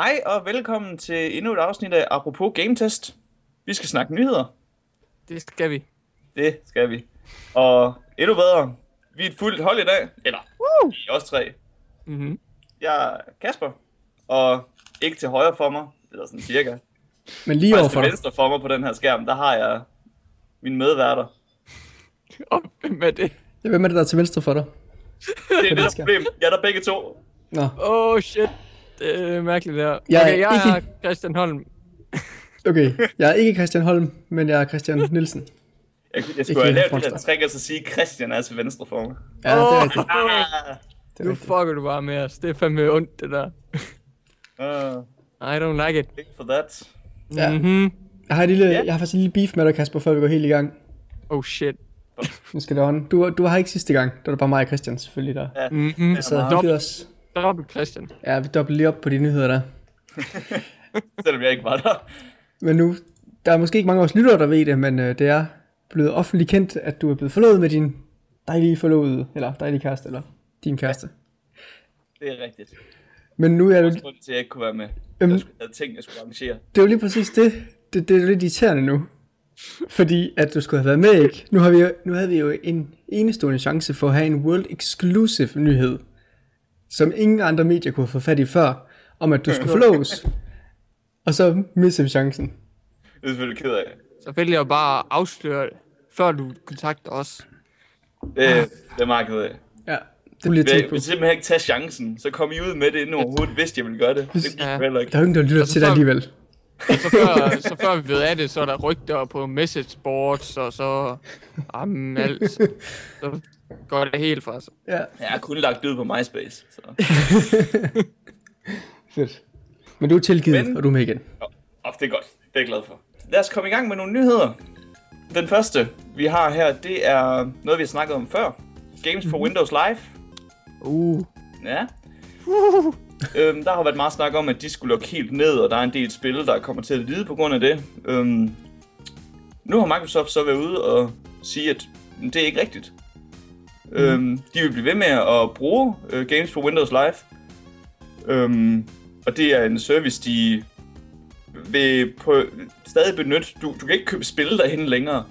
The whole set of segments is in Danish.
Hej og velkommen til endnu et afsnit af Apropos Game Test. Vi skal snakke nyheder. Det skal vi. Det skal vi. Og endnu bedre, vi er et fuldt hold i dag. Eller, Woo! vi er os tre. Mm-hmm. Jeg er Kasper, og ikke til højre for mig, eller sådan cirka. Men lige overfor til venstre for mig på den her skærm, der har jeg mine medværter. Og hvem er det? Ja, hvem er det, der er til venstre for dig? Det er det, der er problem. Jeg er der begge to. Nå, Oh shit. Det er mærkeligt der. Jeg er okay, jeg er ikke- Christian Holm. okay. Jeg er ikke Christian Holm, men jeg er Christian Nielsen. Jeg, jeg Ikke skulle have lavet det der trick, og så sige, at Christian er til venstre for mig. Ja, det er rigtigt. Ah, Det er Nu rigtigt. fucker du bare med os. Det er fandme ondt, det der. uh, I don't like it. thank for that. Ja. Mhm. Jeg har, et lille, Ja. jeg har faktisk en lille beef med dig, Kasper, før vi går helt i gang. Oh shit. Nu skal det on. Du, du var her ikke sidste gang. Der var det bare mig og Christian, selvfølgelig, der. Ja, Mhm. Så meget. vi hyggede os. Dobbelt Christian. Ja, vi dobbelt lige op på de nyheder der. selvom jeg ikke var der. Men nu, der er måske ikke mange af vores lyttere, der ved det, men øh, det er blevet offentligt kendt, at du er blevet forlovet med din dejlige forlovede, eller dejlige kæreste, eller din kæreste. Det er rigtigt. Men nu er Jeg det, tror, til, at jeg ikke kunne være med. Øhm. Jeg skulle- havde tænkt, jeg skulle arrangere. det er jo lige præcis det. det. Det er jo lidt irriterende nu. Fordi at du skulle have været med, ikke? Nu, har vi jo, nu havde vi jo en enestående chance for at have en world exclusive nyhed, som ingen andre medier kunne få fat i før, om at du skulle forloves. Og så missede vi chancen. Det er selvfølgelig ked af. Så vil jeg bare afsløre det, før du kontakter os. Det, det er meget ked af. Ja, det bliver tænkt på. vil simpelthen ikke tage chancen. Så kom I ud med det, inden overhovedet vidste, jeg ville gøre det. Det Ja. Der er jo ingen, der lytter til dig så- alligevel. Så før, så før vi ved af det, så er der rygter på messageboards, og så... Jamen, alt. Så går det helt fra sig. Ja, Jeg har kun lagt ud på MySpace. Så. fedt. Men du er tilgivet, Men- og du er med igen. Oh, det er godt. Det er jeg glad for. Lad os komme i gang med nogle nyheder. Den første, vi har her, det er noget, vi har snakket om før. Games for Windows Live. Uh. Ja. øhm, der har været meget snak om, at de skulle lukke helt ned, og der er en del spil, der kommer til at lide på grund af det. Øhm, nu har Microsoft så været ude og sige, at det er ikke rigtigt. Mm. Øhm, de vil blive ved med at bruge øh, Games for Windows Live. Øhm, og det er en service, de vil på, stadig benytte. Du, du kan ikke købe spil derhen længere.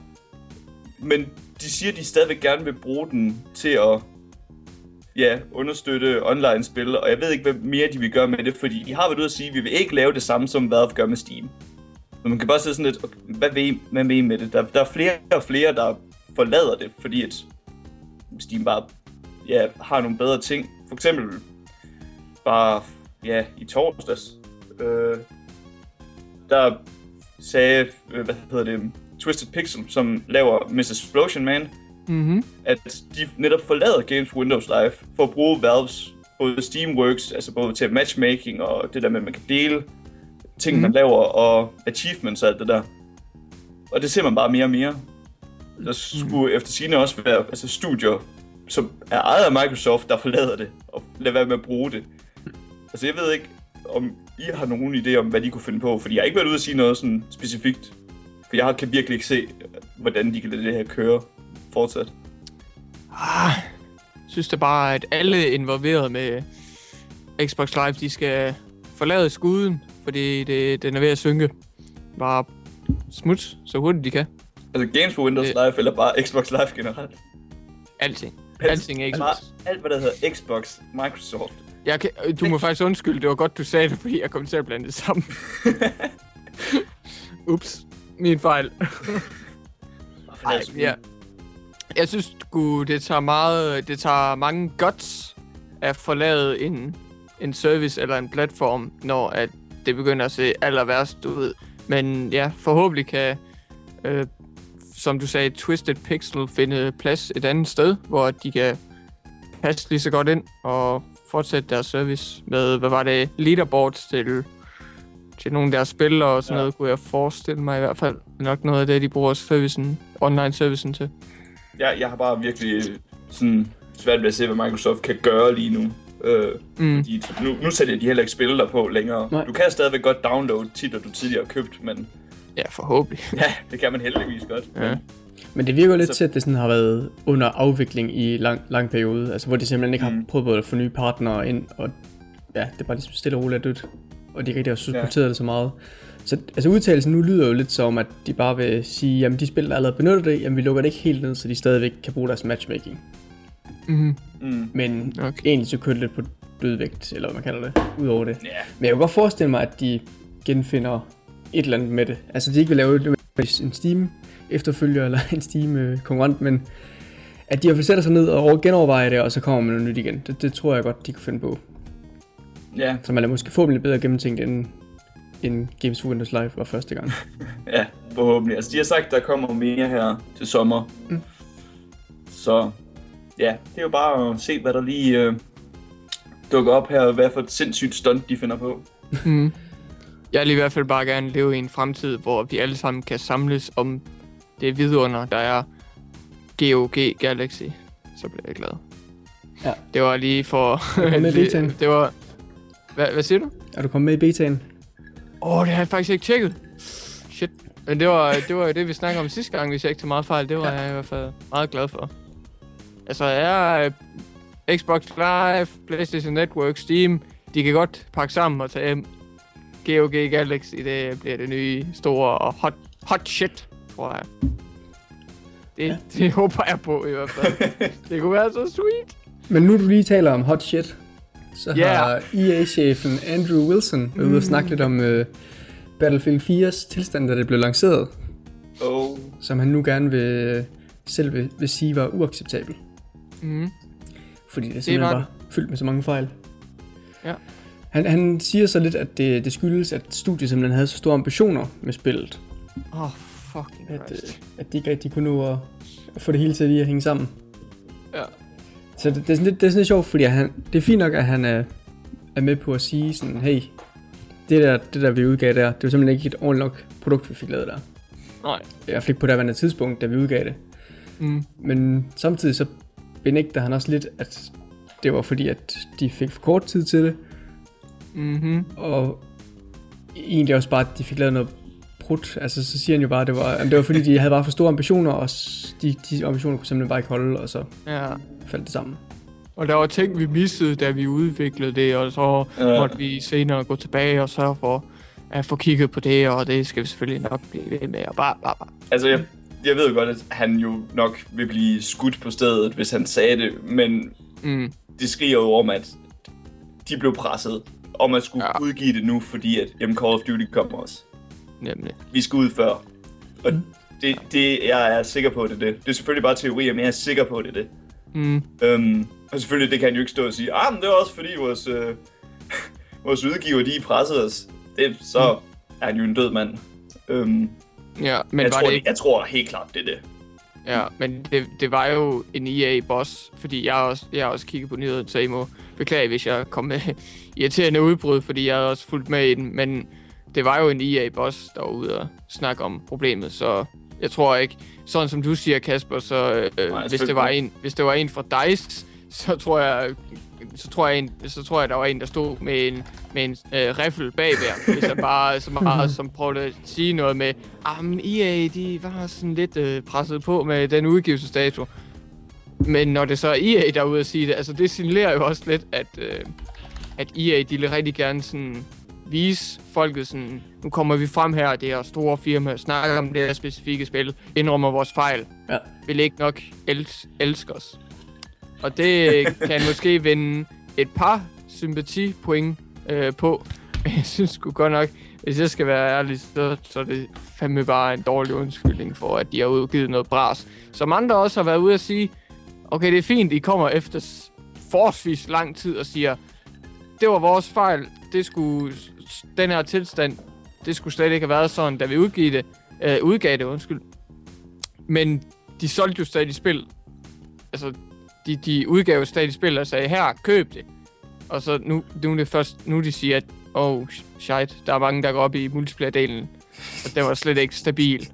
Men de siger, de stadigvæk gerne vil bruge den til at ja, understøtte online-spil, og jeg ved ikke, hvad mere de vil gøre med det, fordi de har været ude at sige, at vi vil ikke lave det samme, som Valve gør med Steam. Men man kan bare sige sådan lidt, okay, hvad I, hvad vil I med det? Der, der er flere og flere, der forlader det, fordi at Steam bare ja, har nogle bedre ting. For eksempel bare ja, i torsdags, øh, der sagde, øh, hvad hedder det, Twisted Pixel, som laver Mrs. Explosion Man, Mhm. at de netop forlader Games Windows Live for at bruge Valves både Steamworks, altså både til matchmaking og det der med, at man kan dele ting, mm. man laver, og achievements og alt det der. Og det ser man bare mere og mere. Der skulle mm. efter sine også være altså studier, som er ejet af Microsoft, der forlader det, og lader være med at bruge det. Altså jeg ved ikke, om I har nogen idé om, hvad de kunne finde på, fordi jeg har ikke været ude at sige noget sådan specifikt. For jeg kan virkelig ikke se, hvordan de kan lade det her køre fortsat. Ah, jeg synes det bare, at alle involveret med Xbox Live, de skal forlade skuden, fordi det, den er ved at synke. Bare smut, så hurtigt de kan. Altså Games for Windows Øh. Live, eller bare Xbox Live generelt. Alting. Alting Xbox. Bare alt, hvad der hedder Xbox, Microsoft. Jeg kan, du må faktisk undskylde, det var godt, du sagde det, fordi jeg kom til at blande det sammen. Ups, min fejl. Ej, ja. Jeg synes, sgu, det tager meget, det tager mange guts at forlade en, en service eller en platform, når at det begynder at se aller værst ud. Men ja, forhåbentlig kan, øh, som du sagde, Twisted Pixel finde plads et andet sted, hvor de kan passe lige så godt ind og fortsætte deres service med, hvad var det, leaderboards til, til nogle af deres spil og sådan Ja. ja. noget, kunne jeg forestille mig i hvert fald. Det er nok noget af det, de bruger servicen, online-servicen til. Jeg, jeg har bare virkelig sådan svært ved at se, hvad Microsoft kan gøre lige nu. Øh, Mm. fordi nu, nu sælger de heller ikke spil der på længere. Nej. Du kan stadigvæk godt downloade titler, du tidligere har købt, men Ja, forhåbentlig. ja, det kan man heldigvis godt. Ja. Men det virker lidt Så- til, at det sådan har været under afvikling i lang, lang periode. Altså hvor de simpelthen ikke har Mm. prøvet at få nye partnere ind, og ja, det er bare ligesom stille og roligt er dødt. og de ikke rigtig har supporteret ja. det så meget. Så altså udtalelsen nu lyder jo lidt som, at de bare vil sige, jamen de spil, der allerede benytter det, jamen vi lukker det ikke helt ned, så de stadigvæk kan bruge deres matchmaking. Mm. Mm. Men okay. Egentlig så kører det lidt på dødvægt, eller hvad man kalder det, ud over det. Ja, Men jeg kunne godt forestille mig, at de genfinder et eller andet med det. Altså de ikke vil lave en Steam efterfølger, eller en Steam øh, konkurrent, men at de fald sætter sig ned og over- genovervejer det, og så kommer man noget nyt igen. Det, det tror jeg godt, de kunne finde på. ja, Så man er måske forhåbentlig bedre gennemtænkt, end, end Games for Windows Live var første gang. ja, forhåbentlig. Altså, de har sagt, der kommer mere her til sommer. Mm. Så ja, det er jo bare at se, hvad der lige øh, dukker op her, og hvad for et sindssygt stunt, de finder på. Mm. Jeg vil i hvert fald bare gerne leve i en fremtid, hvor vi alle sammen kan samles om det vidunder, der er GOG Galaxy. Så bliver jeg glad. Ja. Det var lige for... Er du med i betaen? det var... Hvad, hvad siger du? Er du kommet med i betaen? Åh, oh, det har jeg faktisk ikke tjekket. Shit. Men det var, det var jo det, vi snakkede om sidste gang, hvis jeg ikke tog meget fejl. Det var ja. jeg i hvert fald meget glad for. Altså, jeg er øh, Xbox Live, PlayStation Network, Steam. De kan godt pakke sammen og tage hjem. GOG Galaxy, det bliver det nye store og hot, hot shit, tror jeg. Det, ja. det håber jeg på i hvert fald. det kunne være så sweet. Men nu du lige taler om hot shit, så Ja. har EA-chefen Andrew Wilson været ude og snakke lidt om uh, Battlefield 4's tilstand, da det blev lanceret, Oh. som han nu gerne vil, selv vil, vil sige var uacceptabel. Mm. Fordi det simpelthen var var, fyldt med så mange fejl. Ja. Han, han siger så lidt, at det, det skyldes, at studiet simpelthen havde så store ambitioner med spillet, Åh, oh, fucking at, Christ. øh, at de ikke rigtig kunne nå at, at få det hele til lige at hænge sammen. Ja. Så det, det, er sådan lidt, det er sådan lidt sjovt, fordi han, det er fint nok, at han er, er med på at sige sådan, hey, det der, det der vi udgav der, det var simpelthen ikke et ordentligt nok produkt, vi fik lavet der. Nej. I hvert fald ikke på det tidspunkt, da vi udgav det. Mm. Men samtidig så benægter han også lidt, at det var fordi, at de fik for kort tid til det, Mm-hmm. og egentlig også bare, at de fik lavet noget brudt. Altså, så siger han jo bare, at det var, at det var fordi, de havde bare for store ambitioner, og de, de ambitioner kunne simpelthen bare ikke holde, og så Ja. faldt det sammen. Og der var ting, vi missede, da vi udviklede det, og så Ja. måtte vi senere gå tilbage og sørge for at få kigget på det, og det skal vi selvfølgelig nok blive ved med, og bare, bare, bare. Altså, jeg, jeg ved jo godt, at han jo nok vil blive skudt på stedet, hvis han sagde det, men Mm. det skriger jo om, at de blev presset om at skulle ja. Udgive det nu, fordi at jamen, Call of Duty kommer også. Nemlig. Vi skal ud før. Og det, det, jeg er sikker på, det er det. Det er selvfølgelig bare teori, men jeg er sikker på, det er det. Mm. Øhm, og selvfølgelig, det kan han jo ikke stå og sige, ah, men det er også fordi vores, øh, vores udgiver, de pressede os. Det, så er han jo en død mand. Øhm, Ja, men jeg, var tror, det det, ikke... jeg tror helt klart, det er det. Ja, men det, det var jo en EA-boss, fordi jeg har også, jeg har også kigget på nyheden, så I må beklage, hvis jeg kom med irriterende udbrud, fordi jeg har også fulgt med i den, men det var jo en EA-boss, der var ude og snakke om problemet, så jeg tror ikke, sådan som du siger, Kasper, så øh, Nej, hvis, det var en, hvis det var en fra DICE, så tror jeg, så tror jeg, en, så tror jeg, der var en, der stod med en, med en øh, riffel bagvær, hvis jeg bare så meget som prøvede at sige noget med, ah, EA, de var sådan lidt øh, presset på med den udgivelsesdato. Men når det så er EA, der er ude at sige det, altså det signalerer jo også lidt, at, øh, at EA, de vil rigtig gerne sådan vise folket sådan, nu kommer vi frem her, det her store firma, snakker om det her specifikke spil, indrømmer vores fejl, Ja. vil ikke nok els- elske os. Og det kan måske vinde et par sympatipoint øh, på. Jeg synes sgu godt nok, hvis jeg skal være ærlig, så, så er det fandme bare en dårlig undskyldning for, at de har udgivet noget bras. Som andre også har været ude at sige, okay, det er fint, I kommer efter forholdsvis lang tid og siger, det var vores fejl, det skulle, den her tilstand, det skulle slet ikke have været sådan, da vi udgav det, øh, udgav det, undskyld. Men de solgte jo stadig spil. Altså, de, de udgav jo stadig spil og sagde, her, køb det. Og så nu, nu er det først, nu de siger, at oh, shit, der er mange, der går op i multiplayer-delen. Og den var slet ikke stabil.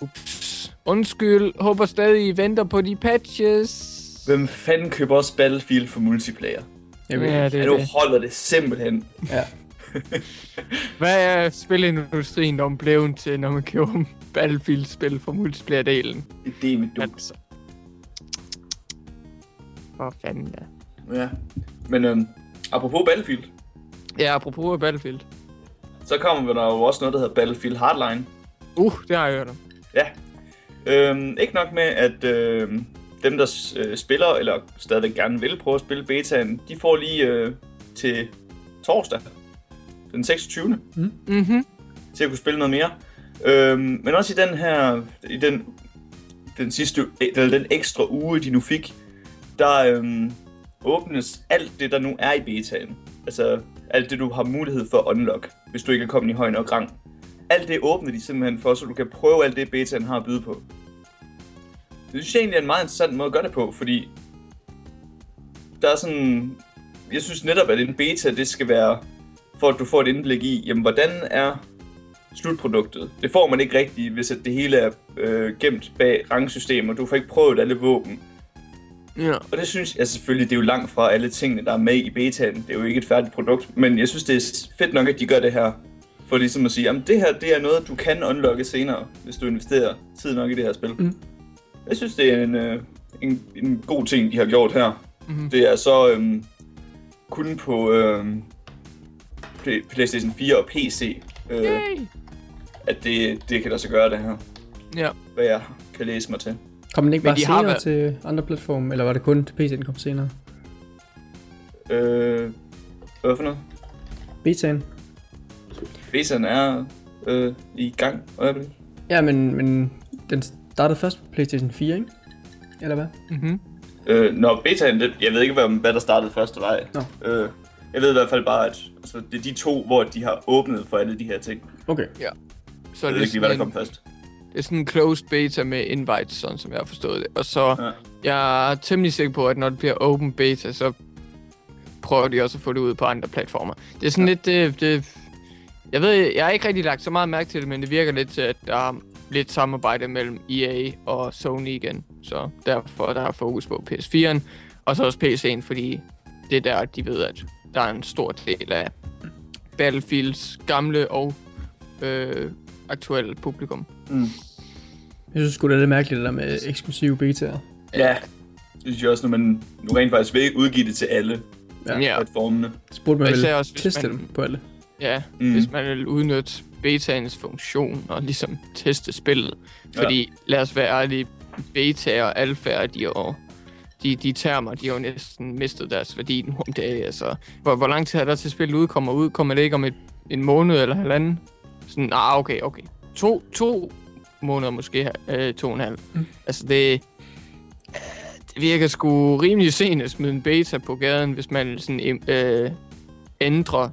Ups. Undskyld, håber stadig, I venter på de patches. Hvem fanden køber også Battlefield for multiplayer? Jeg ved, Ja, det Ja, er nu det. holder det simpelthen. ja. Hvad er spilindustrien om blevet til, når man køber Battlefield-spil for multiplayer-delen? Det er med dumt. Altså. For fanden da. Ja. Men øhm, apropos Battlefield, Ja, apropos Battlefield. Så kommer der jo også noget, der hedder Battlefield Hardline. Uh, det har jeg hørt om. Ja. Øhm, ikke nok med, at øhm, dem, der øh, spiller, eller stadig gerne vil prøve at spille betaen, de får lige øh, til torsdag, den 26. Mhm. til at kunne spille noget mere. Øhm, men også i den her, i den, den sidste, eller den ekstra uge, de nu fik, der øhm, åbnes alt det, der nu er i betaen. Altså alt det, du har mulighed for at unlock, hvis du ikke er kommet i høj nok rang. Alt det åbner de simpelthen for, så du kan prøve alt det, betaen har at byde på. Det synes jeg egentlig er en meget interessant måde at gøre det på, fordi der er sådan... Jeg synes netop, at en beta, det skal være, for at du får et indblik i, jamen, hvordan er slutproduktet. Det får man ikke rigtigt, hvis at det hele er øh, gemt bag rangsystemer. Du får ikke prøvet alle våben. Ja. Og det synes jeg selvfølgelig, det er jo langt fra alle tingene, der er med i betaen. Det er jo ikke et færdigt produkt. Men jeg synes, det er fedt nok, at de gør det her. For ligesom at sige, at det her det er noget, du kan unlocke senere, hvis du investerer tid nok i det her spil. Mm. Jeg synes, det er en, øh, en, en god ting, de har gjort her. Mhm. Det er så øhm, kun på øhm, Play- PlayStation 4 og PC, øh, Yay. at det, det kan lade sig gøre det her. Ja. Hvad jeg kan læse mig til. Kom den ikke bare de har senere været- til andre platforme, eller var det kun til PC, den kom senere? Øh, hvad for noget? Betaen? Betaen er øh, i gang. øjeblik. Ja, men, men den startede først på PlayStation 4, ikke? Eller hvad? Mhm. Øh, når betaen, det, jeg ved ikke, hvad, hvad der startede først eller ej. Nå. Øh, jeg ved i hvert fald bare, at altså, det er de to, hvor de har åbnet for alle de her ting. Okay. Så Jeg det ved er, ikke lige, hvad der kom en, først. det er sådan en closed beta med invites, sådan som jeg har forstået det. Og så, Ja. jeg er temmelig sikker på, at når det bliver open beta, så prøver de også at få det ud på andre platformer. Det er sådan Ja. lidt, det, det, jeg ved, jeg har ikke rigtig lagt så meget mærke til det, men det virker lidt til, at der er lidt samarbejde mellem EA og Sony igen. Så derfor der er fokus på PS4'en, og så også PC'en, fordi det er der, de ved, at der er en stor del af Battlefields gamle og øh, aktuelle publikum. Mm. Jeg synes sgu, det er lidt mærkeligt, det der med eksklusive betaer. Ja, det synes jeg også, når man nu rent faktisk vil udgive det til alle Ja. Platformene. Så burde man Og vel også, teste man- dem på alle. Ja Mm. hvis man vil udnytte betaens funktion og ligesom teste spillet. Fordi, lad os være ærlige, beta og alfa, de, er jo, de, de termer, de har jo næsten mistet deres værdi nu om dagen. Altså, hvor, hvor lang tid er der til spillet udkommer ud? Kommer det ikke om et, en måned eller halvanden? Sådan, ah, okay, okay. To, to måneder måske, øh, to og en halv. Mm. Altså, det, det virker sgu rimelig sent at smide en beta på gaden, hvis man sådan, øh, ændrer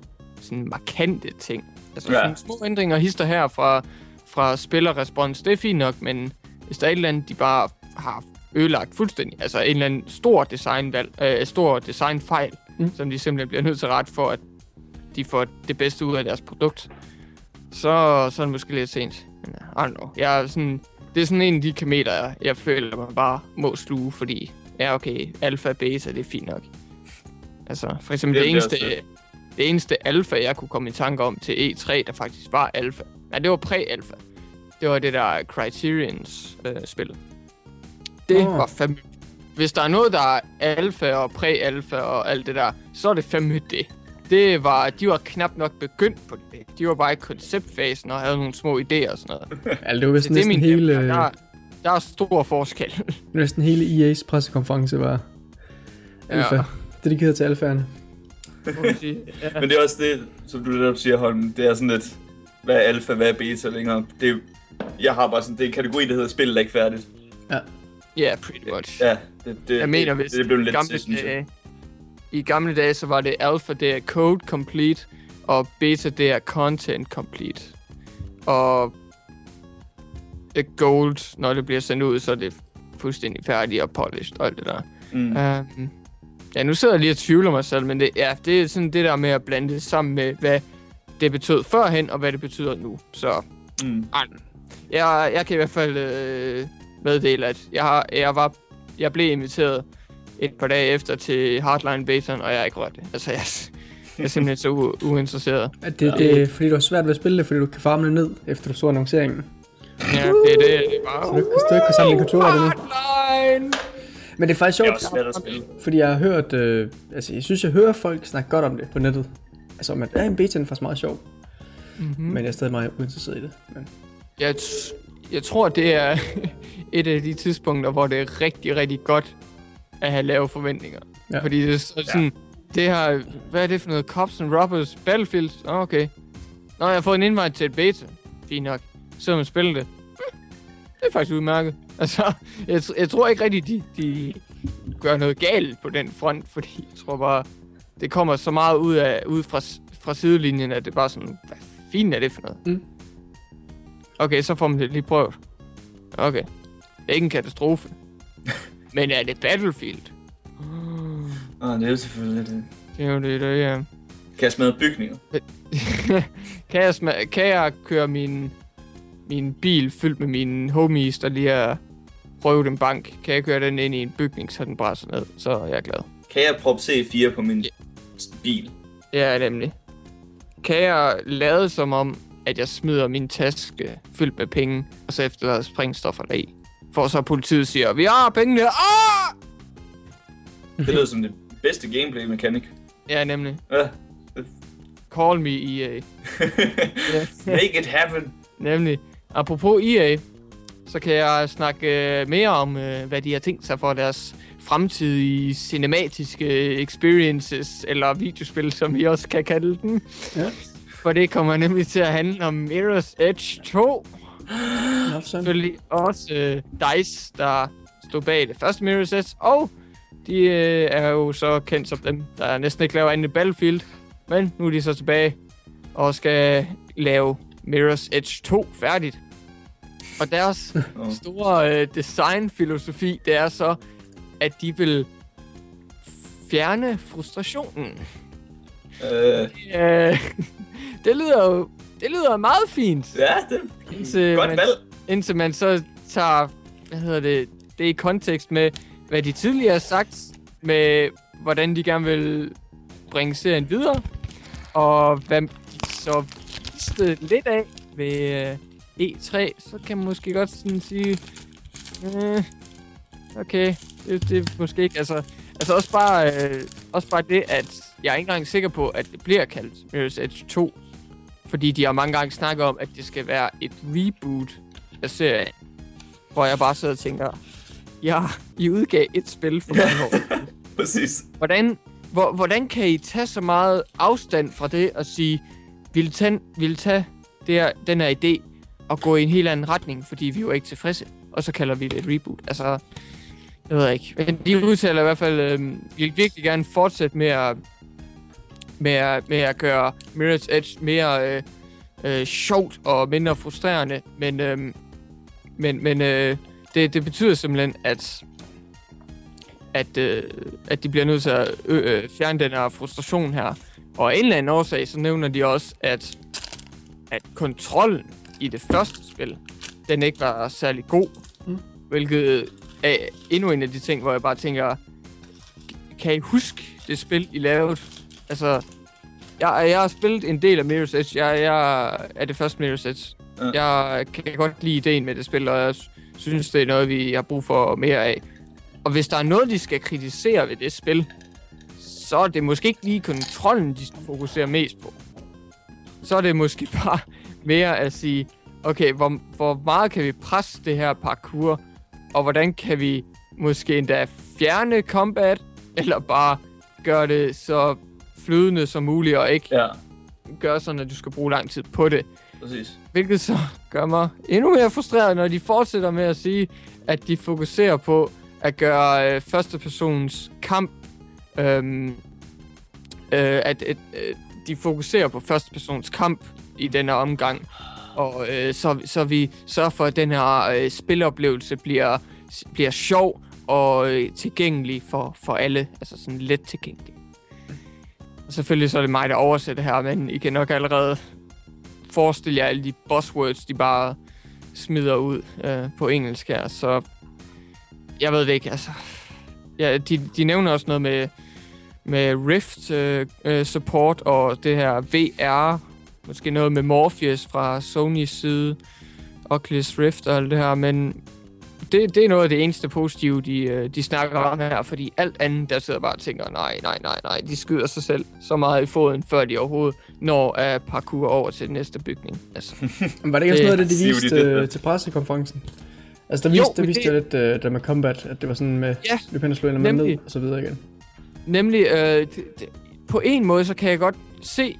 sådan markante ting. Altså Ja. sådan små ændringer hister her fra, fra spillerrespons, det er fint nok, men hvis der er et eller andet, de bare har ødelagt fuldstændig, altså en eller anden stor designvalg, øh, stor designfejl, Mm. som de simpelthen bliver nødt til ret for, at de får det bedste ud af deres produkt, så, så er det måske lidt sent. Men I don't know. Jeg er sådan, det er sådan en af de kameler, jeg, jeg føler, man bare må sluge, fordi ja, okay, alfa og beta, det er fint nok. Altså, for eksempel Det det, eneste, det. det eneste alfa, jeg kunne komme i tanke om til E3, der faktisk var alfa. Nej, det var præ-alfa. Det var det der Criterions øh, spil. Det oh. var fandme... Hvis der er noget, der er alfa og præ-alfa og alt det der, så er det fandme det. Det var, de var knap nok begyndt på det. De var bare i konceptfasen og havde nogle små idéer og sådan noget. Altså, det var vist Så det næsten min hele, der, er- der er stor forskel. næsten hele EA's pressekonference var alfa. Ja. Dedikeret til alfaerne. Må man sige. Ja. Men det er også det, som du netop siger, Holm, det er sådan lidt, hvad er alfa, hvad er beta længere. Det jeg har bare sådan, det er en kategori, der hedder spillet er ikke færdigt. Ja, pretty much. Ja, det, det, Jeg mener, det, hvis det, det blev lidt gamle til, dage, i gamle dage, så var det alpha, det er code complete, og beta, det er content complete. Og gold, når det bliver sendt ud, så er det fuldstændig færdigt og polished og alt det der. Mm. Um, ja, nu sidder jeg lige og tvivler mig selv, men det, ja, det er sådan det der med at blande det sammen med, hvad det betød førhen, og hvad det betyder nu. Så Mm. ej, jeg, jeg kan i hvert fald øh, meddele, at jeg, har, jeg, var, jeg blev inviteret et par dage efter til Hardline Betaen, og jeg har ikke rørt det. Altså, jeg, jeg er simpelthen så u- uinteresseret. At det, det er fordi, du har svært ved at spille det, fordi du kan farme det ned, efter du så annonceringen. Ja, det er det. det er bare... du, ikke- så du ikke kan samle din controller det nu. Hardline! Men det er faktisk Det er sjovt, også svært at spille. fordi jeg har hørt, øh, altså jeg synes, jeg hører folk snakke godt om det på nettet. Altså, om at, ja, en beta er faktisk meget sjov, Mm-hmm. men jeg er stadig meget uinteresseret i det. Men, Jeg, t- jeg tror, det er et af de tidspunkter, hvor det er rigtig, rigtig godt at have lave forventninger. Ja. Fordi det er så sådan, det her, hvad er det for noget? Cops and Robbers Battlefield? Oh, okay. Nå, jeg har fået en invite til et beta. Fint nok. Så man spiller det. Det er faktisk udmærket. Altså, jeg, jeg tror ikke rigtig, de, de gør noget galt på den front, fordi jeg tror bare, det kommer så meget ud, af, ud fra, fra sidelinjen, at det er bare sådan, hvad fint er det for noget? Mm. Okay, så får man det lige prøvet. Okay. Det er ikke en katastrofe. Men er det Battlefield? Ah, det er jo selvfølgelig det. Det er jo det, der ja. Kan jeg smadre bygninger? kan, jeg sma- kan jeg køre min, min bil fyldt med mine homies, der lige har røvet en bank? Kan jeg køre den ind i en bygning, så den brænder ned? Så er jeg glad. Kan jeg proppe C4 på min bil? Ja, nemlig. Kan jeg lade som om, at jeg smider min taske fyldt med penge, og så efterlader sprængstoffer deri? For så politiet siger, vi har pengene. Ah! Det lyder som det bedste gameplay mechanic. Ja, nemlig. Ja. Call me EA. Ja. Make it happen. Nemlig. Apropos EA, så kan jeg snakke øh, mere om, øh, hvad de har tænkt sig for deres fremtidige cinematiske experiences, eller videospil, som vi også kan kalde dem. Ja. For det kommer nemlig til at handle om Mirror's Edge 2. Nå, sådan. Selvfølgelig også øh, DICE, der stod bag det første Mirror's Edge, og de øh, er jo så kendt som dem, der næsten ikke laver andet Battlefield. Men nu er de så tilbage og skal lave Mirror's Edge 2 færdigt. Og deres store øh, designfilosofi, det er så, at de vil fjerne frustrationen. Øh, Øh, det lyder jo det lyder meget fint. ja, det Indtil er godt man, valg. indtil man så tager, hvad hedder det, det i kontekst med, hvad de tidligere har sagt, med hvordan de gerne vil bringe serien videre, og hvad de så viste lidt af ved øh, E3, så kan man måske godt sådan sige, øh, okay, det, det er måske ikke, altså, altså også bare, øh, også bare det, at jeg er ikke engang sikker på, at det bliver kaldt Mirror's Edge 2, fordi de har mange gange snakket om, at det skal være et reboot af serien. Hvor jeg bare sidder og tænker, ja, I udgav et spil for mange år. Præcis. Hvordan, hvor, hvordan kan I tage så meget afstand fra det og sige, vi vil tage, vi vil tage det her, den her idé og gå i en helt anden retning, fordi vi er jo ikke tilfredse, og så kalder vi det et reboot. Altså, jeg ved ikke. Men de udtaler i hvert fald, øh, vil virkelig gerne fortsætte med at, med at, med at gøre Mirror's Edge mere øh, øh, sjovt og mindre frustrerende, men, øh, men, men øh, det, det betyder simpelthen, at at, øh, at de bliver nødt til at øh, øh, fjerne den her frustration her. Og af en eller anden årsag, så nævner de også, at, at kontrollen i det første spil, den ikke var særlig god. Mm. Hvilket er endnu en af de ting, hvor jeg bare tænker, kan I huske det spil, I lavede? Altså, jeg, jeg har spillet en del af Mirror's Edge. Jeg, jeg er det første Mirror's Edge. Ja. Jeg kan godt lide ideen med det spil, og jeg sy- synes, det er noget, vi har brug for mere af. Og hvis der er noget, de skal kritisere ved det spil, så er det måske ikke lige kontrollen, de skal fokusere mest på. Så er det måske bare mere at sige, okay, hvor, hvor meget kan vi presse det her parkour, og hvordan kan vi måske endda fjerne combat, eller bare gøre det så flydende som muligt, og ikke Ja, gøre sådan, at du skal bruge lang tid på det. præcis. Hvilket så gør mig endnu mere frustreret, når de fortsætter med at sige, at de fokuserer på at gøre øh, førstepersons kamp, øhm, øh, at, at øh, de fokuserer på førstepersons kamp i denne omgang, og øh, så, så vi sørger for, at den her øh, spiloplevelse bliver, bliver sjov og øh, tilgængelig for, for alle, altså sådan let tilgængelig. Og selvfølgelig så er det mig, der oversætter her, men I kan nok allerede forestille jer alle de buzzwords, de bare smider ud øh, på engelsk her, så jeg ved det ikke, altså. Ja, de, de nævner også noget med, med Rift øh, øh support og det her VR, måske noget med Morpheus fra Sonys side, Oculus Rift og alt det her, men det, det er noget af det eneste positive, de, øh, de snakker om her, fordi alt andet, der sidder bare og tænker, nej, nej, nej, nej, de skyder sig selv så meget i foden, før de overhovedet når af parkour over til den næste bygning. Altså, Var det ikke også noget af det, de viste det, øh, ja. til pressekonferencen? Altså, der viste, Jo, der viste det- jo lidt øh, der med combat, at det var sådan med, Ja, løb hen og slå en ned, nemlig. og så videre igen. Nemlig, øh, det, det, på en måde, så kan jeg godt se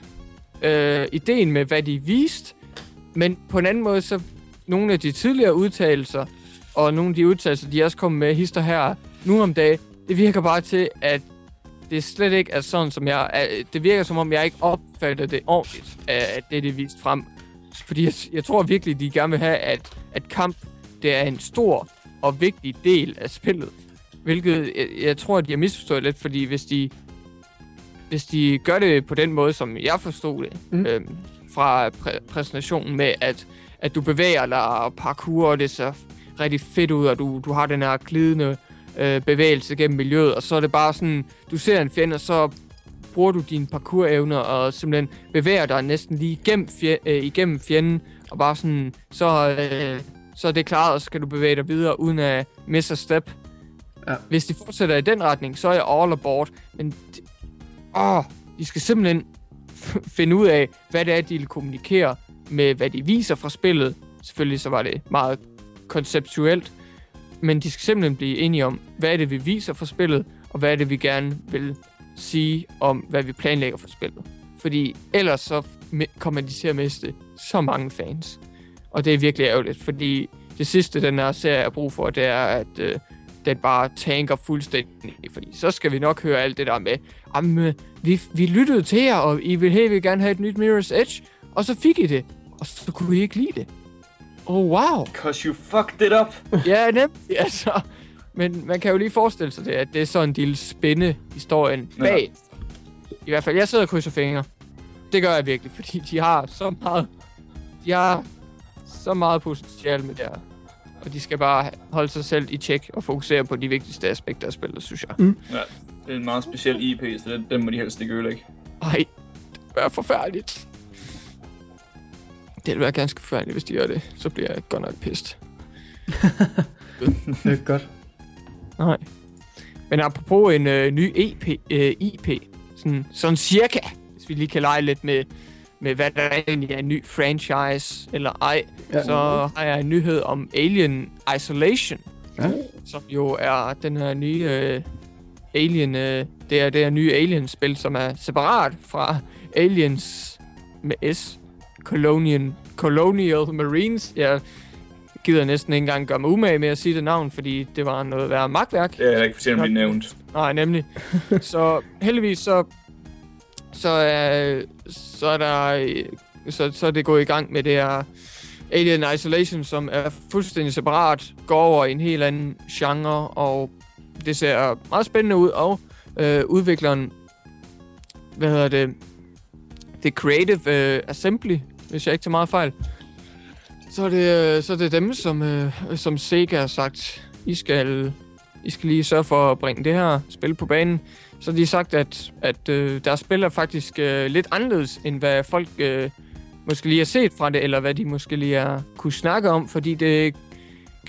øh, ideen med, hvad de viste, men på en anden måde, så nogle af de tidligere udtalelser, og nogle af de udtalelser, de også kom med hister her nu om dagen, det virker bare til, at det slet ikke er sådan, som jeg... er- Det virker som om, jeg ikke opfatter det ordentligt, at det, det er vist frem. Fordi jeg, jeg tror virkelig, de gerne vil have, at, at kamp, det er en stor og vigtig del af spillet. Hvilket jeg, jeg tror, at de har misforstået lidt, fordi hvis de, hvis de gør det på den måde, som jeg forstod det, Mm. øhm, fra præ- præsentationen med, at, at du bevæger dig og parkour, og det ser rigtig fedt ud, og du, du har den her glidende øh, bevægelse gennem miljøet, og så er det bare sådan, du ser en fjende, og så bruger du dine parkour-evner og simpelthen bevæger dig næsten lige igennem, fje, øh, igennem fjenden, og bare sådan, så, øh, så er det klart, og så kan du bevæge dig videre uden at misse a step. Ja. Hvis de fortsætter i den retning, så er jeg all aboard, men åh, de skal simpelthen finde ud af, hvad det er, de vil kommunikere med, hvad de viser fra spillet. Selvfølgelig så var det meget konceptuelt, men de skal simpelthen blive enige om, hvad er det, vi viser fra spillet, og hvad er det, vi gerne vil sige om, hvad vi planlægger for spillet. Fordi ellers så kommer de til at miste så mange fans. Og det er virkelig ærgerligt, fordi det sidste, den her serie har brug for, det er, at øh, den bare tanker fuldstændig. Fordi så skal vi nok høre alt det der med, jamen, vi, vi lyttede til jer, og I vil helt gerne have et nyt Mirror's Edge, og så fik I det, og så kunne I ikke lide det. Oh, wow. Cause you fucked it up. Ja, nemlig, altså. Men man kan jo lige forestille sig det, at det er sådan en lille spænde historien Ja. bag. I hvert fald, jeg sidder og krydser fingre. Det gør jeg virkelig, fordi de har så meget... De har så meget potentiale med det her. Og de skal bare holde sig selv i tjek og fokusere på de vigtigste aspekter af spillet, synes jeg. Ja, det er en meget speciel IP, så den, den må de helst ikke ødelægge. Ej, det er forfærdeligt. Det vil være ganske forfærdeligt, hvis de gør det. Så bliver jeg godt nok pist. Det er godt. Nej. Men apropos en øh, ny EP, øh, IP, sådan, sådan cirka, hvis vi lige kan lege lidt med, med hvad der egentlig er en ny franchise eller ej, Ja. ja. så har jeg en nyhed om Alien Isolation, Ja. som jo er den her nye øh, Alien, øh, det er det her nye Alien-spil, som er separat fra Aliens med S, Colonial, Colonial Marines. Jeg gider næsten ikke engang gøre mig umage med at sige det navn, fordi det var noget værre magtværk. Det er ikke for at blive nævnt. Nej, nemlig. så heldigvis så så er, så er der øh, så, så er det gået i gang med det her Alien Isolation, som er fuldstændig separat, går over i en helt anden genre, og det ser meget spændende ud, og øh, udvikleren, hvad hedder det, det Creative øh, Assembly, hvis jeg ikke tager meget fejl, så er det, øh, så er det dem, som, øh, som Sega har sagt, I skal, i skal lige sørge for at bringe det her spil på banen. Så de har sagt, at, at øh, deres spil er faktisk øh, lidt anderledes, end hvad folk øh, måske lige har set fra det, eller hvad de måske lige har kunne snakke om, fordi det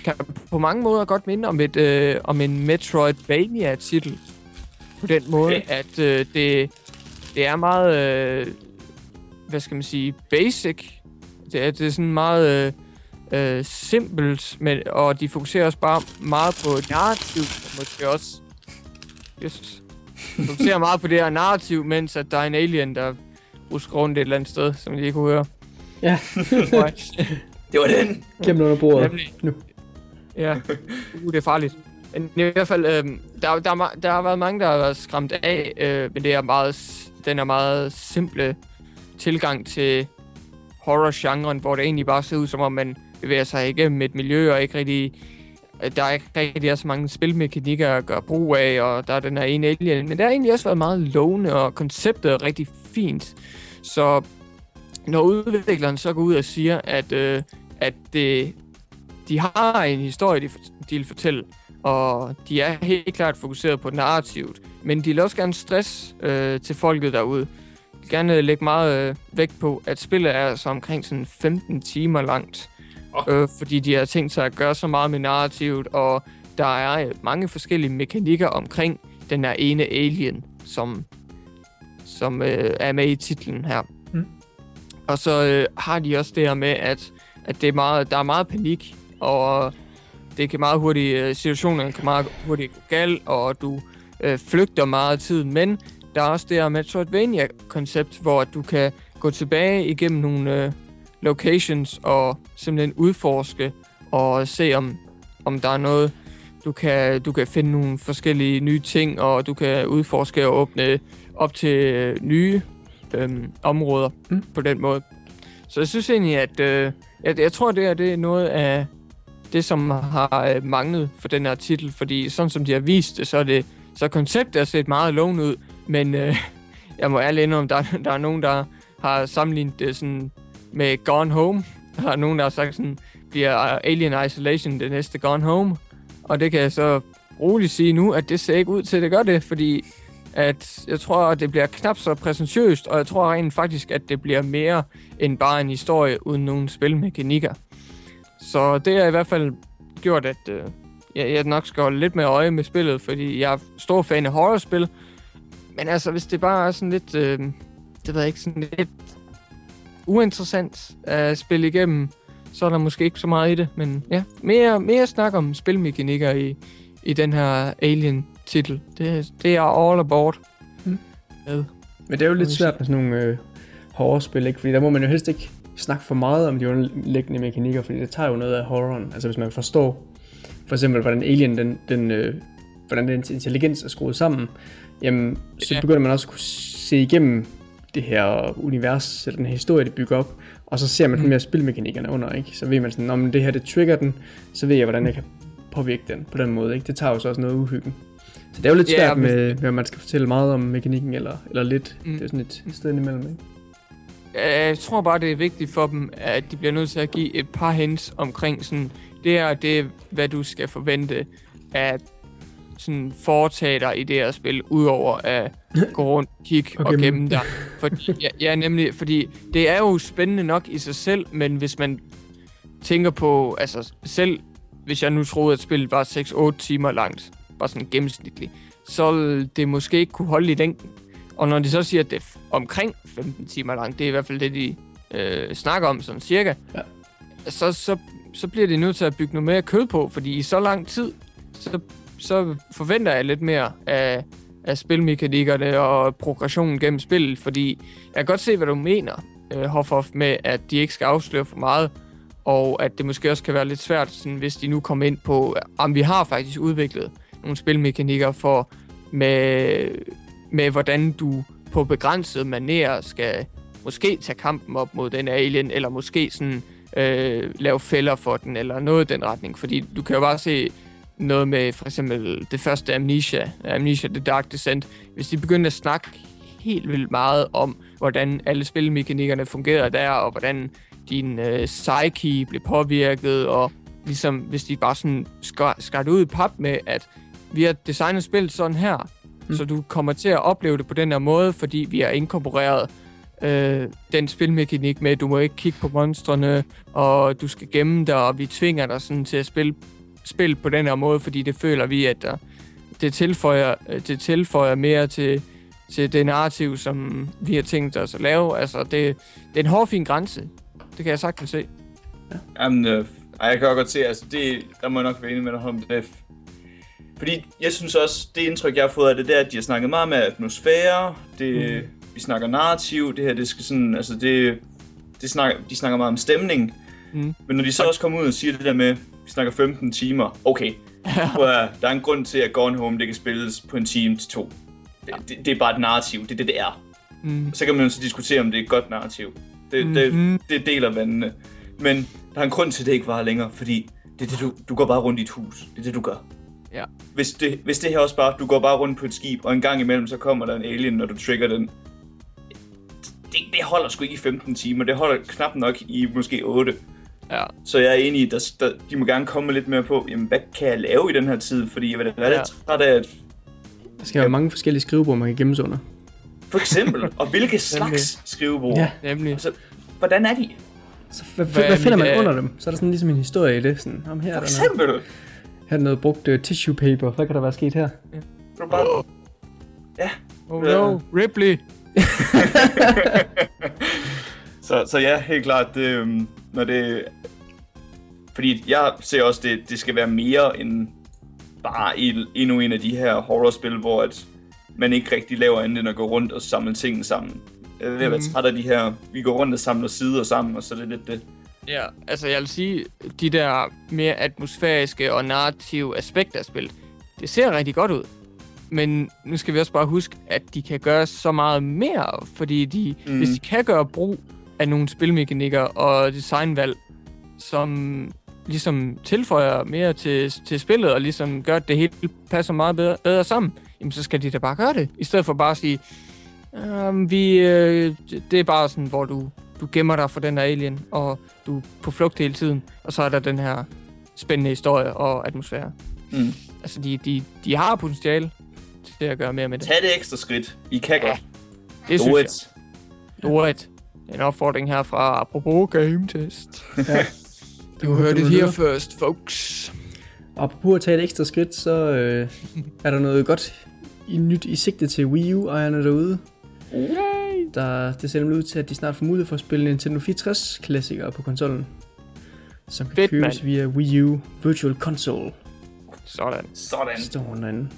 kan på mange måder godt minde om, et, øh, om en Metroidvania-titel. På den måde, Okay. at øh, det, det er meget, øh, hvad skal man sige, basic. Det er, det er sådan meget øh, øh, simpelt, men, og de fokuserer også bare meget på narrativ, og måske også Jesus. De fokuserer meget på det her narrativ, mens at der er en alien, der rusker rundt et eller andet sted, som I lige kunne høre. Ja. Det var den! Gennem under bordet. Nemlig. Nu. Ja, uh, det er farligt. Men i hvert fald, øh, der, der, er der har været mange, der har været skræmt af, øh, men det er meget, den er meget simple tilgang til horror-genren, hvor det egentlig bare ser ud, som om man bevæger sig igennem et miljø, og ikke rigtig, øh, der er ikke rigtig er så mange spilmekanikker at gøre brug af, og der er den her ene alien. Men det har egentlig også været meget lovende, og konceptet er rigtig fint. Så når udvikleren så går ud og siger, at, øh, at det, de har en historie, de, de vil fortælle, og de er helt klart fokuseret på narrativet, men de vil også gerne stress øh, til folket derude. De vil gerne øh, lægge meget øh, vægt på, at spillet er så omkring sådan 15 timer langt, øh, fordi de har tænkt sig at gøre så meget med narrativet, og der er øh, mange forskellige mekanikker omkring den her ene alien, som, som øh, er med i titlen her. Mm. Og så øh, har de også det her med, at, at det er meget, der er meget panik, og det kan meget hurtigt, øh, situationen kan meget hurtigt gå galt, og du øh, flygter meget af tiden, men der er også det her Metroidvania-koncept, hvor du kan gå tilbage igennem nogle øh, locations og simpelthen udforske og se, om, om der er noget, du kan, du kan finde nogle forskellige nye ting, og du kan udforske og åbne op til nye øh, områder Mm. på den måde. Så jeg synes egentlig, at øh, jeg, jeg tror, det er, det er noget af det, som har øh, manglet for den her titel, fordi sådan som de har vist det, så er det så konceptet har set meget lovende ud, men øh, jeg må ærligt indrømme, der, der er nogen, der har sammenlignet det sådan med Gone Home. Der er nogen, der har sagt sådan, bliver Alien Isolation det næste Gone Home. Og det kan jeg så roligt sige nu, at det ser ikke ud til, at det gør det, fordi at jeg tror, at det bliver knap så præsentiøst, og jeg tror rent faktisk, at det bliver mere end bare en historie uden nogen spilmekanikker. Så det har i hvert fald gjort, at øh, jeg, jeg nok skal holde lidt mere øje med spillet, fordi jeg er stor fan af horrorspil. Men altså, hvis det bare er sådan lidt, øh, det ved jeg ikke, sådan lidt uinteressant at spille igennem, så er der måske ikke så meget i det. Men ja, mere, mere snak om spilmekanikker i, i den her Alien-titel. Det, det er all aboard. Mm. Med. Men det er jo lidt svært med sådan nogle øh, horrorspil, ikke? Fordi der må man jo helst ikke snakke for meget om de underliggende mekanikker, fordi det tager jo noget af horroren. Altså hvis man forstår, for eksempel hvordan Alien, den, den, øh, hvordan den intelligens er skruet sammen, jamen, så Ja. begynder man også at kunne se igennem det her univers, eller den her historie, det bygger op, og så ser man mm. Mere spilmekanikkerne under, ikke? Så ved man sådan, om det her, det trigger den, så ved jeg, hvordan jeg kan påvirke den på den måde, ikke? Det tager jo så også noget uhyggen. Så det er jo lidt svært hvis- med, med, om man skal fortælle meget om mekanikken, eller, eller lidt. Mm. Det er sådan et sted imellem, ikke? Jeg tror bare, det er vigtigt for dem, at de bliver nødt til at give et par hints omkring sådan, det her, det er, hvad du skal forvente at sådan foretage dig i det her spil, udover at gå rundt, kigge Og og, gemme. gemme dig. Fordi, ja, ja, nemlig, fordi det er jo spændende nok i sig selv, men hvis man tænker på, altså selv hvis jeg nu troede, at spillet var 6-8 timer langt, bare sådan gennemsnitligt, så det måske ikke kunne holde i længden. Og når de så siger, at det er omkring 15 timer langt, det er i hvert fald det, de øh, snakker om, sådan cirka, Ja. så, så, så bliver de nødt til at bygge noget mere kød på, fordi i så lang tid, så, så forventer jeg lidt mere af, af spilmekanikkerne og progressionen gennem spillet, fordi jeg kan godt se, hvad du mener, øh, Hoffhoff, med at de ikke skal afsløre for meget, og at det måske også kan være lidt svært, sådan, hvis de nu kommer ind på, om vi har faktisk udviklet nogle spilmekanikker for med, med hvordan du på begrænset maner skal måske tage kampen op mod den alien, eller måske sådan øh, lave fælder for den, eller noget i den retning. Fordi du kan jo bare se noget med for eksempel det første Amnesia, Amnesia The Dark Descent. Hvis de begynder at snakke helt vildt meget om, hvordan alle spilmekanikkerne fungerer der, og hvordan din øh, psyche bliver påvirket, og ligesom hvis de bare sådan skar, skar det ud i pap med, at vi har designet spillet sådan her, mm. så du kommer til at opleve det på den her måde, fordi vi har inkorporeret øh, den spilmekanik med, at du må ikke kigge på monstrene, og du skal gemme dig, og vi tvinger dig sådan til at spille spil på den her måde, fordi det føler vi, at der, det, tilføjer, det tilføjer mere til, til det narrativ, som vi har tænkt os at lave. Altså, det, det er en hårfin grænse. Det kan jeg sagtens se. Jamen, øh, jeg kan godt se, altså, det, der må jeg nok være enig med dig om det. Fordi jeg synes også, det indtryk, jeg har fået af det, det er, at de har snakket meget med atmosfære, det, mm. vi snakker narrativ, det her, det skal sådan, altså det, det snakker, de snakker meget om stemning. Mm. Men når de så også kommer ud og siger det der med, vi snakker 15 timer, okay, at, der er en grund til, at Gone Home, det kan spilles på en time til to. Det, det, det er bare et narrativ, det er det, det er. Mm. Så kan man jo så diskutere, om det er et godt narrativ. Det, mm-hmm. det, Mhm. det deler vandene. Men der er en grund til, at det ikke var længere, fordi det er det, du, du går bare rundt i et hus. Det er det, du gør. Ja. Hvis det, hvis det her også bare, du går bare rundt på et skib, og en gang imellem, så kommer der en alien, når du trigger den. Det, det holder sgu ikke i 15 timer. Det holder knap nok i måske 8. Ja. Så jeg er enig i, at der, der, de må gerne komme lidt mere på, jamen, hvad kan jeg lave i den her tid? Fordi jeg vil være Ja. lidt træt af, at Der skal være mange forskellige skrivebord, man kan gemme under. for eksempel, og hvilke slags skrivebord. Ja. Nemlig. Altså, hvordan er de? Så hvad, Hvad hvad, er finder man under dem? Så er der sådan ligesom en historie i det. Sådan, om her, er For der noget, eksempel, her er der noget brugt uh, tissue paper. Hvad kan der være sket her? du bare, Oh Ja. no, Ripley. Så, så ja, helt klart, det, øhm, når det... Fordi jeg ser også, det, det skal være mere end bare en, endnu en af de her horrorspil, hvor at man ikke rigtig laver andet end at gå rundt og samle tingene sammen. Jeg ved at være Mhm. træt af de her, vi går rundt og samler sider sammen, og så er det lidt det. Ja, altså jeg vil sige, de der mere atmosfæriske og narrative aspekter af spillet, det ser rigtig godt ud. Men nu skal vi også bare huske, at de kan gøre så meget mere, fordi de, Mm. mm. hvis de kan gøre brug af nogle spilmekanikker og designvalg, som ligesom tilføjer mere til, til spillet, og ligesom gør, at det hele passer meget bedre, bedre sammen, jamen så skal de da bare gøre det. I stedet for bare at sige, um, vi, øh, det er bare sådan, hvor du, du gemmer dig for den her alien, og du er på flugt hele tiden, og så er der den her spændende historie og atmosfære. Mm. Altså, de, de, de har potentiale til at gøre mere med det. Tag det ekstra skridt. I kan godt. Det Do synes it. jeg. Do it. En opfordring her fra apropos game test. Ja. Du hørte det her først, folks. Og apropos at tage et ekstra skridt, så øh, er der noget godt i nyt i sigte til Wii U-ejerne derude. Yay! Der, det ser nemlig ud til, at de snart får mulighed for at spille Nintendo 64 klassikere på konsollen. Som kan Fedt, købes mand. via Wii U Virtual Console. Sådan. Sådan. Står derinde.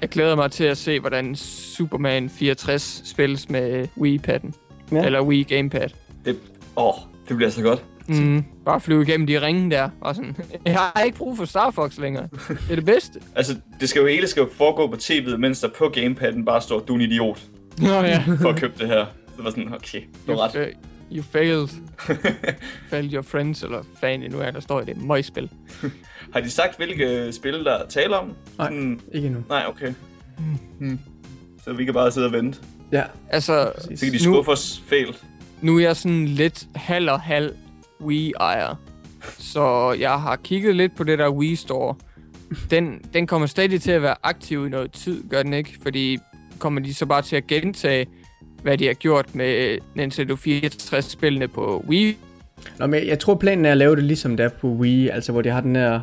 Jeg glæder mig til at se, hvordan Superman 64 spilles med Wii-padden. Ja. Eller Wii Gamepad. Det, åh, det bliver så godt. Mm, bare flyve igennem de ringe der. Og sådan. Jeg har ikke brug for Star Fox længere. Det er det bedste. Altså, det skal jo hele skal jo foregå på tv'et, mens der på gamepadden bare står, du er en idiot, Nå ja. for at købe det her. Så var sådan, okay, du You, har ret. fa- you failed. failed your friends, eller fan nu er der står i det møgspil. Har de sagt, hvilke spil, der taler om? Nej. Sådan, Ikke endnu. nej, okay. Hmm. Så vi kan bare sidde og vente. Ja, Altså, Så kan de Nu- skuffe os fælt. nu er jeg sådan lidt halv og halv Wii-ejer. Så jeg har kigget lidt på det der Wii Store. Den, den kommer stadig til at være aktiv i noget tid, gør den ikke? Fordi kommer de så bare til at gentage, hvad de har gjort med Nintendo 64-spillene på Wii? Nå, men jeg tror planen er at lave det ligesom det er på Wii, altså hvor de har den her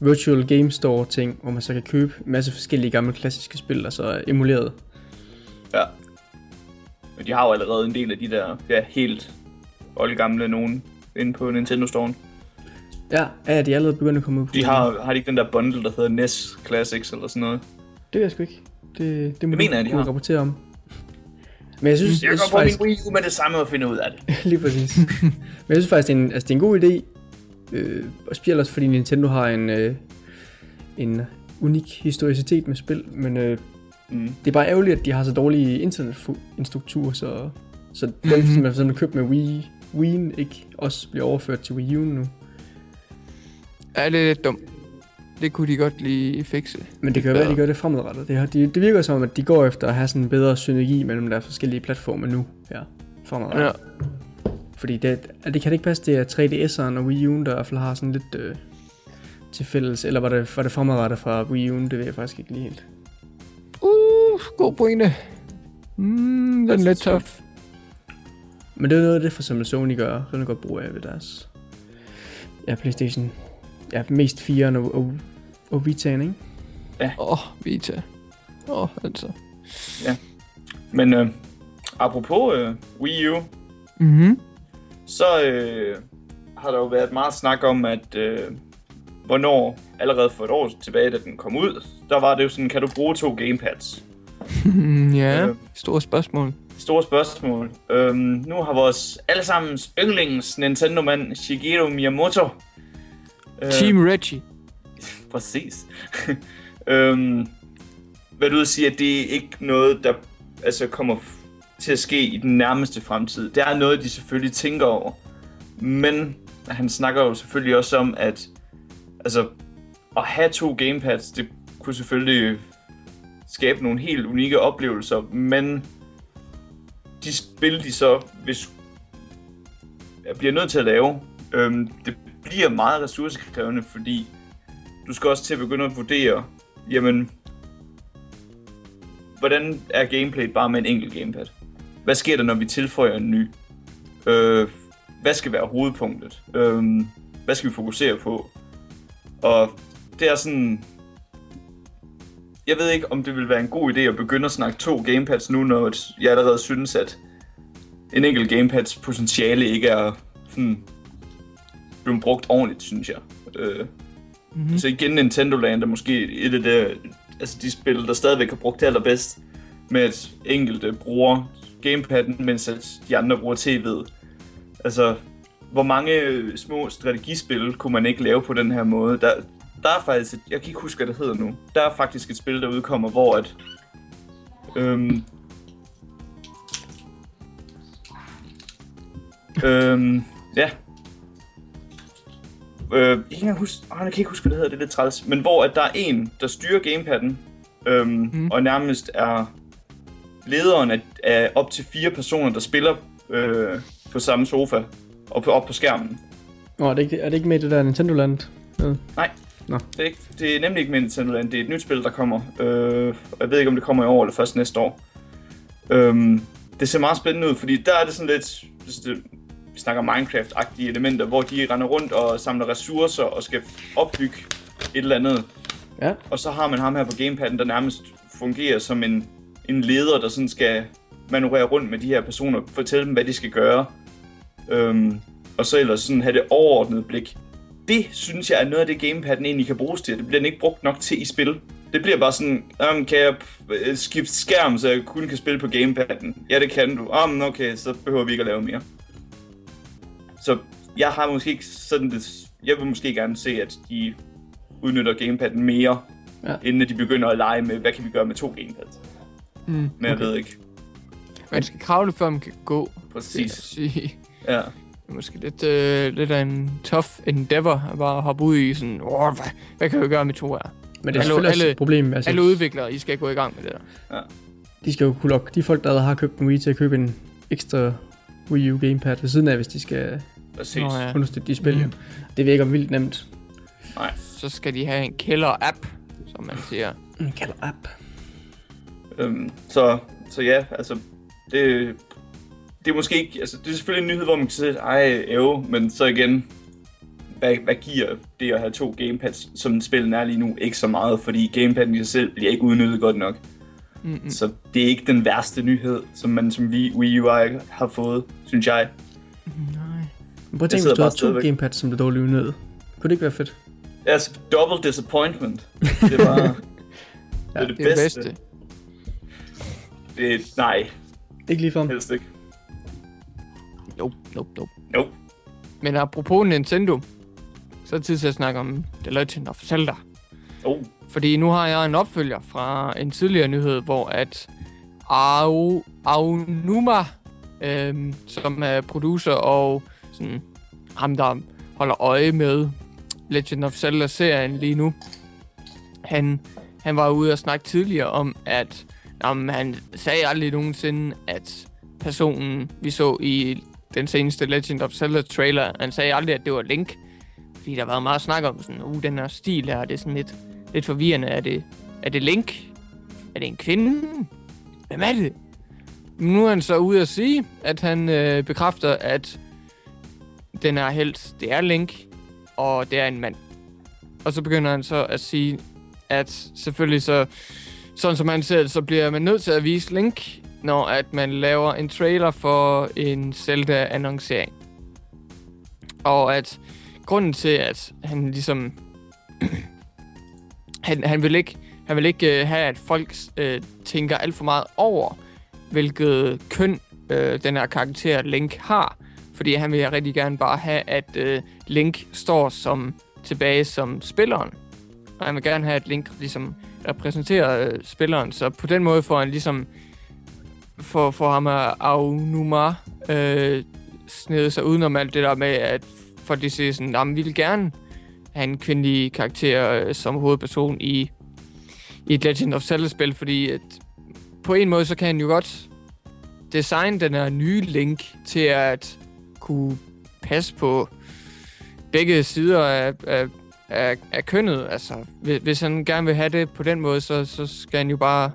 Virtual Game Store ting, hvor man så kan købe en masse forskellige gamle klassiske spil, og så er emuleret. Ja. Men de har jo allerede en del af de der ja, helt oldgamle nogen inde på Nintendo Store. Ja, ja, de er allerede begyndt at komme ud på De har, har de ikke den der bundle, der hedder NES Classics eller sådan noget? Det ved jeg sgu ikke. Det, det må Det mener jeg, de har. rapportere om. Men jeg synes, Jeg jeg synes faktisk, min Wii U med det samme og finde ud af det. lige præcis. Men jeg synes faktisk, det er en, altså, det er en god idé. Øh, og specielt også fordi Nintendo har en, øh, en unik historicitet med spil. Men øh, Mm. det er bare ærgerligt, at de har så dårlige internetinstrukturer, så, så dem, Mhm. som er for eksempel købt med Wii, Wii'en ikke også bliver overført til Wii U'en nu. Er det lidt dumt? Det kunne de godt lige fikse. Men det kan jo være, at de gør det fremadrettet. Det, har, de, det virker som om, at de går efter at have sådan en bedre synergi mellem deres forskellige platforme nu. Ja, fremadrettet. Ja. Fordi det, er- det kan det ikke passe, det er 3DS'eren og Wii U'en, der i hvert fald har sådan lidt øh, til fælles. Eller var det, var det fremadrettet fra Wii U'en, det ved jeg faktisk ikke lige helt. Uh, god pointe. Mm, den er lidt tof. Men det er noget af det, for eksempel Sony gør rigtig godt brug af ved deres ja, Playstation. Ja, mest 4'eren og, og, og Vita'en, ikke? Åh, oh, Vita. Åh, oh, altså. Men øh, apropos øh, Wii U, Mhm. så øh, har der jo været meget snak om, at øh, hvornår, allerede for et år tilbage, da den kom ud, der var det jo sådan, kan du bruge to gamepads? Ja, Øh. store spørgsmål. Store spørgsmål. Øhm, nu har vores allesammens yndlings Nintendo-mand Shigeru Miyamoto. Øh, Team Reggie. Præcis. øhm, hvad du vil sige, at det er ikke noget, der altså, kommer til at ske i den nærmeste fremtid. Det er noget, de selvfølgelig tænker over. Men han snakker jo selvfølgelig også om, at altså, at have to gamepads, det kunne selvfølgelig skabe nogle helt unikke oplevelser, men de spil, de så hvis, bliver nødt til at lave, øhm, det bliver meget ressourcekrævende, fordi du skal også til at begynde at vurdere, jamen, hvordan er gameplayet bare med en enkelt gamepad? Hvad sker der, når vi tilføjer en ny? Øh, hvad skal være hovedpunktet? Øh, hvad skal vi fokusere på? Og det er sådan... Jeg ved ikke, om det vil være en god idé at begynde at snakke to gamepads nu, når jeg allerede synes, at en enkelt gamepads potentiale ikke er sådan blevet brugt ordentligt, synes jeg. Øh, mm-hmm. Så igen, Nintendo Land er måske et af de, altså de spil, der stadigvæk har brugt det allerbedst, med at enkelte bruger gamepadden, mens at de andre bruger tv'et. Altså, hvor mange små strategispil kunne man ikke lave på den her måde? Der, der er faktisk et, jeg kan ikke huske, hvad det hedder nu. Der er faktisk et spil, der udkommer, hvor at... Øhm, øhm, ja. Øh, jeg, kan ikke huske, oh, jeg kan ikke huske, hvad det hedder, det er lidt træls. Men hvor at der er en, der styrer gamepadden, øhm, mm. og nærmest er lederen af, af op til fire personer, der spiller øh, på samme sofa og på, op på skærmen. Nå, er det ikke, er det ikke med det der Nintendo Land? Ja. Nej, Nå. Det, er ikke, det er nemlig ikke Nintendo Land. Det er et nyt spil, der kommer. Øh, jeg ved ikke, om det kommer i år eller først næste år. Øh, det ser meget spændende ud, fordi der er det sådan lidt... Det, vi snakker Minecraft-agtige elementer, hvor de render rundt og samler ressourcer og skal opbygge et eller andet. Ja. Og så har man ham her på gamepadden, der nærmest fungerer som en, en leder, der sådan skal manøvrere rundt med de her personer, fortælle dem, hvad de skal gøre. Øhm, og så ellers sådan have det overordnede blik. Det synes jeg er noget af det gamepadden egentlig kan bruges til. Det bliver den ikke brugt nok til i spil. Det bliver bare sådan, um, kan jeg skifte skærm, så jeg kun kan spille på gamepadden? Ja, det kan du. Um, okay, så behøver vi ikke at lave mere. Så jeg har måske ikke sådan det... Jeg vil måske gerne se, at de udnytter gamepadden mere, ja. inden de begynder at lege med, hvad kan vi gøre med to gamepads. Mm, Men jeg okay. ved ikke. Man skal kravle, før man kan gå. Præcis. Ja. Måske lidt, øh, lidt af en tough endeavor at bare hoppe ud i sådan, Åh, hvad, hvad kan vi gøre med to her? Men det er alle, selvfølgelig alle, et problem. Altså, alle udviklere, I skal gå i gang med det der. Ja. De skal jo kunne lokke de folk, der har købt en Wii til at købe en ekstra Wii U gamepad ved siden af, hvis de skal Præcis. Nå, ja. understøtte de spil. Mm. Det virker vildt nemt. Nej. Så skal de have en killer-app, som man siger. En killer-app. Øhm, så, så ja, altså, det, det er måske ikke, altså det er selvfølgelig en nyhed, hvor man kan sige, ej, æv, men så igen, hvad, hvad giver det at have to gamepads, som spillet er lige nu, ikke så meget, fordi gamepadden i sig selv bliver ikke udnyttet godt nok. Mm-hmm. Så det er ikke den værste nyhed, som man som Wii, Wii UI har fået, synes jeg. Nej. Prøv at tænke, hvis du har to gamepads, som blev dårligt udnyttet. Kunne det ikke være fedt? Ja, altså, double disappointment. Det var... ja, det er det, det bedste. bedste. Det, nej. Ikke lige for ham. Helst ikke. Nope, nope, nope. Nope. Men apropos Nintendo, så er det tid til at snakke om The Legend of Zelda. Oh. Fordi nu har jeg en opfølger fra en tidligere nyhed, hvor at Au, Aonuma, øhm, som er producer og sådan, ham, der holder øje med Legend of Zelda-serien lige nu, han, han var ude og snakke tidligere om, at jamen, han sagde aldrig nogensinde, at personen, vi så i den seneste Legend of Zelda-trailer, han sagde aldrig, at det var Link. Fordi der var meget snak om sådan, uh, den her stil her, det er sådan lidt, lidt forvirrende. Er det, er det Link? Er det en kvinde? Hvem er det? Nu er han så ude at sige, at han øh, bekræfter, at den er helt, det er Link, og det er en mand. Og så begynder han så at sige, at selvfølgelig så, sådan som han ser det, så bliver man nødt til at vise Link, når at man laver en trailer for en Zelda-annoncering. Og at grunden til, at han ligesom... han, han vil ikke, han vil ikke øh, have, at folk øh, tænker alt for meget over, hvilket køn øh, den her karakter Link har. Fordi han vil rigtig gerne bare have, at øh, Link står som tilbage som spilleren. Og han vil gerne have, at Link ligesom repræsenterer øh, spilleren. Så på den måde får han ligesom for, for ham her Aonuma øh, snede sig udenom alt det der med, at for de siger sådan, at vi vil gerne have en kvindelig karakter øh, som hovedperson i, i et Legend of Zelda-spil, fordi at på en måde, så kan han jo godt designe den her nye Link til at kunne passe på begge sider af, af, af, af kønnet. Altså, hvis han gerne vil have det på den måde, så, så skal han jo bare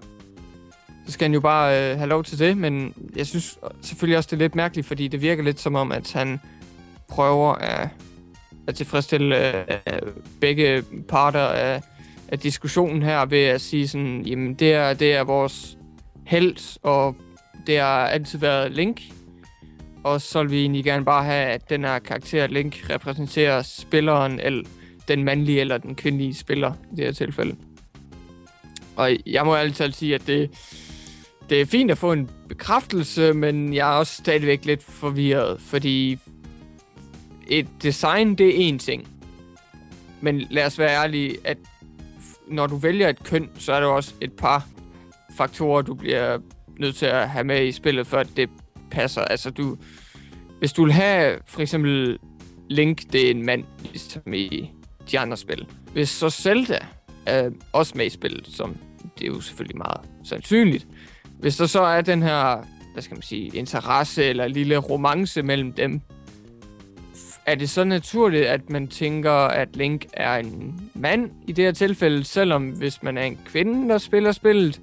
så skal han jo bare øh, have lov til det, men jeg synes selvfølgelig også, det er lidt mærkeligt, fordi det virker lidt som om, at han prøver at, at tilfredsstille øh, begge parter af, af diskussionen her ved at sige sådan, jamen det er, det er vores held, og det har altid været Link. Og så vil vi egentlig gerne bare have, at den her karakter Link repræsenterer spilleren, eller den mandlige eller den kvindelige spiller i det her tilfælde. Og jeg må altid sige, at det, det er fint at få en bekræftelse, men jeg er også stadigvæk lidt forvirret, fordi et design, det er én ting. Men lad os være ærlige, at når du vælger et køn, så er der også et par faktorer, du bliver nødt til at have med i spillet, før det passer. Altså, du, hvis du vil have for eksempel Link, det er en mand, ligesom i de andre spil. Hvis så Zelda er også med i spillet, som det er jo selvfølgelig meget sandsynligt. Hvis der så er den her, hvad skal man sige, interesse eller lille romance mellem dem, er det så naturligt, at man tænker, at Link er en mand i det her tilfælde, selvom hvis man er en kvinde, der spiller spillet?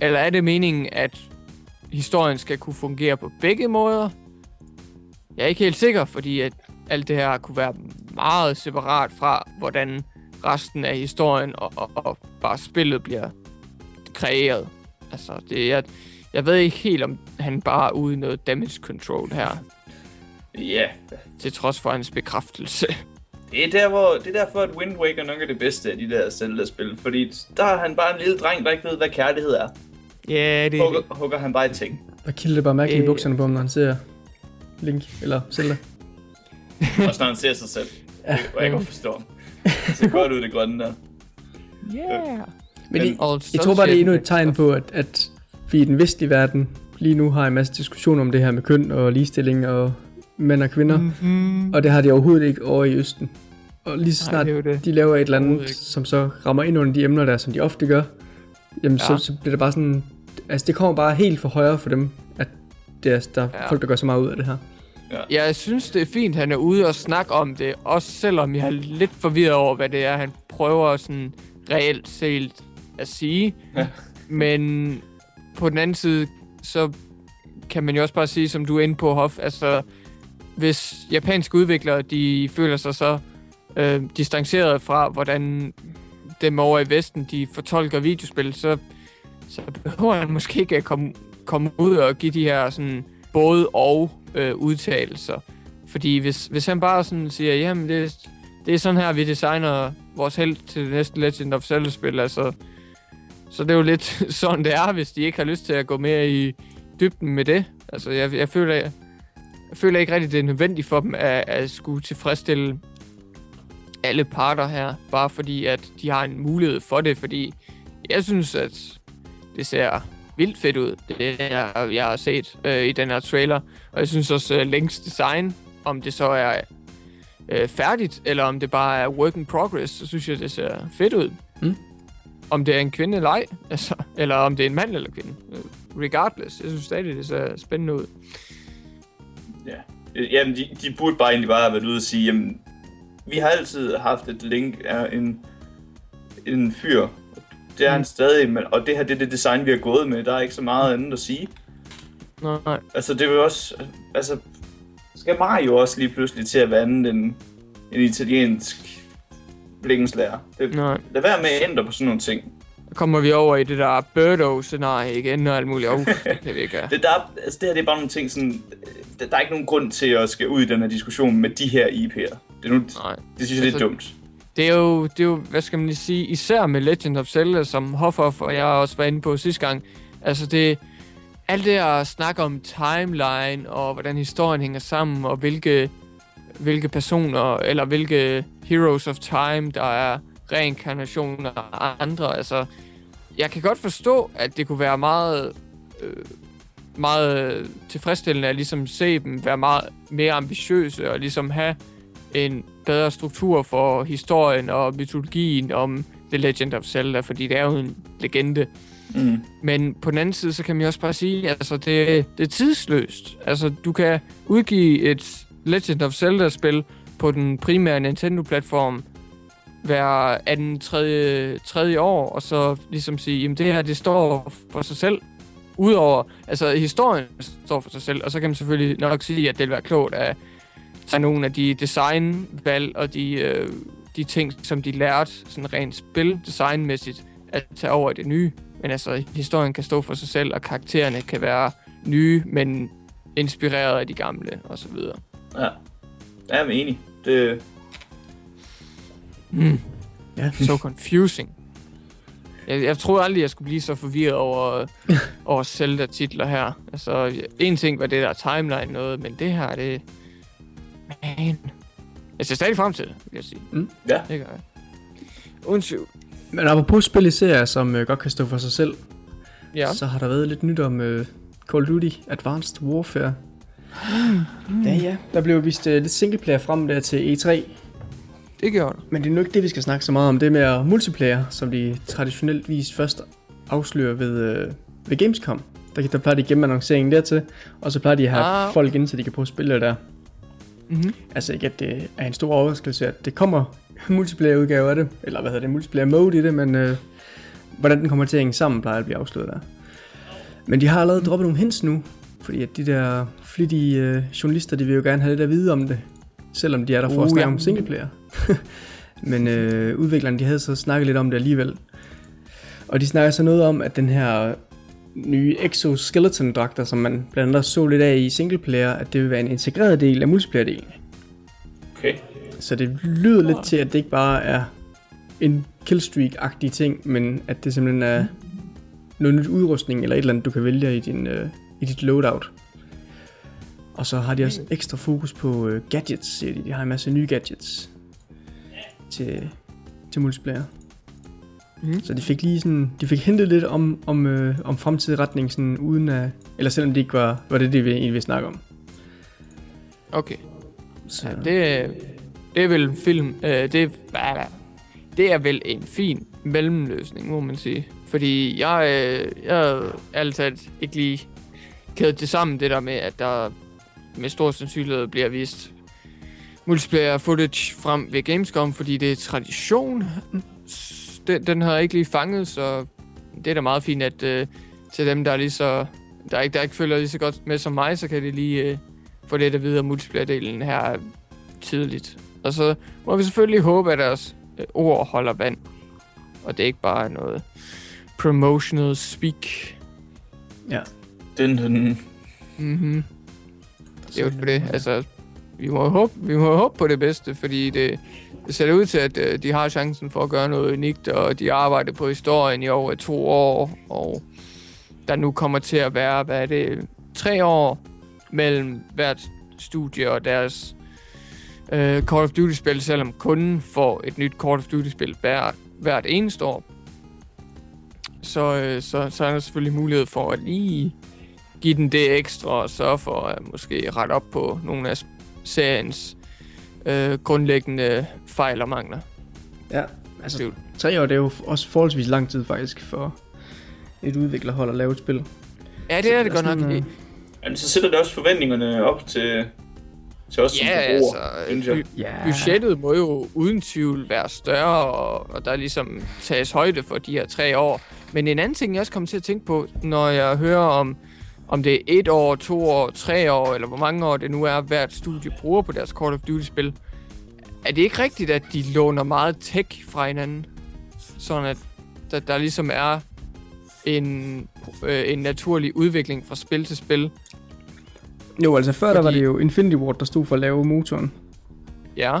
Eller er det meningen, at historien skal kunne fungere på begge måder? Jeg er ikke helt sikker, fordi at alt det her kunne være meget separat fra, hvordan resten af historien og, og, og bare spillet bliver kreeret. Altså, det, jeg, jeg ved ikke helt, om han bare er ude i noget damage control her. Ja. Til trods for hans bekræftelse. Det er, der, hvor, det er derfor, at Wind Waker nok er det bedste af de der Zelda-spil. Fordi der er han bare en lille dreng, der ikke ved, hvad kærlighed er. Ja, det Hugger, hugger han bare i ting. Der kilder det bare mærkeligt i Øh. bukserne på ham, når han ser Link eller Zelda. Også når han ser sig selv. Ja. Det kan jeg godt forstå. Det ser godt ud, det grønne der. Yeah. Men I, jeg tror bare, det er endnu et tegn på, at, at vi i den vestlige verden lige nu har en masse diskussion om det her med køn og ligestilling og mænd og kvinder. Mm. Mm-hmm. Og det har de overhovedet ikke over i Østen. Og lige så Nej, snart det er jo det. de laver et eller andet, som så rammer ind under de emner der, som de ofte gør, jamen ja. Ja. så, så bliver det bare sådan... Altså det kommer bare helt for højre for dem, at det er, der er Ja. folk, der gør så meget ud af det her. Jeg synes, det er fint, at han er ude og snakke om det. Også selvom jeg er lidt forvirret over, hvad det er, han prøver sådan reelt set at sige. Ja. Men på den anden side, så kan man jo også bare sige, som du er inde på, Hoff, altså hvis japanske udviklere, de føler sig så øh, distanceret fra, hvordan dem over i Vesten, de fortolker videospil, så, så behøver han måske ikke at komme, komme ud og give de her sådan både og øh, udtalelser. Fordi hvis, hvis han bare sådan siger, jamen det, det er sådan her, vi designer vores held til det næste Legend of Zelda-spil, altså, så det er jo lidt sådan, det er, hvis de ikke har lyst til at gå mere i dybden med det. Altså, jeg, jeg føler, jeg, jeg føler ikke rigtig, det er nødvendigt for dem at, at skulle tilfredsstille alle parter her, bare fordi, at de har en mulighed for det, fordi jeg synes, at det ser vildt fedt ud, det jeg, jeg har set øh, i den her trailer. Og jeg synes også, øh, Links design, om det så er øh, færdigt, eller om det bare er work in progress, så synes jeg, det ser fedt ud. Mm. Om det er en kvinde eller ej, altså, eller om det er en mand eller kvinde. Øh, Regardless, jeg synes stadig, det ser spændende ud. Ja. Jamen, de, de burde bare egentlig bare have været ude og sige, jamen, vi har altid haft et Link er en, en fyr. Det er han Mm. stadig, men, og det her det er det design, vi har gået med. Der er ikke så meget andet at sige. Nej. Altså, det vil også... Altså, skal Mario også lige pludselig til at vande en, en italiensk blikkenslærer? Det, nej. lad være med at ændre på sådan nogle ting. Så kommer vi over i det der Birdo-scenarie igen og alt muligt. Oh, det kan vi ikke. Det, der, altså, det her det er bare nogle ting, sådan, øh, der, der er ikke nogen grund til at skal ud i den her diskussion med de her IP'er. Det, er nu, Nej. det synes jeg, det er Altså, dumt. Det er, jo, det er jo, hvad skal man lige sige, især med Legend of Zelda, som Hoffoff og jeg også var inde på sidste gang. Altså det, alt det at snakke om timeline, og hvordan historien hænger sammen, og hvilke, hvilke personer, eller hvilke heroes of time, der er reinkarnationer af andre. Altså, jeg kan godt forstå, at det kunne være meget, øh, meget tilfredsstillende at ligesom se dem være meget mere ambitiøse, og ligesom have en bedre struktur for historien og mytologien om The Legend of Zelda, fordi det er jo en legende. Mm. Men på den anden side, så kan man også bare sige, altså det, det er tidsløst. Altså du kan udgive et Legend of Zelda-spil på den primære Nintendo-platform hver anden tredje, tredje år, og så ligesom sige, jamen det her, det står for sig selv. Udover, altså historien står for sig selv, og så kan man selvfølgelig nok sige, at det vil være klogt at tage nogle af de designvalg og de, øh, de ting, som de lærte sådan rent spil designmæssigt, at tage over i det nye. Men altså, historien kan stå for sig selv, og karaktererne kan være nye, men inspireret af de gamle, og så videre. Ja. Ja, jeg er enig. Det, Mm. Ja. So confusing. Jeg, jeg troede aldrig, jeg skulle blive så forvirret over, over Zelda-titler her. Altså, en ting var det der timeline noget, men det her, det... Man. Jeg ser stadig frem til det, vil jeg sige. ja. Det gør jeg. Uden tvivl. Men apropos spil i serier, som øh, godt kan stå for sig selv, Ja. ja. så har der været lidt nyt om øh, Call of Duty Advanced Warfare. Ja, ja. Der blev vist øh, lidt singleplayer frem der til E3, Det gjorde det. men det er nu ikke det, vi skal snakke så meget om. Det er mere multiplayer, som de traditionelt vis først afslører ved, øh, ved Gamescom. Der, der plejer de at gemme annonceringen dertil, og så plejer de at have Ah. ah. folk ind, så de kan prøve at spille det der. Mm-hmm. Altså ikke, at det er en stor overraskelse, at det kommer multiplayer udgave af det, eller hvad hedder det, multiplayer mode i det, men øh, hvordan den kommer til at hænge sammen, plejer at blive afsløret der. Men de har allerede droppet nogle hints nu, fordi at de der flittige øh, journalister, de vil jo gerne have lidt at vide om det, selvom de er der for Uh, at snakke ja. om singleplayer. men øh, udviklerne, de havde så snakket lidt om det alligevel. Og de snakker så noget om, at den her nye exoskeleton-dragter, som man blandt andet så lidt af i singleplayer, at det vil være en integreret del af multiplayer-delen. Okay. Så det lyder lidt til, at det ikke bare er en killstreak-agtig ting, men at det simpelthen er noget nyt udrustning, eller et eller andet, du kan vælge i, din, øh, i dit loadout. Og så har de også ekstra fokus på øh, gadgets, siger de. De har en masse nye gadgets til, til multiplayer. Mhm. Så de fik lige sådan, de fik hentet lidt om, om, øh, om fremtidig retning, sådan uden at, eller selvom det ikke var, var det, det vi egentlig ville snakke om. Okay. Så, Ja, det, det er vel en film. Øh, det, er- det er vel en fin mellemløsning, må man sige. Fordi jeg, øh, jeg er talt ikke lige kædet det sammen, det der med, at der med stor sandsynlighed bliver vist multiplayer footage frem ved Gamescom, fordi det er tradition. Den, den har jeg ikke lige fanget, så det er da meget fint, at øh, til dem, der er lige så, der ikke, der ikke følger lige så godt med som mig, så kan de lige øh, få lidt at vide om multiplayer-delen her tidligt. Og så må vi selvfølgelig håbe, at deres øh, ord holder vand. Og det er ikke bare noget promotional speak. Ja, den, den, Mhm. Det er jo det. Altså, vi må, håbe, vi må håbe på det bedste, fordi det, det ser ud til, at øh, de har chancen for at gøre noget unikt, og de arbejder på historien i over to år, og der nu kommer til at være, hvad er det, tre år mellem hvert studie og deres øh, Call of Duty-spil, selvom kunden får et nyt Call of Duty-spil hvert, hvert eneste år. Så, øh, så, så er der selvfølgelig mulighed for at lige give den det ekstra, og sørge for at måske rette op på nogle af seriens øh, grundlæggende fejl og mangler. ja, altså tre år, det er jo også forholdsvis lang tid faktisk for et udviklerhold at lave et spil. Ja, det er det godt nok. øh, jamen, så sætter det også forventningerne op til, til os som Ja, forbrugere, altså, synes jeg. by- Ja, budgettet må jo uden tvivl være større, og, og der ligesom tages højde for de her tre år. Men en anden ting, jeg også kommer til at tænke på, når jeg hører om, om det er et år, to år, tre år, eller hvor mange år det nu er, hvert studie bruger på deres Call of Duty-spil, er det ikke rigtigt, at de låner meget tech fra hinanden? Sådan at der, der ligesom er en, øh, en naturlig udvikling fra spil til spil. Jo, altså før der var Fordi- det jo Infinity Ward, der stod for at lave motoren. Ja,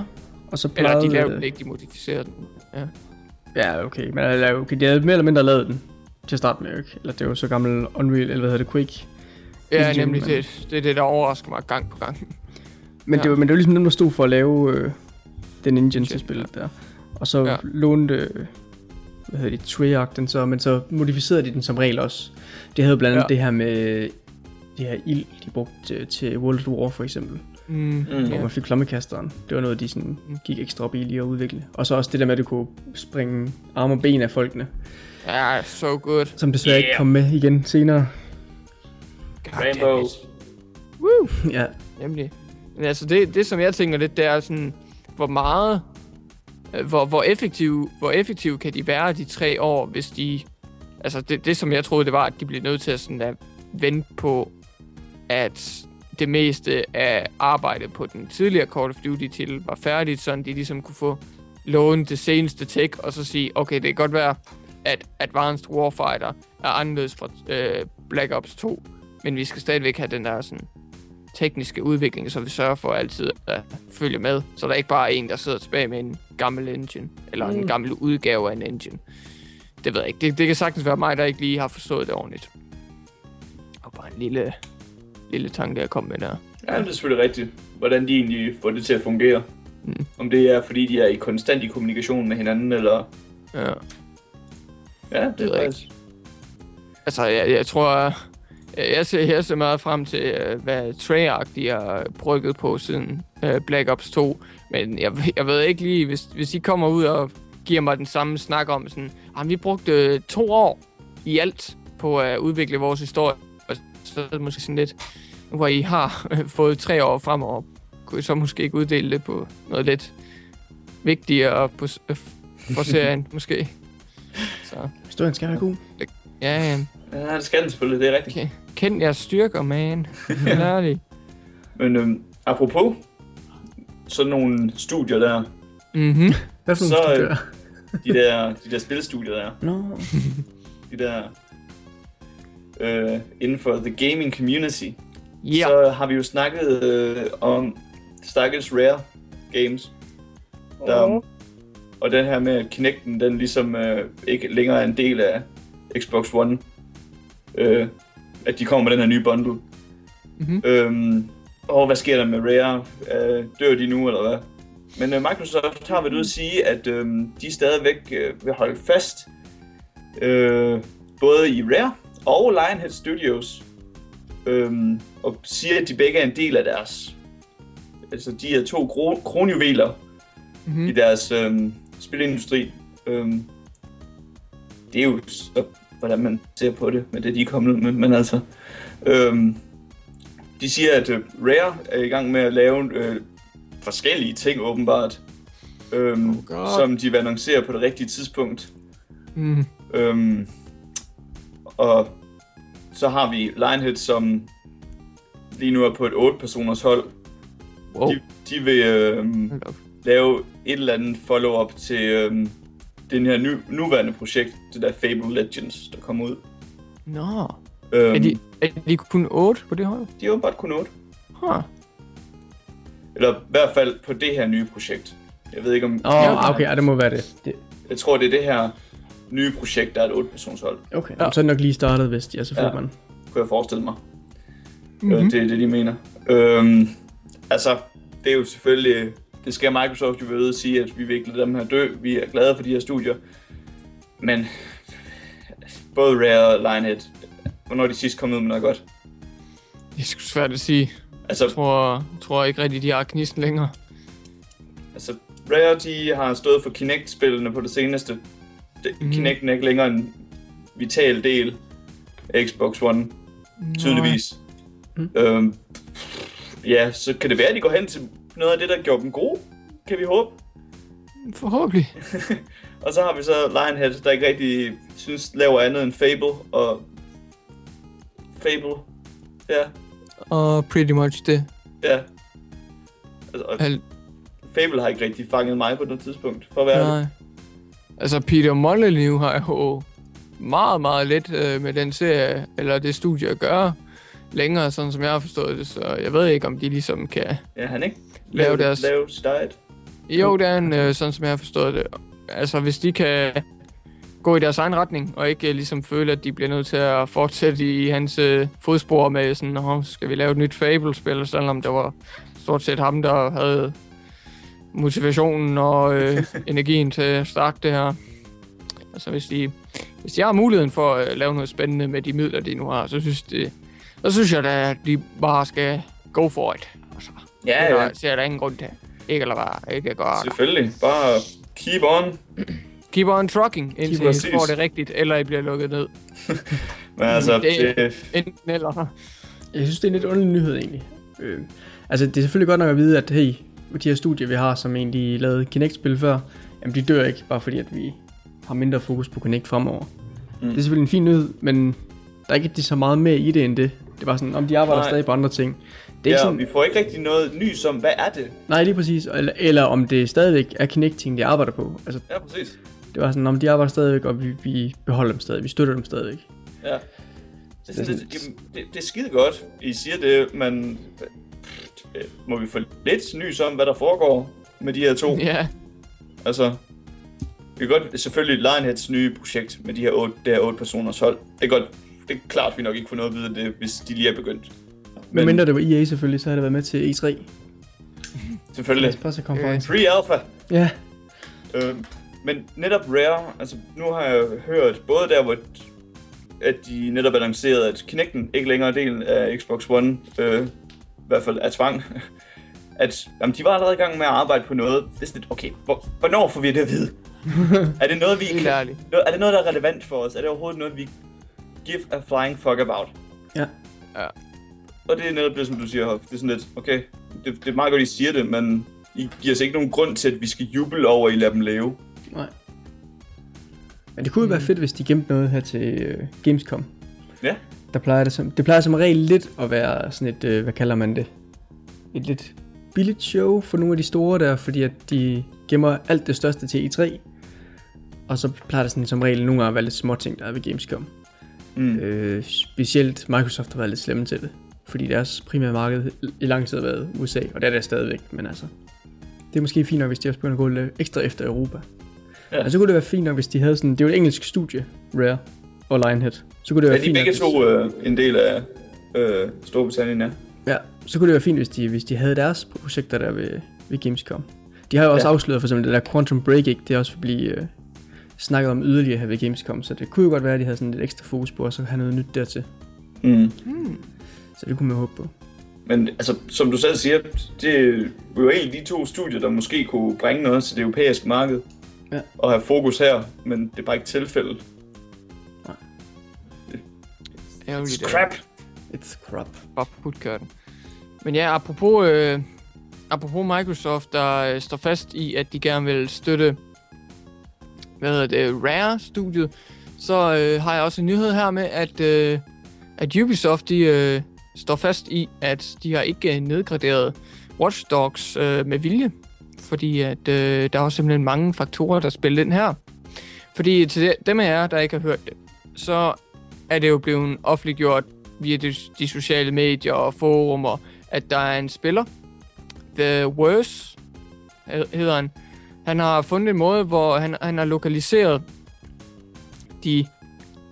Og så eller plejede... de laver den ikke, de modificerer den. Ja, okay. Men eller, okay, de havde mere eller mindre lavet den til at starte med, ikke? Eller det var så gammel Unreal, eller hvad hedder det, Quake. Ja, Engine, nemlig men- det, det er det, der overrasker mig gang på gang. Men, Ja. det var, men det var ligesom dem, der stod for at lave øh, den engine til spillet der. Og så Ja. lånte, øh, hvad hedder det, Treyarch den så, men så modificerede de den som regel også. Det havde blandt andet Ja. det her med det her ild, de brugte til, til World of War for eksempel. Mm, Mm. Hvor ja. man fik flammekasteren. Det var noget, de sådan gik ekstra op i lige at udvikle. Og så også det der med, at du kunne springe arme og ben af folkene. ja, so good. Som desværre yeah. Yeah. ikke kom med igen senere. God Rainbow. Woo! ja, Nemlig. Men altså, det, det som jeg tænker lidt, det er sådan, hvor meget, øh, hvor, hvor, effektive, hvor effektive kan de være de tre år, hvis de, altså det, det som jeg troede, det var, at de blev nødt til at sådan at vente på, at det meste af arbejdet på den tidligere Call of Duty-titel var færdigt, så de ligesom kunne få låne det seneste tech, og så sige, okay, det kan godt være, at Advanced Warfighter er anderledes fra øh, Black Ops 2, men vi skal stadigvæk have den der sådan tekniske udvikling, så vi sørger for altid at følge med, så der er ikke bare er en, der sidder tilbage med en gammel engine, eller mm. en gammel udgave af en engine. Det ved jeg ikke. Det, det kan sagtens være mig, der ikke lige har forstået det ordentligt. Og bare en lille, lille tanke, jeg kom med der. Ja, det er selvfølgelig rigtigt. Hvordan de egentlig får det til at fungere. Mm. Om det er, fordi de er i konstant i kommunikation med hinanden, eller... Ja. Ja, det, Det er faktisk... Altså, jeg, jeg tror, jeg, jeg, ser, jeg ser meget frem til, øh, hvad Treyarch de har brygget på siden uh, Black Ops 2. Men jeg, jeg ved ikke lige, hvis, hvis I kommer ud og giver mig den samme snak om sådan, at vi brugte øh, to år i alt på at udvikle vores historie. Og så er det måske sådan lidt, hvor I har øh, fået tre år fremover, kunne I så måske ikke uddele det på noget lidt vigtigere på, øh, for serien, måske. Så, Historien skal være god. ja, ja. Ja, det skal den selvfølgelig, det er rigtigt. Okay. Kend jeres styrker, man. Lærlig. Men øhm, apropos sådan nogle studier der, Mhm. Hvad for Så, nogle øh, studier? de der, de der spilstudier der, Nå. de der øh, inden for the gaming community, Ja. så har vi jo snakket øh, om stakkels Rare Games. Der, og den her med at Kinecten, den ligesom øh, ikke længere er en del af Xbox One. Øh, at de kommer med den her nye bundle. Mhm. Øhm, og hvad sker der med Rare? Øh, dør de nu, eller hvad? Men øh, Microsoft har været ude at sige, at øh, de stadigvæk øh, vil holde fast øh, både i Rare og Lionhead Studios. Øh, og siger, at de begge er en del af deres... Altså, de er to kro- kronjuveler Mhm. i deres øhm, spilindustri. Øhm, det er jo så, hvordan man ser på det, med det de er kommet ud med, men altså... Øhm, de siger, at øh, Rare er i gang med at lave øh, forskellige ting, åbenbart. Øhm, Oh God. som de vil annoncere på det rigtige tidspunkt. Mhm. Øhm, og så har vi Lionhead, som lige nu er på et 8-personers hold. Wow. De, de vil øhm, lave et eller andet follow-up til øhm, den her ny, nuværende projekt, det der Fable Legends, der kommer ud. Nå. Øhm, Er de, er de kun 8 på det hold? de er åbenbart kun 8. Huh. Eller i hvert fald på det her nye projekt. Jeg ved ikke om... Åh, oh, okay, ja, det må være det. det Jeg tror, det er det her nye projekt, der er et 8-persons hold, okay, Ja. så er det nok lige startet, hvis de er så Ja. man. kunne jeg forestille mig. Mhm. Mm-hmm. Øh, det er det, de mener. Øhm, altså, det er jo selvfølgelig... Det skal Microsoft jo ved at sige, at vi vil ikke lade dem her dø. Vi er glade for de her studier. Men både Rare og Lionhead, hvornår de sidst kommet ud med noget godt? Det er sgu svært at sige. Altså, Jeg tror, tror ikke rigtig, de har knisten længere. altså Rare, de har stået for Kinect-spillene på det seneste. Det, mm. Kinecten er ikke længere en vital del af Xbox One, tydeligvis. Mm. Øhm, ja, så kan det være, at de går hen til noget af det, der gjorde dem gode, kan vi håbe. Forhåbentlig. Og så har vi så Lionhead, der ikke rigtig synes laver andet end Fable, og Fable, ja, Og pretty much det. ja. Altså, og Al- Fable har ikke rigtig fanget mig på noget tidspunkt, for at være. Nej. Altså, Peter Molyneux har jo meget, meget lidt øh, med den serie, eller det studie at gøre længere, sådan som jeg har forstået det, så jeg ved ikke, om de ligesom kan... Ja, han ikke Lave lave, deres- lave eget. Jo, det er en, øh, sådan som jeg har forstået det. Altså, hvis de kan gå i deres egen retning, og ikke øh, ligesom føle, at de bliver nødt til at fortsætte i hans øh, fodspor med sådan, Nå, skal vi lave et nyt Fable-spil, selvom det var stort set ham, der havde motivationen og øh, energien til at starte det her. Altså, hvis de, hvis de har muligheden for at øh, lave noget spændende med de midler, de nu har, så synes, det, så synes jeg da, at de bare skal go for it. Ja, det ja, er, ser jeg da ingen grund til. Ikke eller hvad? Ikke godt. selvfølgelig. Bare keep on. Keep on trucking, indtil I får det rigtigt, eller I bliver lukket ned. Men altså, Det- det, Enten eller. Jeg synes, det er en lidt underlig nyhed egentlig. Øh, altså, det er selvfølgelig godt nok at vide, at hey, de her studier, vi har, som egentlig lavede Kinect-spil før, jamen de dør ikke, bare fordi at vi har mindre fokus på Kinect fremover. Mm. Det er selvfølgelig en fin nyhed, men der er ikke rigtig så meget mere i det end det. Det var sådan, om de arbejder Nej. stadig på andre ting. Det er ja, ikke sådan, vi får ikke rigtig noget nys om, hvad er det? nej, lige præcis. Eller, eller om det stadigvæk er Kinect-ting, de arbejder på. Altså, Ja, præcis. det var sådan, om de arbejder stadigvæk, og vi, vi beholder dem stadig. Vi støtter dem stadigvæk. Ja. Det er, det, det, det, det er skide godt, I siger det, men øh, må vi få lidt nys om, hvad der foregår med de her to? Ja, Altså, vi kan godt, selvfølgelig Lionheads nye projekt med de her otte, det her otte personers hold. Det er godt, det er klart, vi nok ikke får noget at vide af det, hvis de lige er begyndt. Men mindre det var EA selvfølgelig, så havde det været med til E3. selvfølgelig. Pressekonference. Free Alpha. Ja. Øh, men netop Rare, altså nu har jeg hørt både der, hvor at de netop annoncerede, at Kinecten ikke længere er del af Xbox One, øh, i hvert fald af tvang, at jamen, de var allerede i gang med at arbejde på noget. Det er sådan lidt, okay, hvor, hvornår får vi det at vide? er det noget, vi kan, er det noget, der er relevant for os? Er det overhovedet noget, vi give a flying fuck about? Ja. Ja. Og det er netop det, som du siger, Hoff. Det er sådan lidt, okay, det, det er meget godt, I siger det, men I giver os ikke nogen grund til, at vi skal juble over, at I lader dem leve. Nej. Men det kunne jo være fedt, hvis de gemte noget her til uh, Gamescom. Ja. Der plejer det, som, det plejer som regel lidt at være sådan et, uh, hvad kalder man det? Et lidt billigt show for nogle af de store der, fordi at de gemmer alt det største til E3. Og så plejer det sådan som regel nogle gange at være lidt små ting, der er ved Gamescom. Mm. Øh, specielt Microsoft har været lidt slemme til det. Fordi deres primære marked i lang tid har været USA, og det er det stadigvæk, men altså... Det er måske fint nok, hvis de også begynder at gå lidt ekstra efter Europa. Ja. Ja. Altså, så kunne det være fint nok, hvis de havde sådan... Det er jo et engelsk studie, Rare og Lionhead. Så kunne det være de fint begge nok, to øh, en del af øh, Storbritannien, ja? Ja, så kunne det være fint, hvis de, hvis de havde deres projekter der ved, ved Gamescom. De har jo også Ja. ja. afsløret for eksempel det der Quantum Break, ikke? det er også vil blive øh, snakket om yderligere her ved Gamescom, så det kunne jo godt være, at de havde sådan lidt ekstra fokus på, og så have noget nyt dertil. Mm. Hmm. Så det kunne man håbe på. Men altså, som du selv siger, det er jo en af de to studier, der måske kunne bringe noget til det europæiske marked. Ja. Og have fokus her, men det er bare ikke tilfældet. Ærgerligt. It's crap. It's crap. Bare putkørten. Men ja, apropos, øh, apropos Microsoft, der øh, står fast i, at de gerne vil støtte hvad hedder det, Rare-studiet, så øh, har jeg også en nyhed her med, at, øh, at Ubisoft de, øh, står fast i, at de har ikke nedgraderet Watch Dogs øh, med vilje, fordi at øh, der er også simpelthen mange faktorer, der spiller ind her. Fordi til dem af jer, der ikke har hørt det, så er det jo blevet offentliggjort via de, de sociale medier og forumer, at der er en spiller, The Worse hedder han. Han har fundet en måde, hvor han, han har lokaliseret de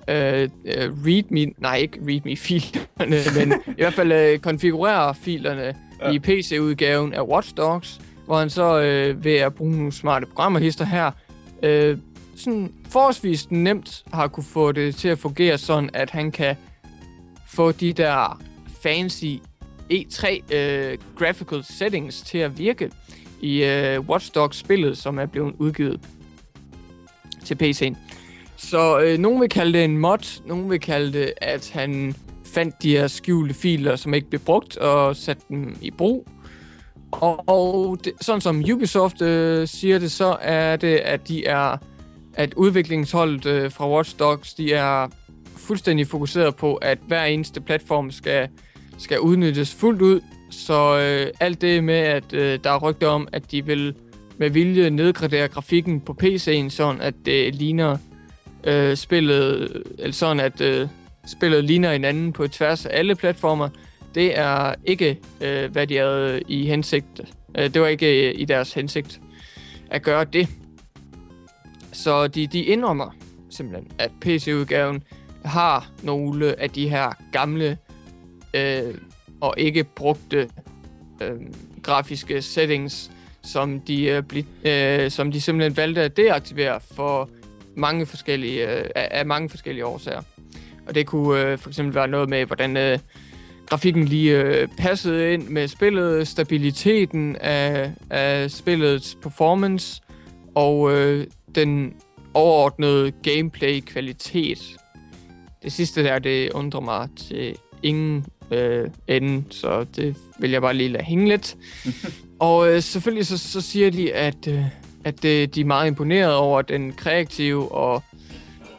øh, øh, readme, nej ikke readme-filerne, men i hvert fald øh, konfigurerer filerne Ja. i PC-udgaven af Watch Dogs, hvor han så øh, ved at bruge nogle smarte programmer hister her, øh, sådan forholdsvis nemt har kunne få det til at fungere sådan, at han kan få de der fancy E3 øh, graphical settings til at virke i øh, Watch Dogs-spillet, som er blevet udgivet til PC'en. Så øh, nogen vil kalde det en mod, nogen vil kalde det, at han fandt de her skjulte filer, som ikke blev brugt, og satte dem i brug. Og, og det, sådan som Ubisoft øh, siger det, så er det, at de er at udviklingsholdet øh, fra Watch Dogs, de er fuldstændig fokuseret på, at hver eneste platform skal, skal udnyttes fuldt ud. Så øh, alt det med, at øh, der er rygter om, at de vil med vilje nedgradere grafikken på PC'en, sådan at det ligner øh, spillet, eller sådan at øh, spillet ligner hinanden på tværs af alle platformer, det er ikke, øh, hvad de havde i hensigt. Øh, det var ikke øh, i deres hensigt at gøre det. Så de, de indrømmer simpelthen, at PC-udgaven har nogle af de her gamle øh, og ikke brugte øh, grafiske settings, som de, øh, bl- øh, som de simpelthen valgte at deaktivere for mange forskellige, øh, af, af mange forskellige årsager. Og det kunne øh, for eksempel være noget med, hvordan øh, grafikken lige øh, passede ind med spillet, stabiliteten af, af spillets performance og øh, den overordnede gameplay-kvalitet. Det sidste der, det undrer mig til ingen øh, ende, så det vil jeg bare lige lade hænge lidt. og øh, selvfølgelig så, så siger de, at, øh, at øh, de er meget imponeret over den kreative og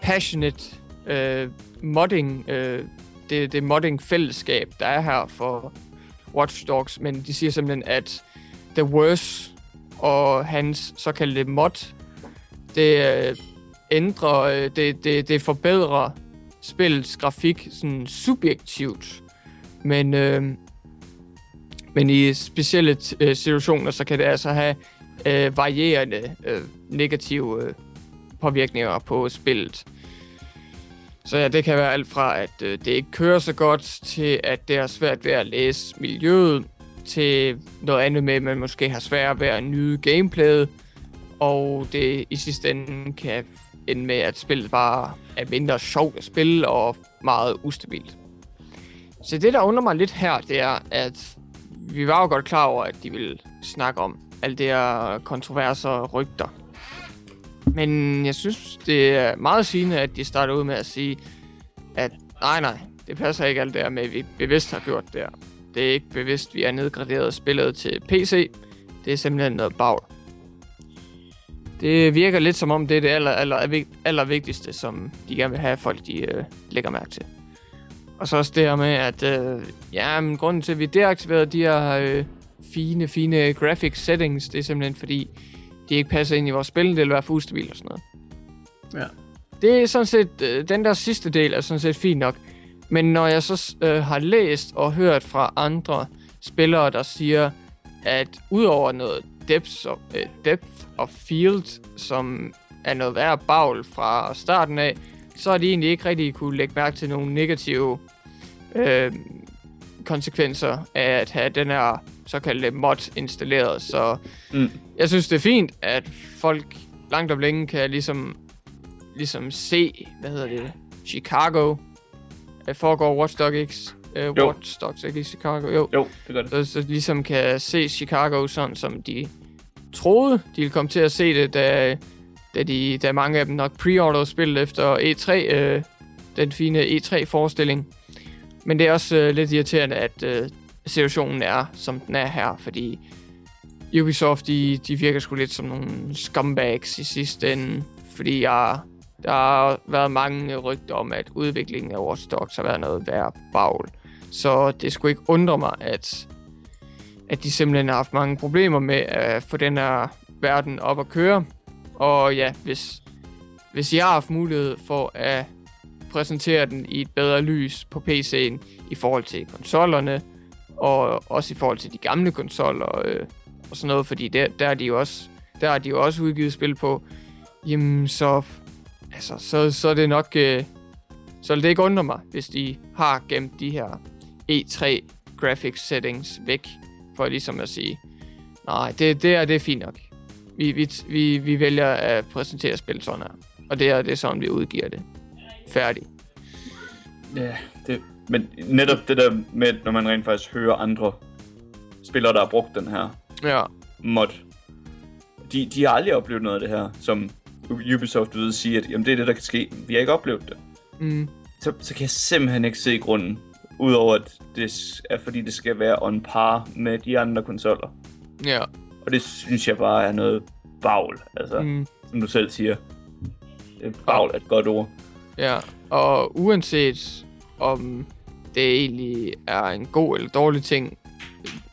passionate øh, modding, øh, det, det modding-fællesskab, der er her for Watch Dogs, men de siger simpelthen, at The Worst og hans såkaldte mod, det øh, ændrer, øh, det, det, det forbedrer spillets grafik sådan subjektivt, men, øh, men i specielle øh, situationer, så kan det altså have øh, varierende øh, negative øh, påvirkninger på spillet. Så ja, det kan være alt fra, at øh, det ikke kører så godt, til at det er svært ved at læse miljøet, til noget andet med, at man måske har svært ved at nyde gameplayet, og det i sidste ende kan ende med, at spillet bare er mindre sjovt at spille og meget ustabilt. Så det, der undrer mig lidt her, det er, at vi var jo godt klar over, at de ville snakke om alle de her kontroverser og rygter. Men jeg synes, det er meget sigende, at de starter ud med at sige, at nej, nej, det passer ikke alt det her med, at vi bevidst har gjort det her. Det er ikke bevidst, vi har nedgraderet spillet til PC. Det er simpelthen noget bagl. Det virker lidt som om, det er det aller, aller, aller vigtigste, som de gerne vil have, folk de øh, lægger mærke til. Og så også det her med, at øh, ja, men grunden til, at vi deaktiverede de her øh, fine, fine graphic settings, det er simpelthen fordi, de ikke passer ind i vores spil, det vil være for ustabilt og sådan noget. Ja. Det er sådan set, øh, den der sidste del er sådan set fint nok. Men når jeg så øh, har læst og hørt fra andre spillere, der siger, at udover noget depth of, øh, depth of field, som er noget værre bagl fra starten af, så har de egentlig ikke rigtig kunne lægge mærke til nogle negative øh, konsekvenser af at have den her såkaldte mod installeret. Så mm. jeg synes, det er fint, at folk langt om længe kan ligesom, ligesom se, hvad hedder det, Chicago, uh, foregår Watch Dogs, uh, Watch Dogs ikke i Chicago, jo. Jo, det gør det. Så, så ligesom kan se Chicago sådan, som de troede, de ville komme til at se det, da, da, de, da mange af dem nok pre spillet efter E3, øh, den fine E3-forestilling. Men det er også øh, lidt irriterende, at øh, situationen er, som den er her, fordi Ubisoft, de, de virker sgu lidt som nogle scumbags i sidste ende, fordi jeg, der har været mange rygter om, at udviklingen af Watch Dogs har været noget værre bagl. Så det skulle ikke undre mig, at, at de simpelthen har haft mange problemer med at få den her verden op at køre. Og ja, hvis, hvis jeg har haft mulighed for at præsentere den i et bedre lys på PC'en i forhold til konsollerne, og også i forhold til de gamle konsoller øh, og sådan noget, fordi der, der er de jo også der er de jo også udgivet spil på, jamen så, altså, så, så er det nok, øh, så det ikke undre mig, hvis de har gemt de her E3 graphics settings væk, for ligesom at sige, nej, det, det, er, det er fint nok. Vi, vi, vi, vi vælger at præsentere spil sådan her, og det er, det er sådan, vi udgiver det. Færdig. Ja, det, men netop det der med, når man rent faktisk hører andre spillere, der har brugt den her ja. mod, de, de har aldrig oplevet noget af det her, som Ubisoft vil sige, at jamen, det er det, der kan ske. Vi har ikke oplevet det. Mm. Så, så kan jeg simpelthen ikke se grunden, udover at det er fordi, det skal være on par med de andre konsoller. Ja. Og det synes jeg bare er noget bagl, altså, mm. som du selv siger. Bagl er et godt ord. Ja, og uanset om det egentlig er en god eller dårlig ting,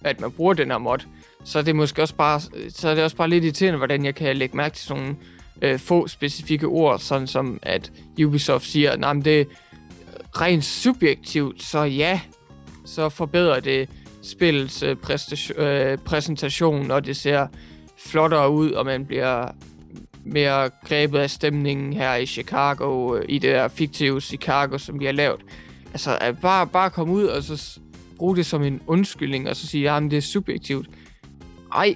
at man bruger den her mod, så er det måske også bare, så er det også bare lidt irriterende, hvordan jeg kan lægge mærke til sådan nogle øh, få specifikke ord, sådan som at Ubisoft siger, nej, men det er rent subjektivt, så ja, så forbedrer det spillets øh, øh, præsentation, og det ser flottere ud, og man bliver mere grebet af stemningen her i Chicago, øh, i det der fiktive Chicago, som vi har lavet. Altså, at bare, bare komme ud og så bruge det som en undskyldning, og så sige, at det er subjektivt. Ej,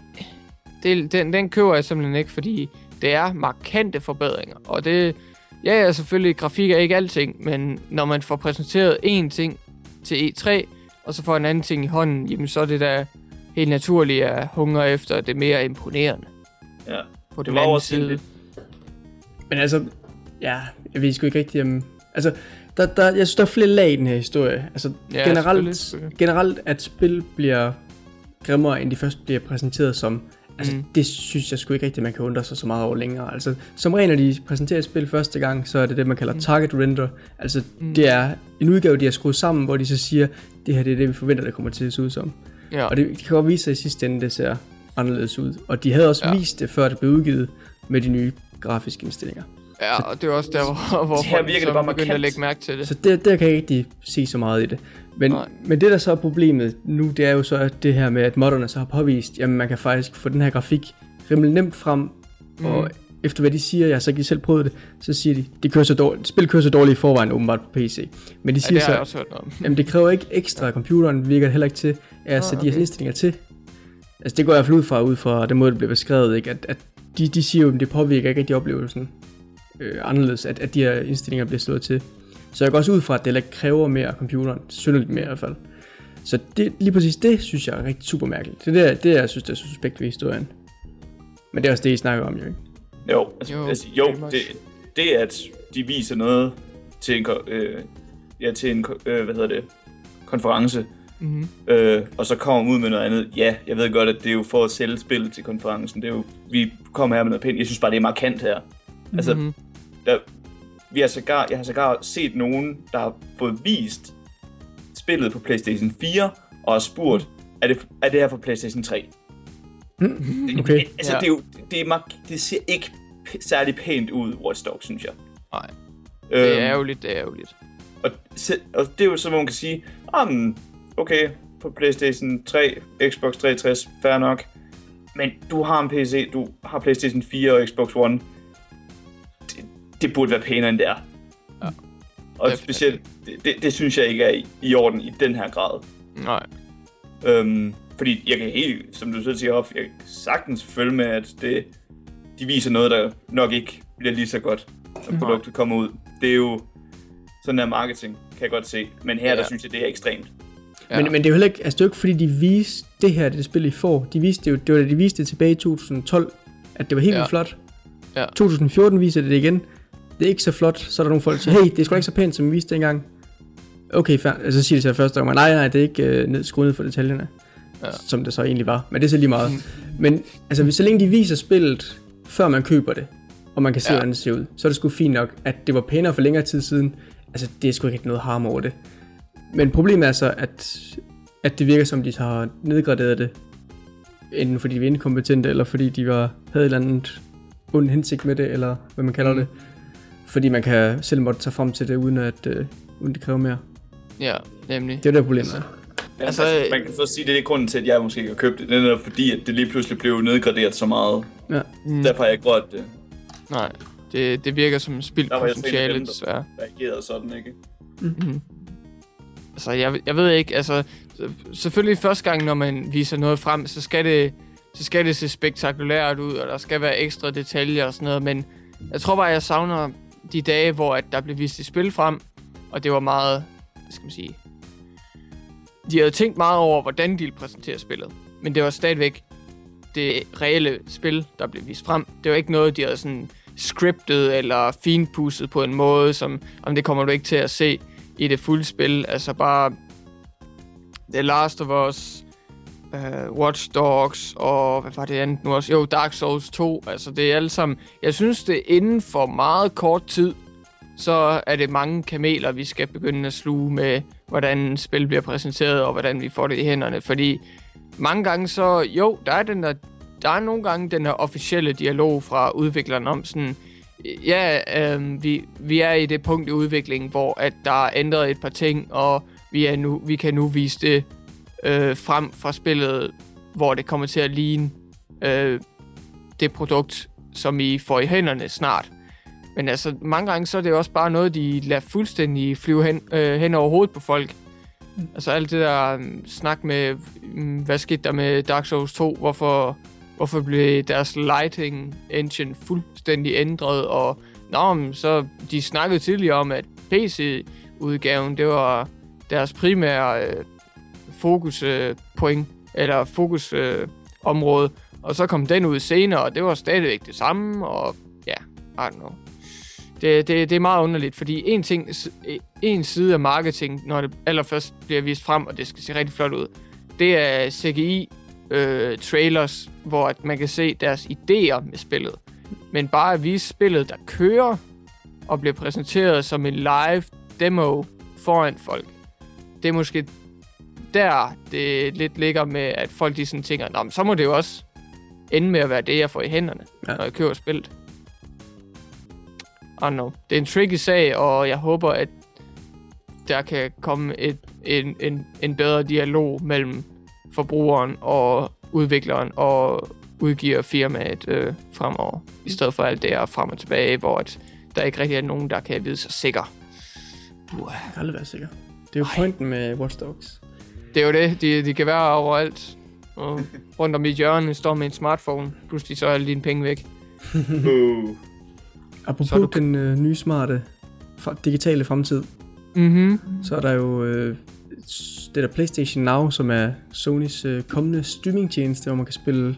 det, den, den køber jeg simpelthen ikke, fordi det er markante forbedringer. Og det, ja, ja, selvfølgelig, grafik er ikke alting, men når man får præsenteret én ting til E3, og så får en anden ting i hånden, jamen så er det da helt naturligt at hungre efter det mere imponerende. Ja, på det den var også side. Men altså, ja, jeg ved sgu ikke rigtigt om... Altså, der, der, jeg synes, der er flere lag i den her historie. Altså, ja, generelt, selvfølgelig. generelt, at spil bliver grimmere, end de først bliver præsenteret som. Altså, mm. det synes jeg sgu ikke rigtigt, man kan undre sig så meget over længere. Altså, som regel, når de præsenterer et spil første gang, så er det det, man kalder mm. target render. Altså, mm. det er en udgave, de har skruet sammen, hvor de så siger, det her det er det, vi forventer, det kommer til at se ud som. Ja. Og det, det kan godt vise sig i sidste ende, det ser anderledes ud. Og de havde også Ja. vist det, før det blev udgivet med de nye grafiske indstillinger. Ja, og det er også der, hvor, hvor folk virker det så bare begyndte at lægge mærke til det. Så der, der kan jeg ikke se så meget i det. Men, Nej. men det der så er problemet nu, det er jo så at det her med, at modderne så har påvist, jamen man kan faktisk få den her grafik rimelig nemt frem, mm. og efter hvad de siger, jeg har så ikke selv prøvet det, så siger de, det kører så dårligt, spil kører så dårligt i forvejen åbenbart på PC. Men de Ja, siger det har så, også hørt noget om. Jamen det kræver ikke ekstra, computeren virker heller ikke til at Ah, sætte de her okay. indstillinger til. Altså det går jeg i hvert fald ud fra, ud fra den måde det bliver beskrevet, ikke? At, at de, de siger jo, at det påvirker ikke rigtig oplevelsen øh, anderledes, at, at de her indstillinger bliver slået til. Så jeg går også ud fra, at det heller ikke kræver mere af computeren, synderligt mere i hvert fald. Så det, lige præcis det, synes jeg er rigtig super mærkeligt. Det er det, jeg synes, det er suspekt ved historien. Men det er også det, I snakker om, jo ikke? Jo, altså, Jo, jo, altså, jo det, det at de viser noget til en, øh, ja, til en øh, hvad hedder det, konference, Mhm. øh, og så kommer ud med noget andet. Ja, jeg ved godt, at det er jo for at sælge spillet til konferencen. Det er jo, vi kommer her med noget pænt. Jeg synes bare, det er markant her. Altså, Mhm. der, vi har sågar, jeg har sågar set nogen, der har fået vist spillet på PlayStation 4, og har spurgt, er det, er det her for PlayStation 3? Det, Okay. det, altså, Ja. det, er jo, det, er mark- det ser ikke særlig pænt ud, Watch Dogs, synes jeg. Nej, det er Øhm, ærgerligt, det er ærgerligt. og, og det er jo så, hvor man kan sige, um, okay, på PlayStation 3, Xbox 360, fair nok. Men du har en PC, du har PlayStation 4 og Xbox One. Det, burde være pænere end det er. Ja. Og Definitivt. specielt, det, det, det synes jeg ikke er i, i orden i den her grad. Nej, Øhm, fordi jeg kan helt, som du selv siger, op, jeg kan sagtens følge med, at det, de viser noget, der nok ikke bliver lige så godt, når produktet kommer ud. Det er jo sådan der marketing, kan jeg godt se. Men her, Ja. der synes jeg, det er ekstremt. Ja. Men, men det er jo heller ikke, altså det er jo ikke fordi, de viste det her, det spil, I får. De viste det jo, det var da de viste det tilbage i 2012, at det var helt Ja. flot. Ja. 2014 viser det det igen. Det er ikke så flot. Så er der nogle folk, der siger, hey, det er sgu ikke så pænt, som vi viste dengang. Okay, fair. Altså, så siger de så første gang, nej, nej, det er ikke øh, ned, skruet ned for detaljerne. Ja. Som det så egentlig var. Men det er så lige meget. Men altså, hvis så længe de viser spillet, før man køber det, og man kan se, ja. hvordan det ser ud, så er det sgu fint nok, at det var pænere for længere tid siden. Altså, det er sgu ikke noget harm over det. Men problemet er så, at, at det virker som, de har nedgraderet det. Enten fordi de var inkompetente, eller fordi de var, havde et eller andet ond hensigt med det, eller hvad man kalder Mm. det. Fordi man kan selv måtte tage frem til det, uden at øh, uden det kræver mere. ja, nemlig. Det er jo det problemet. Altså, Altså, altså, man kan så sige, at det er grunden til, at jeg måske ikke har købt det. Det er fordi, at det lige pludselig blev nedgraderet så meget. Ja. Mm, Derfor har jeg ikke rørt det. nej, det, det virker som spildt potentiale, der- desværre. Reageret sådan, ikke? Altså, jeg, jeg ved ikke, altså... Selvfølgelig første gang, når man viser noget frem, så skal det, så skal det se spektakulært ud, og der skal være ekstra detaljer og sådan noget, men jeg tror bare, jeg savner de dage, hvor at der blev vist et spil frem, og det var meget, hvad skal man sige... De havde tænkt meget over, hvordan de ville præsentere spillet, men det var stadigvæk det reelle spil, der blev vist frem. Det var ikke noget, de havde sådan scriptet eller finpudset på en måde, som om det kommer du ikke til at se i det fulde spil. Altså bare The Last of Us, uh, Watch Dogs og hvad var det andet nu også? Jo, Dark Souls 2. Altså det er alle sammen... Jeg synes, det er inden for meget kort tid, så er det mange kameler, vi skal begynde at sluge med, hvordan spil bliver præsenteret og hvordan vi får det i hænderne. Fordi mange gange så... Jo, der er den der... Der er nogle gange den her officielle dialog fra udvikleren om sådan, ja, øh, vi, vi er i det punkt i udviklingen, hvor at der er ændret et par ting, og vi, er nu, vi kan nu vise det øh, frem fra spillet, hvor det kommer til at ligne øh, det produkt, som I får i hænderne snart. Men altså, mange gange så er det også bare noget, de lader fuldstændig flyve hen, øh, hen over hovedet på folk. Altså alt det der um, snak med, um, hvad skete der med Dark Souls 2? Hvorfor, hvorfor blev deres lighting engine fuldstændig ændret? Og nå, men så de snakkede tidligere om, at PC-udgaven, det var deres primære øh, fokuspoint, øh, eller fokusområde. Øh, område. og så kom den ud senere, og det var stadigvæk det samme, og ja, I don't know. Det, det, det er meget underligt, fordi en ting, e, en side af marketing, når det allerførst bliver vist frem, og det skal se rigtig flot ud, det er CGI øh, trailers, hvor at man kan se deres idéer med spillet. Men bare at vise spillet, der kører, og bliver præsenteret som en live demo foran folk, det er måske der, det lidt ligger med, at folk de sådan tænker, Nå, men så må det jo også ende med at være det, jeg får i hænderne, Ja. når jeg køber spillet. I don't know. Det er en tricky sag, og jeg håber, at der kan komme et, en, en, en bedre dialog mellem forbrugeren og udvikleren og udgiver firmaet øh, fremover. I stedet for alt det her frem og tilbage, hvor at der ikke rigtig er nogen, der kan vide sig sikker. Uh. Jeg kan aldrig være sikker. Det er jo pointen med Watch Dogs. Det er jo det. De, de kan være overalt. Og rundt om i et hjørne står med en smartphone. Pludselig så er alle dine penge væk. Uh. Apropos Så du- den øh, nye smarte fra- digitale fremtid, Mhm. så er der jo øh, det der PlayStation Now, som er Sonys øh, kommende streamingtjeneste, hvor man kan spille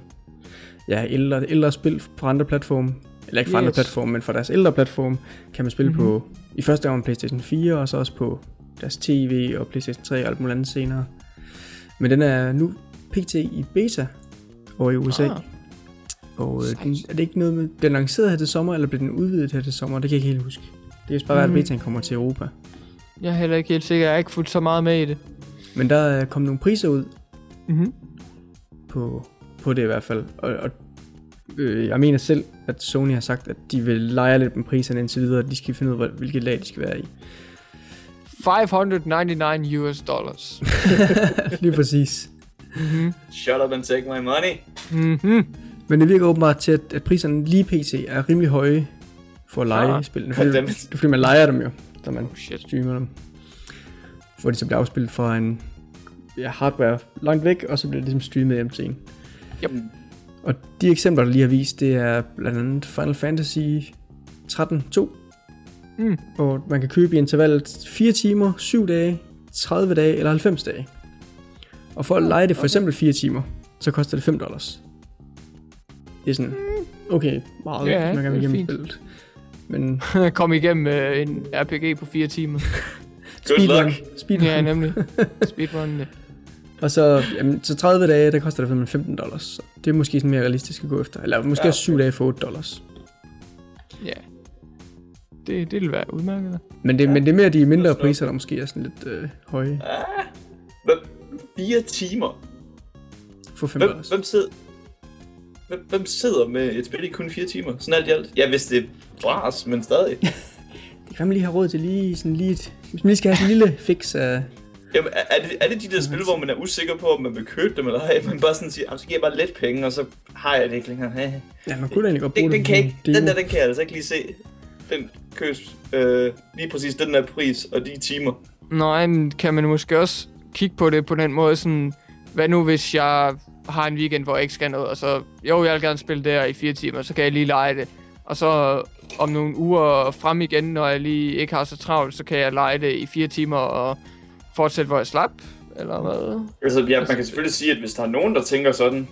ja, ældre, ældre spil fra andre platforme. Eller ikke fra yes. andre platforme, men fra deres ældre platform, kan man spille Mhm. mm-hmm. på i første gang PlayStation 4, og så også på deres TV og PlayStation 3 og alt muligt andet senere. Men den er nu pt. i beta over i USA. Ah. Og øh, den, er det ikke noget med, den er lanceret her til sommer, eller bliver den udvidet her til sommer? Det kan jeg ikke helt huske. Det kan bare være, at Mhm. betaen kommer til Europa. Jeg er heller ikke helt sikker. Jeg har ikke fulgt så meget med i det. Men der er kommet nogle priser ud Mhm. på, på det i hvert fald. Og, og øh, jeg mener selv, at Sony har sagt, at de vil lege lidt med priserne indtil videre. De skal finde ud af, hvilket lag de skal være i. 599 US dollars. Lige præcis. Shut up and take my money. Mhm. Men det virker åbenbart til, at, at priserne lige pt. er rimelig høje for at lege Ah. spillene. Fordi, det er fordi, man leger dem jo, når man Oh shit. streamer dem. Hvor de så bliver afspillet fra en ja, hardware langt væk, og så bliver det ligesom streamet hjem til en. Yep. Og de eksempler, der lige har vist, det er blandt andet Final Fantasy 13.2, Mm. hvor man kan købe i intervallet 4 timer, 7 dage, 30 dage eller 90 dage. Og for at lege det for eksempel 4 timer, så koster det 5 dollars. Det er sådan, okay, meget, Ja, man kan det igennem spillet. Men Kom igennem øh, en RPG på 4 timer. Good speedrun, luck. speedrun. ja, nemlig. Speedrun. det. Og så, jamen, så 30 dage, der koster det simpelthen 15 dollars. Så det er måske sådan mere realistisk at gå efter. Eller måske Ja, også 7 dage for 8 dollars. Ja. Det, det vil være udmærket. Men det, Ja. men det er mere de mindre er priser, der måske er sådan lidt øh, høje Hvem, fire timer. for 5 Hvem, dollars. hvem, sidder, hvem, hvem sidder med et spil i kun fire timer? Sådan alt i alt. Ja, hvis det er bras, men stadig. Det kan man lige have råd til lige sådan lige et, Hvis man lige skal have sådan en lille fix af... Jamen, er, er, det, er det de der spil, hvor man er usikker på, om man vil købe dem eller ej? Man bare sådan siger, "Jamen, så giver jeg bare lidt penge, og så har jeg det ikke længere. Ja, man kunne da egentlig godt bruge Den, den, kan ikke, den der, den kan jeg altså ikke lige se. Den køs, øh, lige præcis den der pris og de timer. Nej, men kan man måske også kigge på det på den måde sådan... Hvad nu, hvis jeg har en weekend, hvor jeg ikke skal noget, og så... Jo, jeg vil gerne spille der i fire timer, så kan jeg lige lege det. Og så om nogle uger frem igen, når jeg lige ikke har så travlt, så kan jeg lege det i fire timer og fortsætte, hvor jeg slap. Eller hvad? Altså, ja, man kan selvfølgelig sige, at hvis der er nogen, der tænker sådan,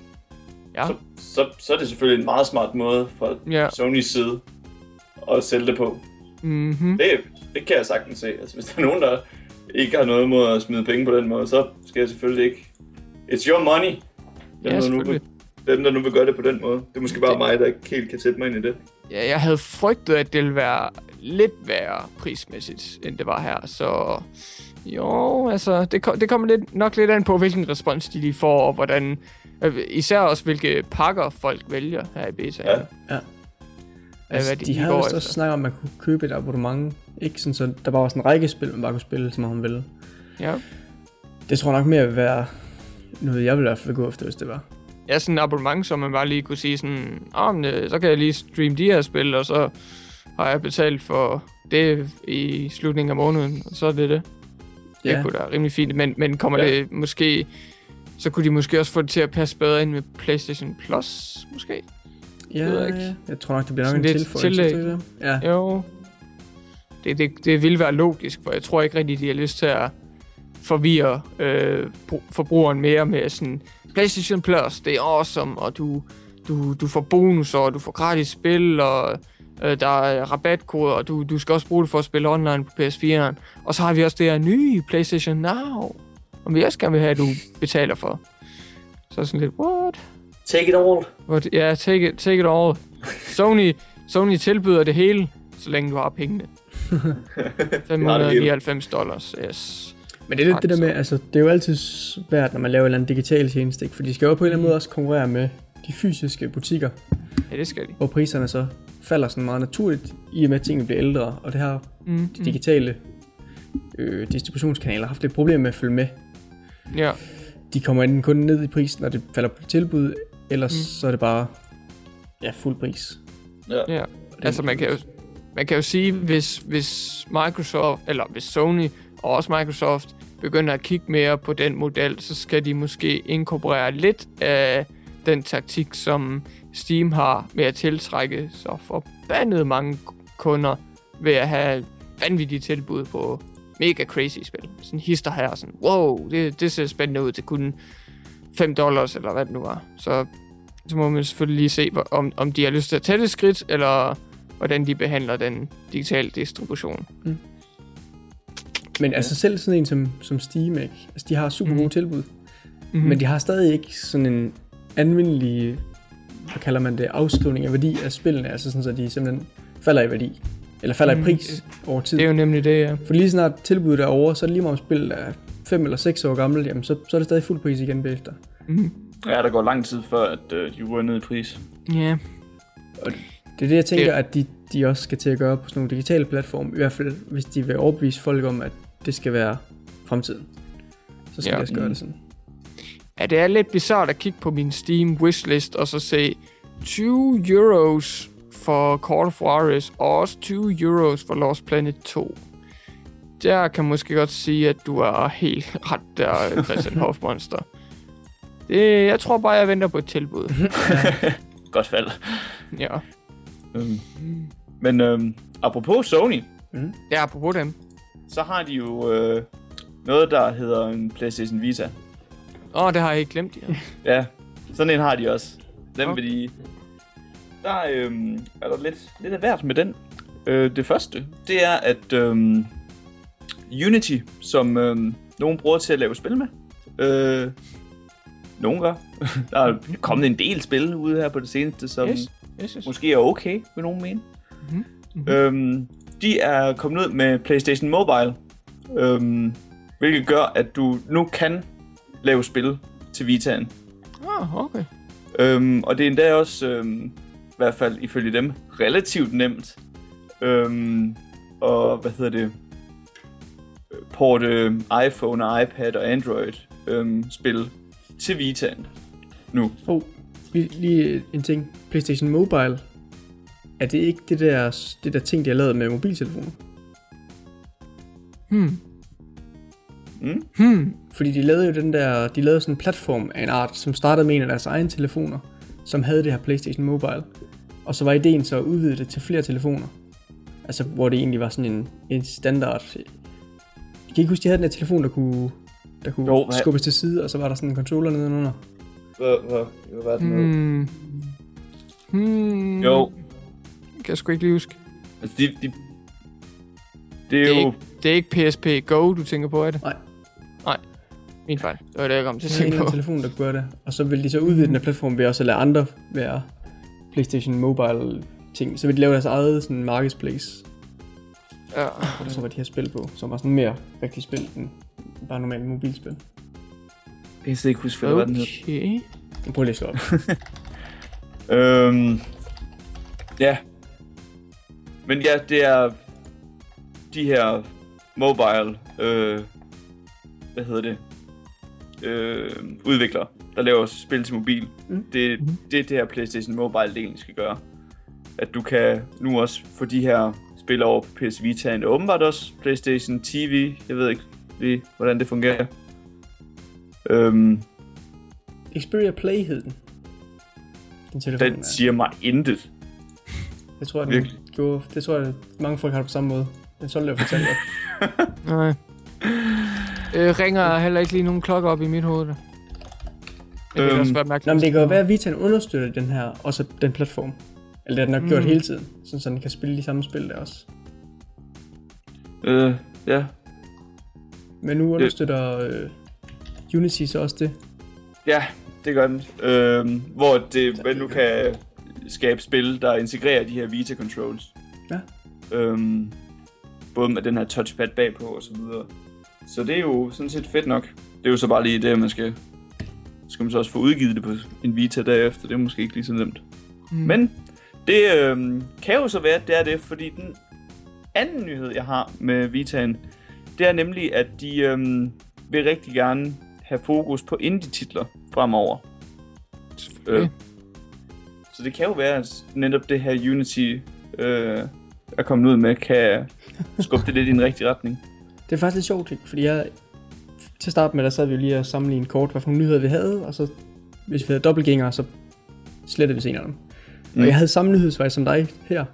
Ja. så, så, så er det selvfølgelig en meget smart måde fra Ja. Sonys side at sælge det på. Mhm. Det, det kan jeg sagtens se. Altså, hvis der er nogen, der ikke har noget mod at smide penge på den måde, så skal jeg selvfølgelig ikke... It's your money. Dem, Ja, der nu vil, dem, der nu vil gøre det på den måde. Det er måske bare Det- mig, der ikke helt kan sætte mig ind i det. Ja, jeg havde frygtet, at det ville være lidt værre prismæssigt, end det var her, så... Jo, altså, det, kom, det kommer lidt, nok lidt an på, hvilken respons de lige får, og hvordan... øh, Især også, hvilke pakker folk vælger her i beta. Ja. Ja. Hvad Altså, de de lige havde også snakket om, at man kunne købe et abonnement. Ikke sådan, så der bare var sådan en række spil, man bare kunne spille, som man ville. ja. Det tror jeg nok mere vil være noget, jeg ville i hvert fald gå efter, hvis det var. Ja, sådan en abonnement, som man bare lige kunne sige sådan, oh, men, øh, så kan jeg lige streame de her spil, og så har jeg betalt for det i slutningen af måneden, og så er det det. Det Ja. kunne da rimelig fint, men, men kommer ja. det måske... Så kunne de måske også få det til at passe bedre ind med PlayStation Plus, måske? Ja, ved jeg ikke. ja. Jeg tror nok, det bliver nok Sådan en tilføjelse til det. Ja. Jo. Det, det, det vil være logisk, for jeg tror ikke rigtig, de har lyst til at forvirre øh, bru- forbrugeren mere med sådan, PlayStation Plus, det er awesome, og du, du, du får bonusser, og du får gratis spil, og øh, der er rabatkoder, og du, du skal også bruge det for at spille online på PS4'eren. Og så har vi også det her nye PlayStation Now, og vi også gerne vil have, at du betaler for. Så sådan lidt, what? Take it all. What? Ja, take it, take it all. Sony, Sony tilbyder det hele, så længe du har pengene. 599 dollars, yes. Men det er lidt det der med, altså, det er jo altid svært, når man laver en eller anden digital tjeneste, ikke? For de skal jo på en eller anden måde også konkurrere med de fysiske butikker, Ja, det skal de. hvor priserne så falder sådan meget naturligt, i og med at tingene bliver ældre, og det har Mm, de digitale øh, distributionskanaler haft lidt problem med at følge med. Ja, De kommer enten kun ned i pris, når det falder på tilbud, ellers Mm. så er det bare ja, fuld pris. Ja. ja. Altså, man kan jo, man kan jo sige, hvis, hvis Microsoft, eller hvis Sony og også Microsoft begynder at kigge mere på den model, så skal de måske inkorporere lidt af den taktik, som Steam har med at tiltrække så forbandet mange kunder ved at have vanvittige tilbud på mega crazy spil. Sådan hister her, sådan, wow, det, det ser spændende ud, det kunne 5 dollars, eller hvad det nu var. Så, så må man selvfølgelig lige se, om, om de har lyst til at tage det skridt, eller hvordan de behandler den digitale distribution. Men altså selv sådan en som, som Steam, ikke? Altså, de har super gode Mhm. tilbud, Mm-hmm. mm. men de har stadig ikke sådan en anvendelig, hvad kalder man det, afskrivning af værdi af spillene, altså sådan, så de simpelthen falder i værdi, eller falder mm. I pris over tid. Det er jo nemlig det, ja. For lige snart tilbuddet er over, så er det lige meget om spillet er 5 eller 6 år gammelt, jamen så, så er det stadig fuld pris igen bagefter. Mm-hmm. Ja, der går lang tid før, at øh, de ryger ned i pris. Ja. Det er det, jeg tænker, Det- at de, de også skal til at gøre på sådan nogle digitale platforme, i hvert fald hvis de vil overbevise folk om, at det skal være fremtiden. Så skal Ja. de også gøre det sådan. ja, det er lidt bizart at kigge på min Steam wishlist og så se 20 euros for Call of Juarez og også 20 euros for Lost Planet 2. Der kan måske godt sige, at du er helt ret der, Christian Hofmonster. Det, jeg tror bare, jeg venter på et tilbud. Godt fald. Ja. Øhm. Men øhm, apropos Sony, Ja, apropos dem. så har de jo øh, noget, der hedder en PlayStation Vita. Åh, oh, det har jeg ikke glemt, ja. Ja, sådan en har de også. Den Okay. vil de... Der øhm, er der lidt, lidt af hvert med den. Øh, det første, det er, at øhm, Unity, som øhm, nogen bruger til at lave spil med, øh, nogen gør. der er kommet en del spil ude her på det seneste, som Yes. Yes, yes. måske er okay, vil nogen mene. Mhm, mhm. Øhm, de er kommet ud med PlayStation Mobile, øhm, hvilket gør, at du nu kan lave spil til Vitaen. Ah, okay. Øhm, og det er endda også, øhm, i hvert fald ifølge dem, relativt nemt. Øhm, og hvad hedder det? Porte iPhone og iPad og Android øhm, spil til Vitaen nu. Og lige, lige en ting. PlayStation Mobile. Er det ikke det der, det der ting, de har lavet med mobiltelefoner? Hmm. Mm? Hmm. Fordi de lavede jo den der, de lavede sådan en platform af en art, som startede med en af deres egne telefoner, som havde det her PlayStation Mobile. Og så var ideen så at udvide det til flere telefoner. Altså, hvor det egentlig var sådan en, en standard. Jeg kan ikke huske, de havde den her telefon, der kunne, der kunne Jo, hvad- skubbes til side, og så var der sådan en controller nedenunder. Hvad, hvad, hvad var det nu? Hmm. Hmm. Jo, Kan jeg sgu ikke lige huske. altså de, de, det er Det er, jo... ikke, det er ikke PSP Go, du tænker på, er det? Nej. Nej. Min fejl. Det var det, jeg kom til at tænke på. anden telefon, der gøre det. Og så vil de så udvide den her platform ved også at lade andre være PlayStation Mobile ting. Så vil de lave deres eget sådan marketplace, Ja. hvor der så var de her spil på, som var sådan mere rigtig spil end bare normalt mobilspil. Jeg kan ikke huske, hvad okay. den hed. Okay. Prøver lige at slå op. Øhm, ja. Men ja, det er de her mobile, øh, hvad hedder det, øh, udviklere, der laver spil til mobil. Mm. Det, det er det her PlayStation Mobile-delen skal gøre. At du kan nu også få de her spil over på PS Vita, og åbenbart også PlayStation TV. Jeg ved ikke lige, hvordan det fungerer. Øhm, Xperia Play hed den. Den telefon. den siger mig intet. Jeg tror, den virkelig. gjorde, det tror jeg, mange folk har det på samme måde. Den solgte jeg fortalt godt. Nej. Øh, ringer heller ikke lige nogen klokker op i mit hoved. Det kan Øhm, også være mærkeligt. Nå, men det kan jo være, at Vitaen understøtter den her, også den platform. Eller det har den nok gjort Mm. hele tiden, sådan så den kan spille de samme spil der også. Øh, ja, Men nu understøtter øh, Unity så også det. Ja, det gør den. Øhm, hvor det man nu kan skabe spil, der integrerer de her Vita controls. Ja. Øhm, både med den her touchpad bagpå og så videre. Så det er jo sådan set fedt nok. Det er jo så bare lige det, at man skal, skal man så også få udgivet det på en Vita derefter. Det er måske ikke lige så nemt. Mm. Men det øh, kan jo så være, at det er det, fordi den anden nyhed, jeg har med Vitaen, det er nemlig, at de øh, vil rigtig gerne have fokus på indie-titler fremover. Øh, så det kan jo være, at netop det her Unity øh, er kommet ud med, kan skubbe det lidt i en rigtig retning. Det er faktisk lidt sjovt, fordi jeg, til at starte med, der sad vi jo lige og sammenlignede kort, hvad for nogle nyheder vi havde, og så hvis vi havde dobbeltgængere, så slettede vi senere dem. Mm. Og jeg havde samme nyhedsvej som dig her.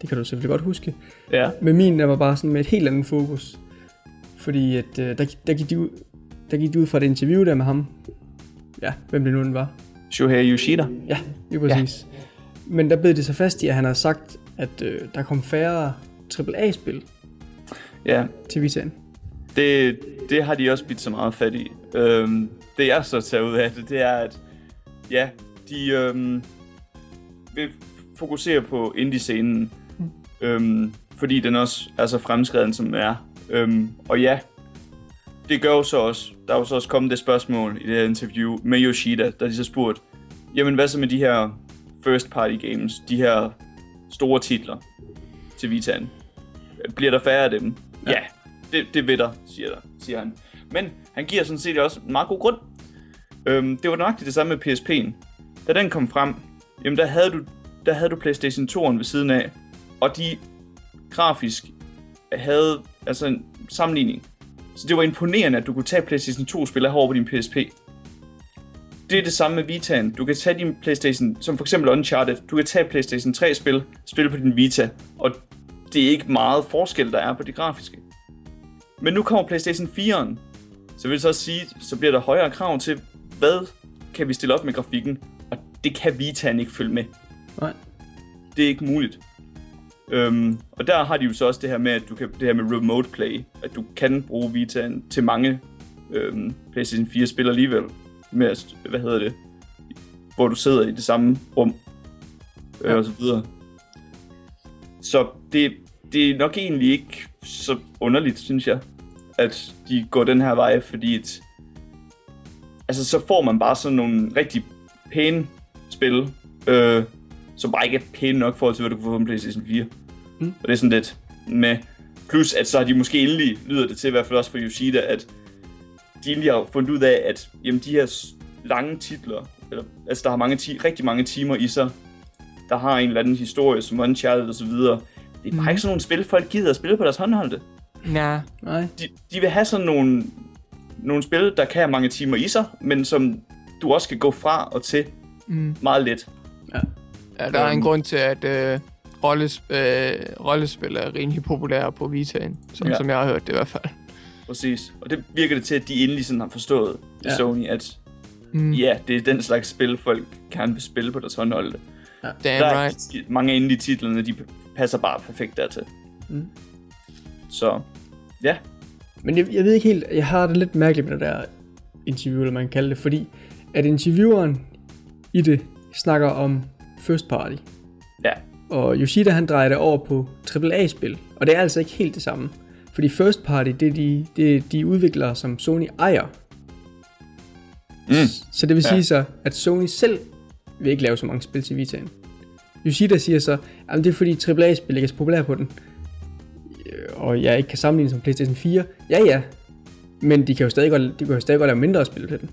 Det kan du selvfølgelig godt huske. Ja. Men min der var bare sådan med et helt andet fokus. Fordi at, øh, der, der, gik de ud, der gik de ud fra et interview der med ham. Ja, hvem det nu den var. Shohei Yoshida. Ja, lige præcis. Ja. Men der blev det så fast i, at han har sagt, at øh, der kom færre AAA-spil Ja, til Vitaen. det, det har de også bidt så meget fat i. Øhm, det jeg så tager ud af det, det er, at ja, de øhm, vil fokusere på indie-scenen, øhm, fordi den også er så fremskreden, som den er. Øhm, og ja, det gør jo så også, der er jo så også kommet det spørgsmål i det her interview med Yoshida, der de så spurgt, jamen hvad så med de her first party games, de her store titler til Vitaen? Bliver der færre af dem? Ja, ja det, det vil der, siger, der, siger han. Men han giver sådan set også en meget god grund. Øhm, det var nøjagtigt det samme med PSP'en. Da den kom frem, jamen der havde du, der havde du PlayStation 2'eren ved siden af, og de grafisk havde altså en sammenligning. Så det var imponerende, at du kunne tage PlayStation 2-spil og have over på din PSP. Det er det samme med Vitaen. Du kan tage din PlayStation, som for eksempel Uncharted, du kan tage PlayStation 3-spil, spille på din Vita, og det er ikke meget forskel, der er på det grafiske. Men nu kommer PlayStation 4'eren, så vil jeg så sige, så bliver der højere krav til, hvad kan vi stille op med grafikken, det kan Vitaen ikke følge med. Nej. Det er ikke muligt. Øhm, og der har de jo så også det her med, at du kan, det her med remote play, at du kan bruge Vitaen til mange øhm, PlayStation 4 spil alligevel. Med, hvad hedder det, hvor du sidder i det samme rum, øh, Ja. og så videre. Så det, det er nok egentlig ikke så underligt, synes jeg, at de går den her vej, fordi et, altså så får man bare sådan nogle rigtig pæne spil, øh, som bare ikke er pæne nok i forhold til, hvad du kan få på en PlayStation 4. Mm. Og det er sådan lidt med, plus at så har de måske endelig, lyder det til i hvert fald også for Yoshida, at de egentlig har fundet ud af, at jamen, de her lange titler, eller, altså der har mange ti- rigtig mange timer i sig, der har en eller anden historie, som Uncharted og så videre. Det er bare Mhm. ikke sådan nogle spil, folk gider at spille på deres håndholdte. Nej. Nej. De, de vil have sådan nogle, nogle spil, der kan have mange timer i sig, men som du også kan gå fra og til Mm. meget let. Ja, der er en Øhm. grund til, at øh, rolles, øh, rollespil er rimelig populære på Vitaen, som, Ja. ja. som jeg har hørt det i hvert fald. Præcis. Og det virker det til, at de endelig sådan har forstået ja. Ja. Sony, at Mm. ja, det er den slags spil, folk gerne vil spille på deres håndholdte. Damn Der er right. mange af de titlerne, de passer bare perfekt dertil. Mm. Så ja, Men jeg, jeg ved ikke helt, jeg har det lidt mærkeligt med det der interview, eller man kan kalde det, fordi at intervieweren i det snakker om first party, ja, og Yoshida han drejer det over på AAA-spil, og det er altså ikke helt det samme. Fordi first party, det er de, det er de udviklere, som Sony ejer. Mm. Så det vil Ja. sige så, at Sony selv vil ikke lave så mange spil til Vitaen. Yoshida siger så, at det er fordi AAA-spil ikke er så populære på den. Øh, Og jeg ikke kan sammenligne som PlayStation 4. Ja, ja. Men de kan jo stadig godt, de kan jo stadig godt lave mindre spil til den.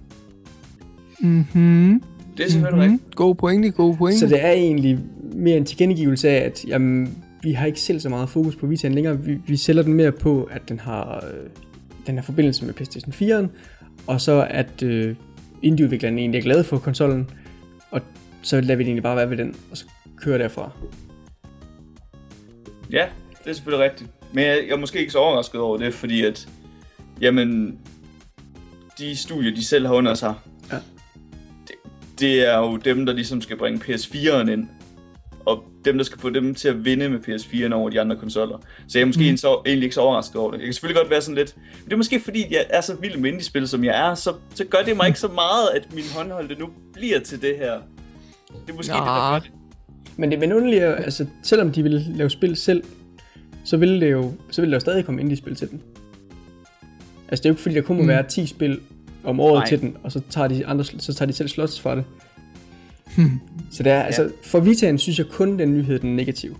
Mm-hmm. Det er selvfølgelig mm-hmm. rigtigt. God pointe, god pointe. Så det er egentlig mere en tilkendegivelse af, at jamen, vi har ikke selv så meget fokus på Vitaen længere. Vi, vi sælger den mere på, at den har øh, den her forbindelse med PlayStation 4'eren, og så at øh, indieudviklerne egentlig er glade for konsollen, og så lader vi det egentlig bare være ved den, og så kører derfra. Ja, det er selvfølgelig rigtigt. Men jeg, jeg er måske ikke så overrasket over det, fordi at, jamen, de studier, de selv har under sig. Det, er jo dem, der ligesom skal bringe PS4'eren ind. Og dem, der skal få dem til at vinde med PS4'eren over de andre konsoller. Så jeg er måske mm. så, egentlig ikke så overrasket over det. Jeg kan selvfølgelig godt være sådan lidt... Men det er måske fordi, jeg er så vild med indie-spil, som jeg er, så, så gør det mig ikke så meget, at min håndholdte nu bliver til det her. Det er måske Nå. det, der gør det. Men det er underligt, at- altså selvom de vil lave spil selv, så vil det jo, så vil der jo stadig komme indie-spil til den. Altså det er jo ikke fordi, der kun må Mm. være 10 spil om året Nej. til den, og så tager de, andre, så tager de selv slots for det. så det er, altså, for Vita'en synes jeg kun, den nyhed den er negativ.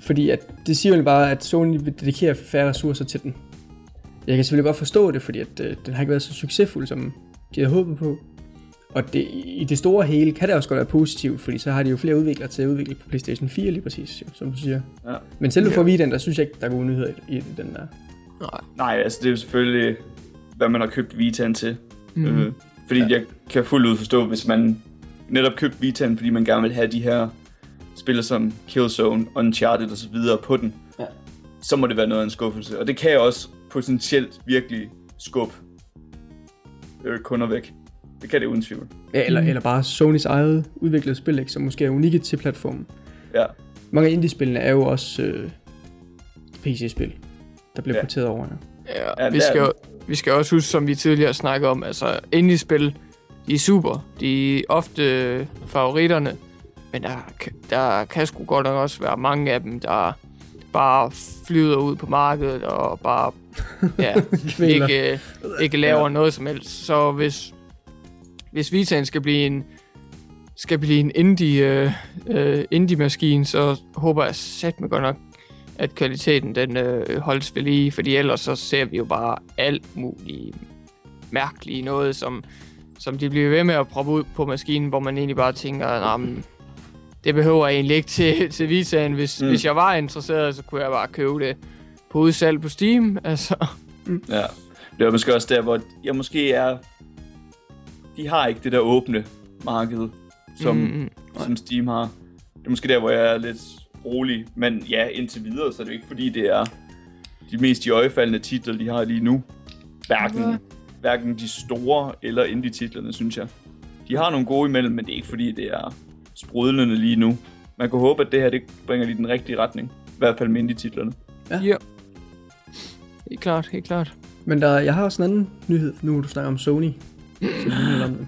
Fordi at, det siger jo bare, at Sony vil dedikere færre ressourcer til den. Jeg kan selvfølgelig godt forstå det, fordi at, øh, den har ikke været så succesfuld, som de havde håbet på. Og det, i det store hele kan det også godt være positivt, fordi så har de jo flere udviklere til at udvikle på PlayStation 4 lige præcis, jo, som du siger. Ja. Men selv Ja. for Vita'en, der synes jeg ikke, der er gode nyheder i, i den der. Nej. Nej, altså det er jo selvfølgelig, hvad man har købt Vita'en til. Mm. Øh, fordi ja. jeg kan fuldt ud forstå, hvis man netop købt Vita'en, fordi man gerne vil have de her spil som Killzone, Uncharted og så videre på den, Ja. så må det være noget af en skuffelse. Og det kan også potentielt virkelig skubbe øh, kunder væk. Det kan det uden tvivl. Ja, eller, Mm. eller bare Sonys eget udviklede spil, ikke, som måske er unikke til platformen. Ja. Mange af indie-spillene er jo også øh, PC-spil, der bliver Ja. porteret over. Ja. Ja, Ja, vi, det skal, jo- vi skal også huske, som vi tidligere snakkede om, altså indie-spil, de er super. De er ofte favoritterne, men der, kan- der kan sgu godt nok også være mange af dem, der bare flyder ud på markedet og bare ja, ikke, øh, ikke laver Ja. noget som helst. Så hvis, hvis Vita'en skal blive en skal blive en indie, øh, øh, indie-maskine, så håber jeg sæt mig godt nok, at kvaliteten den øh, holdes ved lige, fordi ellers så ser vi jo bare alt muligt mærkeligt noget, som, som de bliver ved med at proppe ud på maskinen, hvor man egentlig bare tænker, "Nå, men det behøver jeg egentlig ikke til, til Vita'en. Hvis, Mm. mm. hvis jeg var interesseret, så kunne jeg bare købe det på udsalg på Steam. Altså, Ja. Det er måske også der, hvor jeg måske er... De har ikke det der åbne marked, som, Mm, mm, mm. som Steam har. Det er måske der, hvor jeg er lidt rolig. Men ja, indtil videre, så er det jo ikke fordi, det er de mest iøjefaldende titler, de har lige nu. Hverken, Nej. hverken de store eller indie-titlerne, synes jeg. De har nogle gode imellem, men det er ikke fordi, det er sprudlende lige nu. Man kan håbe, at det her det bringer i den rigtige retning. I hvert fald med indie-titlerne. Ja. Helt klart, helt klart. Men der, jeg har også en anden nyhed, nu du snakker om Sony. Så om dem.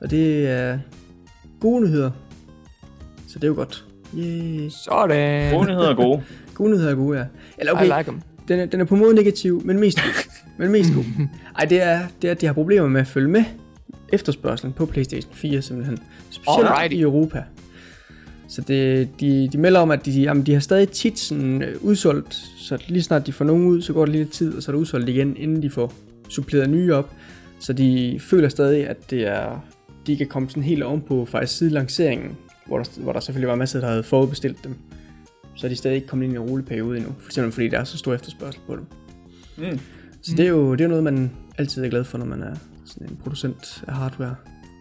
Og det er gode nyheder. Så det er jo godt. Yay. Sådan. Gode nyheder er gode. Gode nyheder er gode, ja. Eller Okay. I like them. den, er, den er på måde negativ, men mest god. men mest god. Ej, det er, det er, at de har problemer med at følge med efterspørgselen på PlayStation 4 simpelthen. Specielt Alrighty. i Europa. Så det, de, de melder om, at de, jamen, de har stadig tit sådan, øh, udsolgt, så lige snart de får nogen ud, så går det lige lidt tid, og så er det udsolgt igen, inden de får suppleret nye op. Så de føler stadig, at det er, de kan komme sådan helt ovenpå faktisk siden lanceringen, hvor der, hvor der selvfølgelig var masser, der havde forudbestilt dem. Så er de stadig ikke kommet ind i en rolig periode endnu, for eksempel fordi der er så stor efterspørgsel på dem. Mm. Så det er jo det er noget, man altid er glad for, når man er sådan en producent af hardware.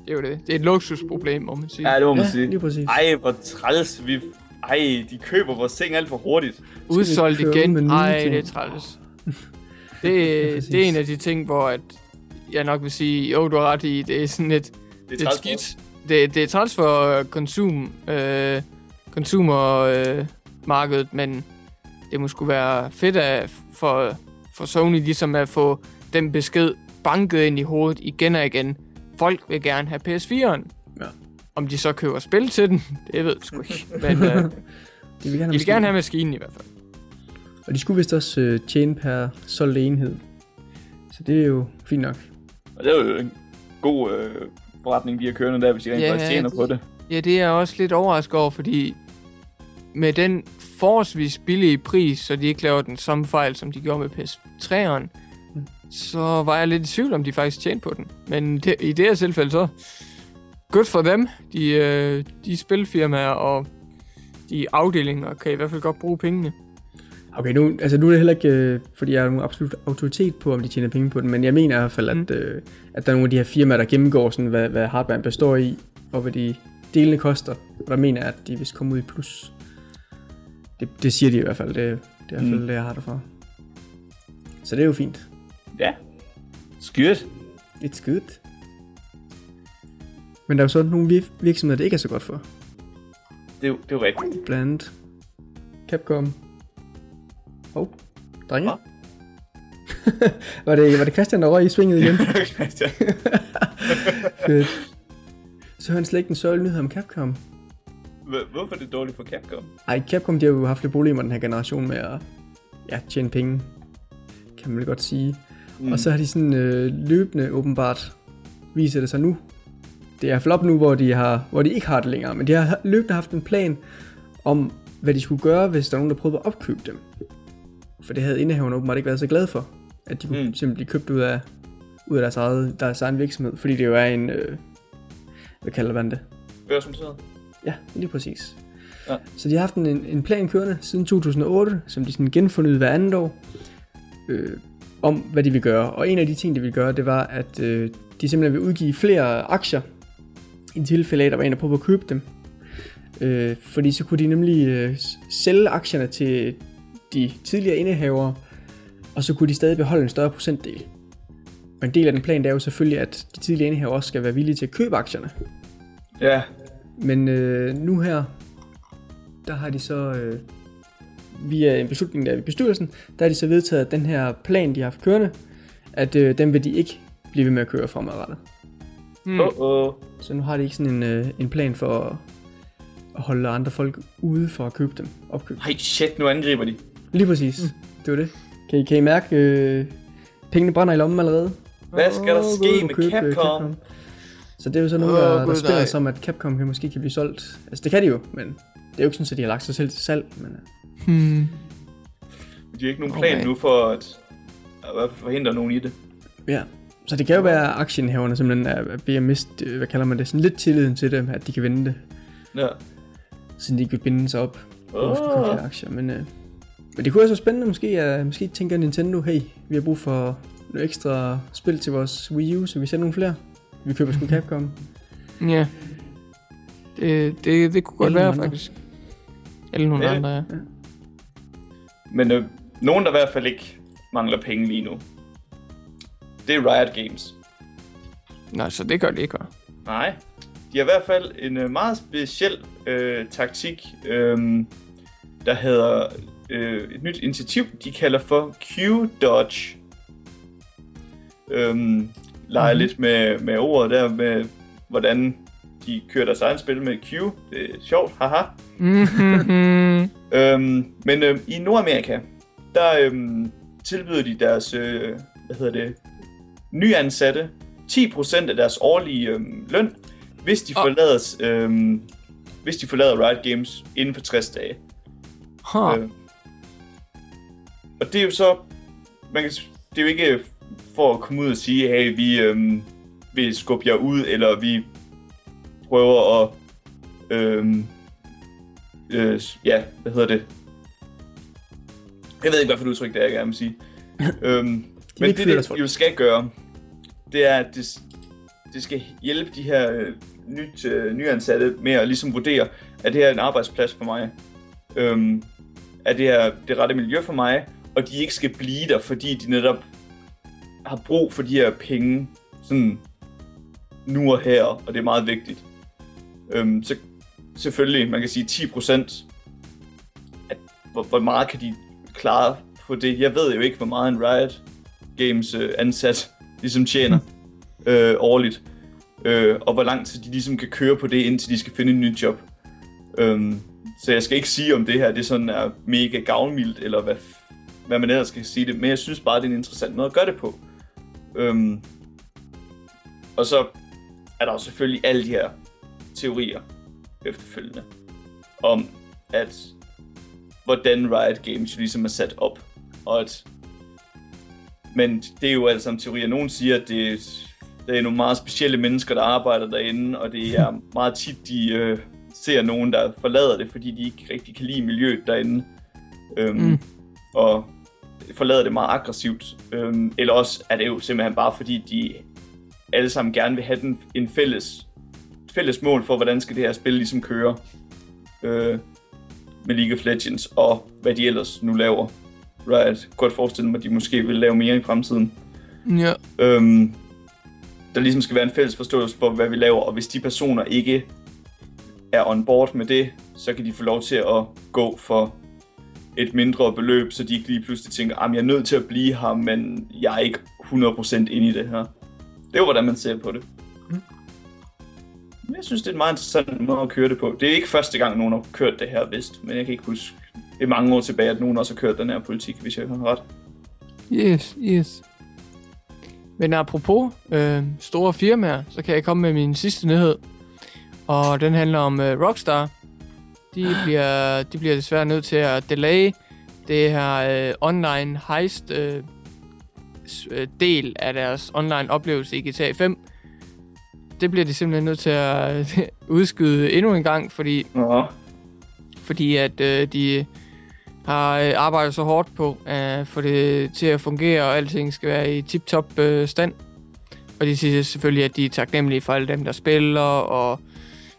Det er jo det. Det er et luksusproblem, må man sige. Ja, det må man Ja, sige. lige præcis. Ej, hvor træls. Vi... Ej, de køber vores ting alt for hurtigt. Udsolgt igen. ting. det er træls. Det, det er en af de ting, hvor at jeg nok vil sige, jo, du har ret i, det er sådan et, Det er et skidt. Det, det er træls for uh, konsum, øh, consumer øh, markedet, men det må sgu være fedt af, for, for Sony ligesom at få den besked banket ind i hovedet igen og igen. Folk vil gerne have PS4'en. Ja. Om de så køber spil til den, det ved jeg sgu ikke. Men øh, De vil gerne de vil gerne have maskinen i hvert fald. Og de skulle vist også øh, tjene per solgt enhed. Så det er jo fint nok. Og det er jo en god øh, forretning, de har kørende der, hvis de rent Ja, faktisk tjener på det. Ja, det er jeg også lidt overrasket over, fordi med den forholdsvis billige pris, så de ikke laver den samme fejl, som de gjorde med PS3'eren, Mm. så var jeg lidt i tvivl, om de faktisk tjente på den. Men det, i det her tilfælde så, godt for dem. De, øh, de spilfirmaer og de afdelinger kan i hvert fald godt bruge pengene. Okay, nu, altså nu er det heller ikke, øh, fordi jeg har nogen absolut autoritet på, om de tjener penge på den, men jeg mener i hvert fald, at, Mm. øh, at der er nogle af de her firmaer, der gennemgår, sådan, hvad, hvad hardware består i, og hvad de delene koster. Og der mener jeg, at de vist kommer ud i plus. Det, det siger de i hvert fald. Det, det er i hvert fald Mm. det, jeg har derfra. Så det er jo fint. Ja. Skyrt. It's good. Men der er jo så nogle vir- virksomheder, det ikke er så godt for. Det, er jo- det er jo rigtigt. Blandt andet Capcom. Hov, oh, drenge. Hva? var, det, var det Christian, der røg i svinget igen? Fedt. Så har han slet ikke en sørgelig nyhed om Capcom. Hvor- Hvorfor er det dårligt for Capcom? Ej, Capcom de har jo haft lidt problemer den her generation med at ja, tjene penge. Kan man vel godt sige. Mm. Og så har de sådan øh, løbende åbenbart, viser det sig nu, det er flop nu, hvor de, har, hvor de ikke har det længere, men de har løbende haft en plan om, hvad de skulle gøre, hvis der er nogen, der prøvede at opkøbe dem. For det havde indehaverne åbenbart ikke været så glade for, at de kunne mm. simpelthen blive købt ud af, ud af deres, eget, deres egen virksomhed, fordi det jo er en, øh, hvad kalder man det? Børsnoteret? Ja, lige præcis. Ja. Så de har haft en, en plan kørende siden 2008, som de sådan genfornyede hver andet år, øh, om hvad de vil gøre. Og en af de ting, de vil gøre, det var, at øh, de simpelthen vil udgive flere aktier, i tilfælde af, at der var en, der prøvede at købe dem. Øh, fordi så kunne de nemlig øh, sælge aktierne til de tidligere indehavere, og så kunne de stadig beholde en større procentdel. Og en del af den plan, det er jo selvfølgelig, at de tidligere indehavere også skal være villige til at købe aktierne. Ja. Men øh, nu her, der har de så øh, via en beslutning der i bestyrelsen, der har de så vedtaget, at den her plan, de har haft kørende, at øh, den vil de ikke blive ved med at køre fremadrettet. Mm. Uh-oh. Så nu har de ikke sådan en, øh, en plan for at holde andre folk ude for at købe dem. Opkøbe. Ej, shit, nu angriber de. Lige præcis. Mm. Det var det. Kan I, kan I mærke, øh, pengene brænder i lommen allerede? Hvad skal der oh, ske med Capcom? Capcom? Så det er jo så nogen, oh, der, der spiller som, at Capcom kan måske kan blive solgt. Altså, det kan de jo, men det er jo ikke sådan, at de har lagt sig selv til salg. Men, øh. hmm. De har ikke nogen plan okay. nu for at, at forhindre nogen i det. Ja, så det kan jo være, at aktieindhaverne simpelthen er ved at miste, øh, hvad kalder man det, sådan lidt tilliden til dem, at de kan vinde det. Ja. Så de ikke vil binde sig op på oh. aktier. Men, øh, men det kunne være så spændende måske, at måske tænker Nintendo, hey, vi har brug for nogle ekstra spil til vores Wii U, så vi sender nogle flere. Vi køber sgu Capcom. Ja. Det, det, det kunne godt Eller være, andre. faktisk. Eller nogle ja. andre, ja. ja. Men øh, nogen, der i hvert fald ikke mangler penge lige nu, det er Riot Games. Nej, så det gør de ikke, Nej. De har i hvert fald en øh, meget speciel øh, taktik, øh, der hedder øh, et nyt initiativ, de kalder for Q-Dodge. Øh, leger mm. lidt med, med ordet der, med hvordan de kører deres egen spil med Q. Det er sjovt, haha. Mm-hmm. øhm, men øh, i Nordamerika, der øh, tilbyder de deres, øh, hvad hedder det, nyansatte 10% af deres årlige øhm, løn, hvis de, oh. forlader, øhm, hvis de forlader Riot Games inden for 60 dage. Huh. Øh, og det er jo så, man kan, det er jo ikke for at komme ud og sige, hey, vi øhm, vil skubbe jer ud, eller vi prøver at, øhm, øh, ja, hvad hedder det? Jeg ved ikke, hvad for et udtryk det er, jeg gerne vil sige. øhm, men det, det, de jo skal gøre, det er, at det, det skal hjælpe de her øh, nyt, øh, nyansatte med at ligesom vurdere, er det her en arbejdsplads for mig? Øhm, er det her det rette miljø for mig? Og de ikke skal blive der, fordi de netop har brug for de her penge sådan nu og her, og det er meget vigtigt. Øhm, så selvfølgelig, man kan sige 10%, at hvor, hvor meget kan de klare på det? Jeg ved jo ikke, hvor meget en Riot Games øh, ansat ligesom tjener øh, årligt. Øh, og hvor lang tid de ligesom kan køre på det, indtil de skal finde en ny job. Øh, så jeg skal ikke sige, om det her det sådan er mega gavnmildt, eller hvad, hvad man ellers skal sige det, men jeg synes bare, det er en interessant måde at gøre det på. Øh, og så er der jo selvfølgelig alle de her teorier efterfølgende, om at hvordan Riot Games ligesom er sat op, og at men det er jo altså en teori, Nogen siger, at det, det er nogle meget specielle mennesker, der arbejder derinde, og det er meget tit, de øh, ser nogen, der forlader det, fordi de ikke rigtig kan lide miljøet derinde. Øhm, mm. Og forlader det meget aggressivt. Øhm, eller også er det jo simpelthen bare, fordi de alle sammen gerne vil have den, en fælles, fælles mål for, hvordan skal det her spil ligesom køre øh, med League of Legends, og hvad de ellers nu laver. Riot godt forestille mig, at de måske vil lave mere i fremtiden. Ja. Øhm, der ligesom skal være en fælles forståelse for, hvad vi laver, og hvis de personer ikke er on board med det, så kan de få lov til at gå for et mindre beløb, så de ikke lige pludselig tænker, at jeg er nødt til at blive her, men jeg er ikke 100% inde i det her. Det er jo, hvordan man ser på det. Mm. Jeg synes, det er en meget interessant måde at køre det på. Det er ikke første gang, nogen har kørt det her, vist, men jeg kan ikke huske det er mange år tilbage, at nogen også har kørt den her politik, hvis jeg har ret. Yes, yes. Men apropos øh, store firmaer, så kan jeg komme med min sidste nyhed. Og den handler om øh, Rockstar. De bliver, de bliver desværre nødt til at delay det her øh, online heist øh, øh, del af deres online oplevelse i GTA 5. Det bliver de simpelthen nødt til at øh, udskyde endnu en gang, fordi Nå. fordi at øh, de har øh, arbejdet så hårdt på at få det til at fungere, og alting skal være i tip-top øh, stand. Og de siger selvfølgelig, at de er taknemmelige for alle dem, der spiller, og,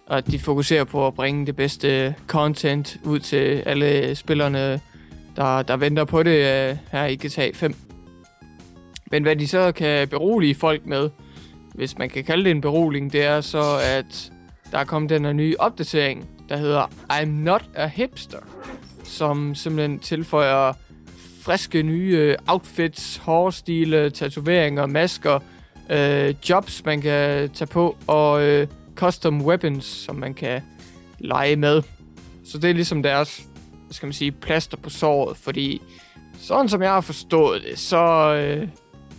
og at de fokuserer på at bringe det bedste content ud til alle spillerne, der, der venter på det øh, her i GTA 5. Men hvad de så kan berolige folk med, hvis man kan kalde det en beroling, det er så, at der er kommet den her nye opdatering, der hedder I'm not a hipster, som simpelthen tilføjer friske nye outfits, hårstile, tatoveringer, masker, øh, jobs, man kan tage på, og øh, custom weapons, som man kan lege med. Så det er ligesom deres, hvad skal man sige, plaster på såret, fordi sådan som jeg har forstået det, så, øh,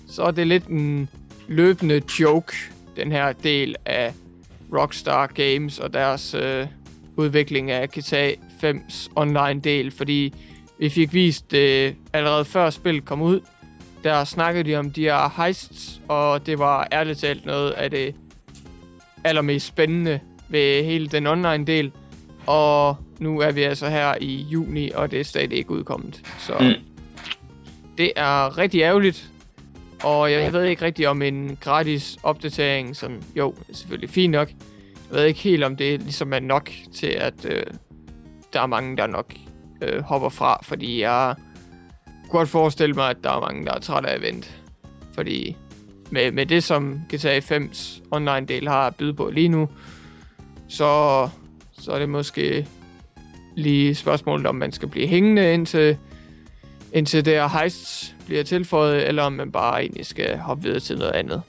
så er det lidt en løbende joke, den her del af Rockstar Games og deres øh, udvikling af GTA 5's online del, fordi vi fik vist det allerede før spillet kom ud. Der snakkede de om de her heists, og det var ærligt talt noget af det allermest spændende ved hele den online del. Og nu er vi altså her i juni, og det er stadig ikke udkommet. Så Mm. det er rigtig ærgerligt. Og jeg, jeg ved ikke rigtig om en gratis opdatering, som jo, er selvfølgelig fint nok. Jeg ved ikke helt, om det ligesom er nok til, at øh, der er mange, der nok øh, hopper fra, fordi jeg kunne godt forestille mig, at der er mange, der er trætte af at vente. Fordi med, med det, som GTA 5's online-del har at byde på lige nu, så, så er det måske lige spørgsmålet, om man skal blive hængende indtil, indtil det her heist bliver tilføjet, eller om man bare egentlig skal hoppe videre til noget andet.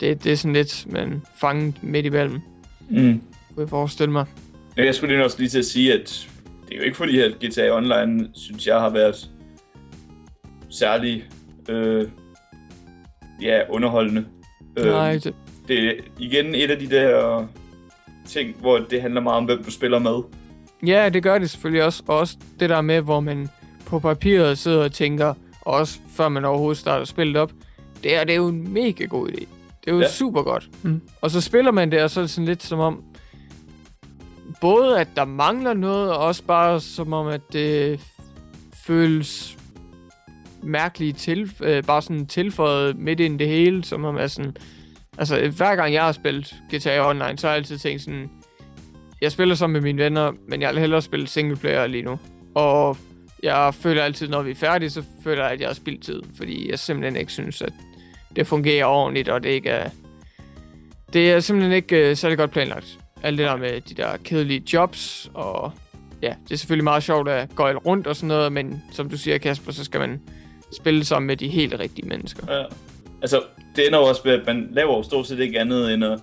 Det, det er sådan lidt, man fanget midt imellem, Mm. kunne jeg forestille mig. Ja, Jeg skulle lige også lige til at sige, at det er jo ikke fordi, at GTA Online, synes jeg, har været særlig øh, ja, underholdende. Nej, Øh, det, det er igen et af de der ting, hvor det handler meget om, hvem du spiller med. Ja, det gør det selvfølgelig også. Og også det der med, hvor man på papiret sidder og tænker, og også før man overhovedet starter spillet op, det er, det er jo en mega god idé. Det er jo ja. super godt. Mm. Og så spiller man det, og så er det sådan lidt som om, både at der mangler noget, og også bare som om, at det føles mærkelige til, øh, bare sådan tilføjet midt ind i det hele, som om er sådan, altså hver gang jeg har spillet GTA Online, så har jeg altid tænkt sådan, jeg spiller sammen med mine venner, men jeg vil hellere spille singleplayer lige nu. Og jeg føler altid, når vi er færdige, så føler jeg, at jeg har spildt tid, fordi jeg simpelthen ikke synes, at det fungerer ordentligt, og det ikke er... Det er simpelthen ikke øh, særlig godt planlagt. Alt det der med de der kedelige jobs, og ja, det er selvfølgelig meget sjovt at gå rundt og sådan noget, men som du siger, Kasper, så skal man spille sammen med de helt rigtige mennesker. Ja. Altså, det ender også med, at man laver jo stort set ikke andet end at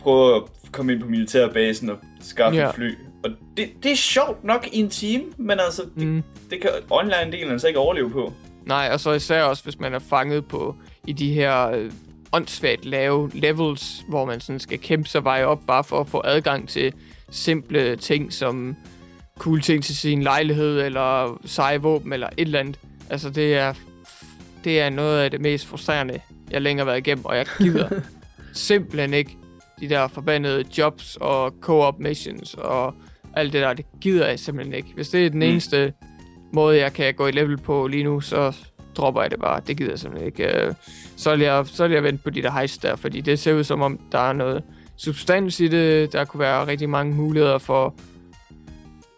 prøve at komme ind på militærbasen og skaffe Ja. et fly. Og det, det er sjovt nok i en time, men altså, det, Mm. det kan online-delen altså ikke overleve på. Nej, og så især også, hvis man er fanget på i de her øh, åndssvagt lave levels, hvor man sådan skal kæmpe sig vej op, bare for at få adgang til simple ting, som cool ting til sin lejlighed, eller seje våben, eller et eller andet. Altså, det er, det er noget af det mest frustrerende, jeg længere har været igennem, og jeg gider simpelthen ikke de der forbandede jobs og co-op missions og alt det der, det gider jeg simpelthen ikke. Hvis det er den Mm. eneste måde, jeg kan gå i level på lige nu, så dropper jeg det bare. Det gider jeg simpelthen ikke. Øh, Så vil jeg, så vil jeg vente på de der heist der, fordi det ser ud som om, der er noget substans i det. Der kunne være rigtig mange muligheder for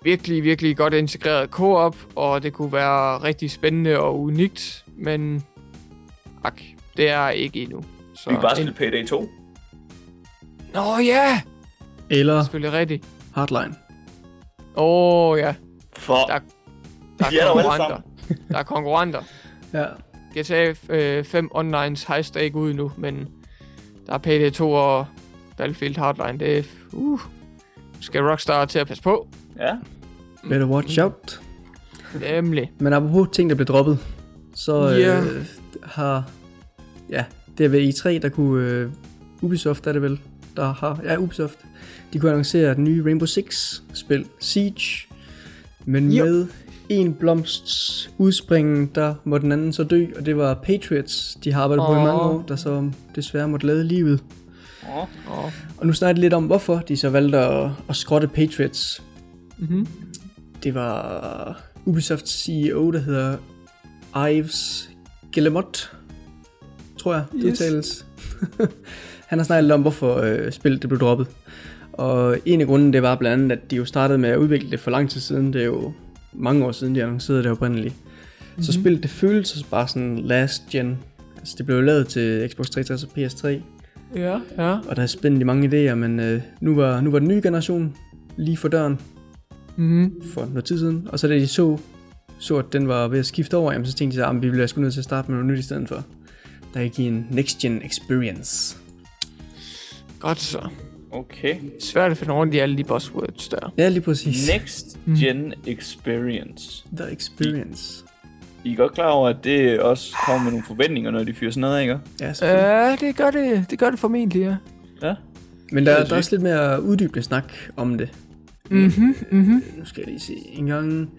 virkelig, virkelig godt integreret co-op, og det kunne være rigtig spændende og unikt, men ak, det er ikke endnu. Så Vi kan bare spille Payday 2. Nå ja, Eller selvfølgelig rigtigt. Hardline. Åh oh, ja, For Der- der De er er der alle konkurrenter. Der er konkurrenter. Ja. GTA øh, 5 Onlines heist er ikke ude nu, men der er Payday 2 og Battlefield Hardline. Det er, uh, skal Rockstar til at passe på. Ja, Better watch out. Nemlig. Men apropos ting, der blev droppet, så Ja. øh, har ja, det er ved E3, der kunne øh, Ubisoft, er det vel, der har, ja Ubisoft, de kunne annoncere den nye Rainbow Six spil, Siege, men Jo. med en blomsts udspringen, der må den anden så dø, og det var Patriots, de har arbejdet på i mange år, der så desværre måtte lade livet. Åh, Oh. Og nu snakker jeg lidt om, hvorfor de så valgte at, at skrotte Patriots. Mm-hmm. Det var Ubisofts CEO, der hedder Ives Guillemot, tror jeg, det Yes. udtales. Han har snakket om, hvorfor øh, spillet det blev droppet. Og en af grunden, det var blandt andet, at de jo startede med at udvikle det for lang tid siden. Det er jo mange år siden, de annoncerede det oprindeligt. Mm-hmm. Så spillet, det føltes bare sådan last gen. Altså, det blev lavet til Xbox 360 og PS3, Ja, ja. og der er spændende mange idéer, men øh, nu, var, nu var den nye generation lige for døren Mm-hmm. for noget tid siden. Og så da de så, så at den var ved at skifte over, jamen, så tænkte de så, at vi bliver sgu nødt til at starte med noget nyt i stedet for. Der kan give en next gen experience. Godt så. okay. Svært at finde rundt i alle de buzzwords der. Ja, lige præcis. Next Gen Experience. The experience. I er godt klar over, at det også kommer med nogle forventninger, når de fyrer sådan noget, ikke? Ja, selvfølgelig. Ja, det gør det, det gør det formentlig, ja. Ja. Men der, er der er også lidt mere uddybende snak om det. Mhm, mhm. Nu skal jeg lige se. En gang...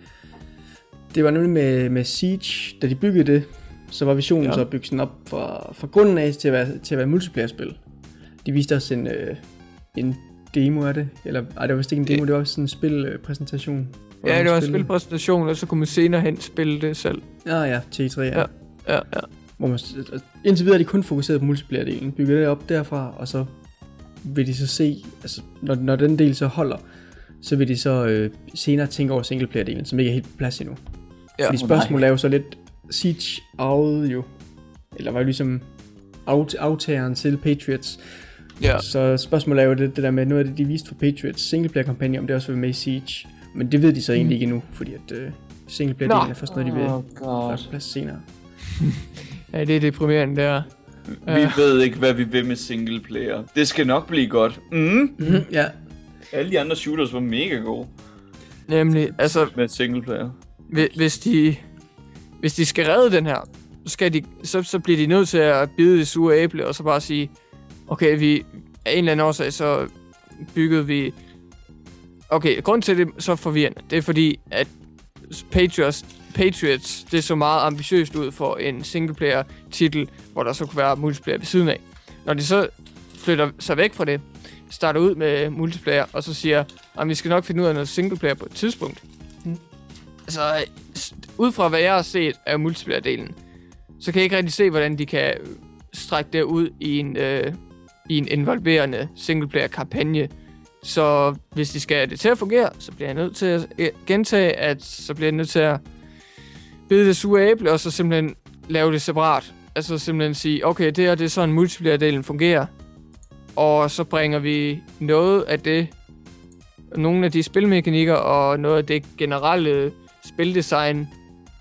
Det var nemlig med, med Siege, da de byggede det, så var visionen Ja. så at bygge sådan op fra, fra grunden af til at være, til at være multiplayer-spil. De viste også en, øh, en demo af det, eller ej, det var vist ikke en demo, det var også sådan en spilpræsentation. Ja, det var en spilpræsentation, og så kunne man senere hen spille det selv. Ja, ja, T3, ja. Ja. ja. Ja, ja. Hvor man, indtil videre er de kun fokuseret på multiplayer-delen. Bygger det op derfra, og så vil de så se, altså når, når den del så holder, så vil de så øh, senere tænke over singleplayer-delen, som ikke er helt på plads endnu. Ja. Fordi spørgsmålet er jo så lidt, Siege arvede jo, eller var jo ligesom aft- aftageren til Patriots. ja. Så spørgsmålet er jo det, det der med, noget af det, de viste for Patriots singleplayer-kampagne, om det også vil være med i Siege. Men det ved de så egentlig ikke endnu, fordi at øh, singleplayer-delen Nå. er først noget, de vil oh, plads senere. ja, det er deprimerende der. Vi Ja. ved ikke, hvad vi vil med single player. Det skal nok blive godt. Mm. Mm-hmm. Ja, Alle de andre shooters var mega gode Nemlig, altså, med single player. hvi- hvis de, hvis de skal redde den her, så, skal de, så, så bliver de nødt til at bide det sure æble, og så bare sige, okay, vi, af en eller anden årsag, så byggede vi... Okay, grund til det så forvirrende, det er fordi, at Patriots, Patriots, det så meget ambitiøst ud for en singleplayer titel, hvor der så kunne være multiplayer ved siden af. Når de så flytter sig væk fra det, starter ud med multiplayer, og så siger, at vi skal nok finde ud af noget singleplayer på et tidspunkt. Mm. Altså, ud fra hvad jeg har set af multiplayer-delen, så kan jeg ikke rigtig se, hvordan de kan strække det ud i en, øh, i en involverende singleplayer-kampagne. Så hvis de skal have det til at fungere, så bliver jeg nødt til at øh, gentage, at så bliver jeg nødt til at bide det sure æble, og så simpelthen lave det separat. Altså simpelthen sige, okay, det her det er sådan multiplayer-delen fungerer. Og så bringer vi noget af det, nogle af de spilmekanikker og noget af det generelle spildesign,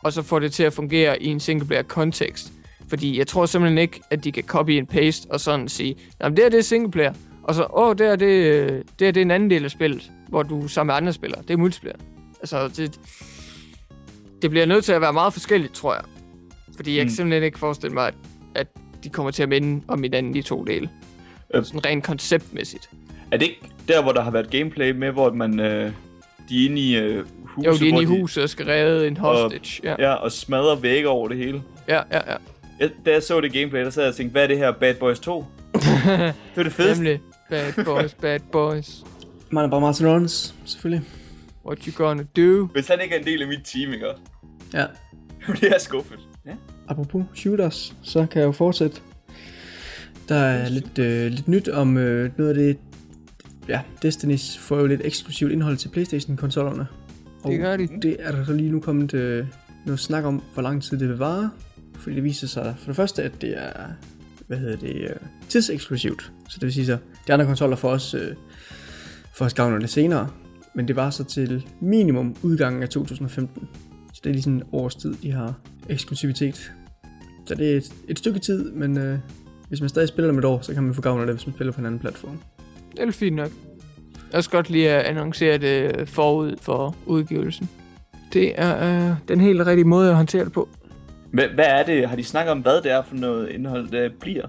og så får det til at fungere i en singleplayer kontekst. Fordi jeg tror simpelthen ikke, at de kan copy and paste og sådan sige, jamen det her det er singleplayer, og så, åh, det her det, det, her, det er en anden del af spillet, hvor du er sammen med andre spillere. Det er multiplayer. Altså, det, det bliver nødt til at være meget forskelligt, tror jeg. Fordi jeg Mm. kan simpelthen ikke forestille mig, at, at de kommer til at minde om hinanden i to dele. Øh. Sådan rent konceptmæssigt. Er det ikke der, hvor der har været gameplay med, hvor man... Øh, de er inde i øh, huset, Jo, de er inde i huset og skal redde en hostage. Ja, Ja, og smadrer vægge over det hele. ja, ja. ja. Jeg, da jeg så det gameplay, der sad jeg og tænkte, hvad er det her Bad Boys 2? det var det fedeste. Nemlig. Bad boys, bad boys. man er bare Martin Lawrence, selvfølgelig. What you gonna do? Hvis han ikke er en del af mit team, ikke? Ja. det er skuffet. Ja. Apropos shooters, så kan jeg jo fortsætte. Der er lidt, øh, lidt nyt om øh, noget af det... Ja, Destiny får jo lidt eksklusivt indhold til Playstation-konsollerne. Det gør de. det er der så lige nu kommet øh, noget snak om, hvor lang tid det vil vare. Fordi det viser sig for det første, at det er hvad hedder det, øh, tidseksklusivt. Så det vil sige så, de andre konsoller får også, øh, får også gavn af det senere. Men det var så til minimum udgangen af 2015. Så det er lige sådan en års tid, de har eksklusivitet. Så det er et, et stykke tid, men øh, hvis man stadig spiller dem et år, så kan man få gavn af det, hvis man spiller på en anden platform. Det er fint nok. Jeg skal godt lige at annoncere det forud for udgivelsen. Det er øh, den helt rigtige måde at håndtere det på. Hvad, hvad er det? Har de snakket om, hvad det er for noget indhold, det bliver?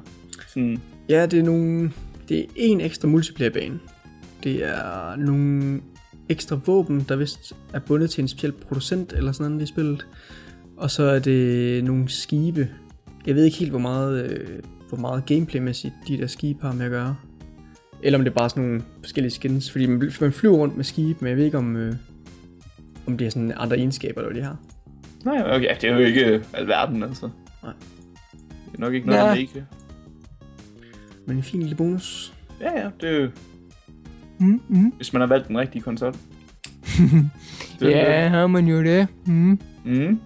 Sådan, Ja, det er nogle... Det er en ekstra multiplayer-bane. Det er nogle ekstra våben, der vist er bundet til en speciel producent eller sådan noget i spillet. Og så er det nogle skibe. Jeg ved ikke helt, hvor meget, øh, hvor meget gameplaymæssigt de der skibe har med at gøre. Eller om det er bare sådan nogle forskellige skins. Fordi man, man flyver rundt med skibe, men jeg ved ikke om, øh, om det er sådan andre egenskaber, der de har. nej, okay, det er jo ikke øh, alverden, altså. Nej. Det er nok ikke noget, der ikke... Men en fin lille bonus. Ja, ja, det er jo, Mm, mm. hvis man har valgt den rigtige konsol. Ja, har man jo det. Mm. Mm.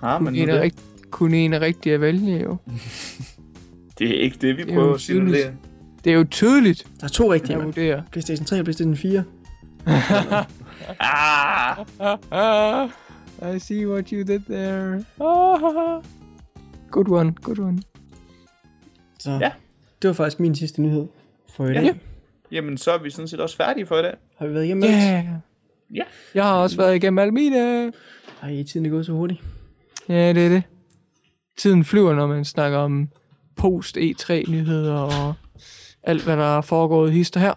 Har man Kun, nu en det? rigt, kun en rigtig at vælge, jo. Det er ikke det, vi Det er prøver jo at simulere. tydeligt. Det er jo tydeligt, Der er to rigtige, mand. vurderer. PlayStation 3 og PlayStation 4. Ah! I see what you did there. Ah. Good one, good one. Så Ja. det var faktisk min sidste nyhed for i dag. Ja. Jamen, så er vi sådan set også færdige for i dag. Har vi været hjemme? Yeah. Ja. Jeg har også været igennem alle mine. Ej, tiden er gået så hurtigt. Ja, det er det. Tiden flyver, når man snakker om post E3-nyheder og alt, hvad der er foregået hister her.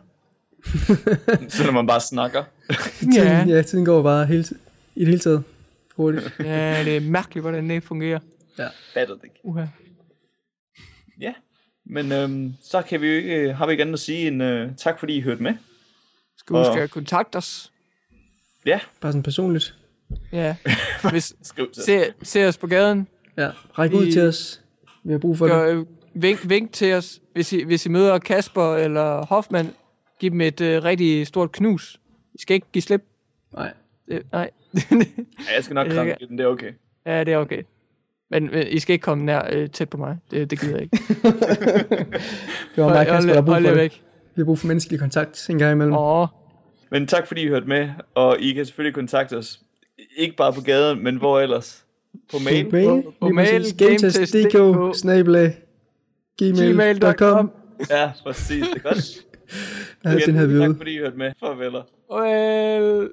Så når man bare snakker. Tiden, ja. ja, tiden går bare hele, i det hele taget hurtigt. ja, det er mærkeligt, hvordan det fungerer. Fatter det ikke. Uha. Ja. Men øhm, så kan vi jo ikke, øh, har vi ikke andet at sige end øh, tak, fordi I hørte med. Skal huske Og- at kontakte os. Ja, Bare sådan personligt. Ja. Hvis se, se os på gaden, Ja, ræk ud til os. Vi har brug for det. gør, øh, vink, vink til os. Hvis I, hvis I møder Kasper eller Hoffmann, giv dem et øh, rigtig stort knus. I skal ikke give slip. Nej. Øh, nej. Ja, jeg skal nok kramme kan- den, det er okay. ja, det er okay. Men øh, I skal ikke komme nær øh, tæt på mig. Det, det gider jeg ikke. Det var mig, Kasper, der har brug for det. væk. Vi har brug for menneskelig kontakt en gang imellem. Åh, Men tak, fordi I hørte med. Og I kan selvfølgelig kontakte os. Ikke bare på gaden, men hvor ellers. På mail. På- på mail, gametest.dk, snabelag, gmail.com. Ja, præcis. Det er godt. Ja, den havde vi Tak, fordi I hørte med. Farvel. Well.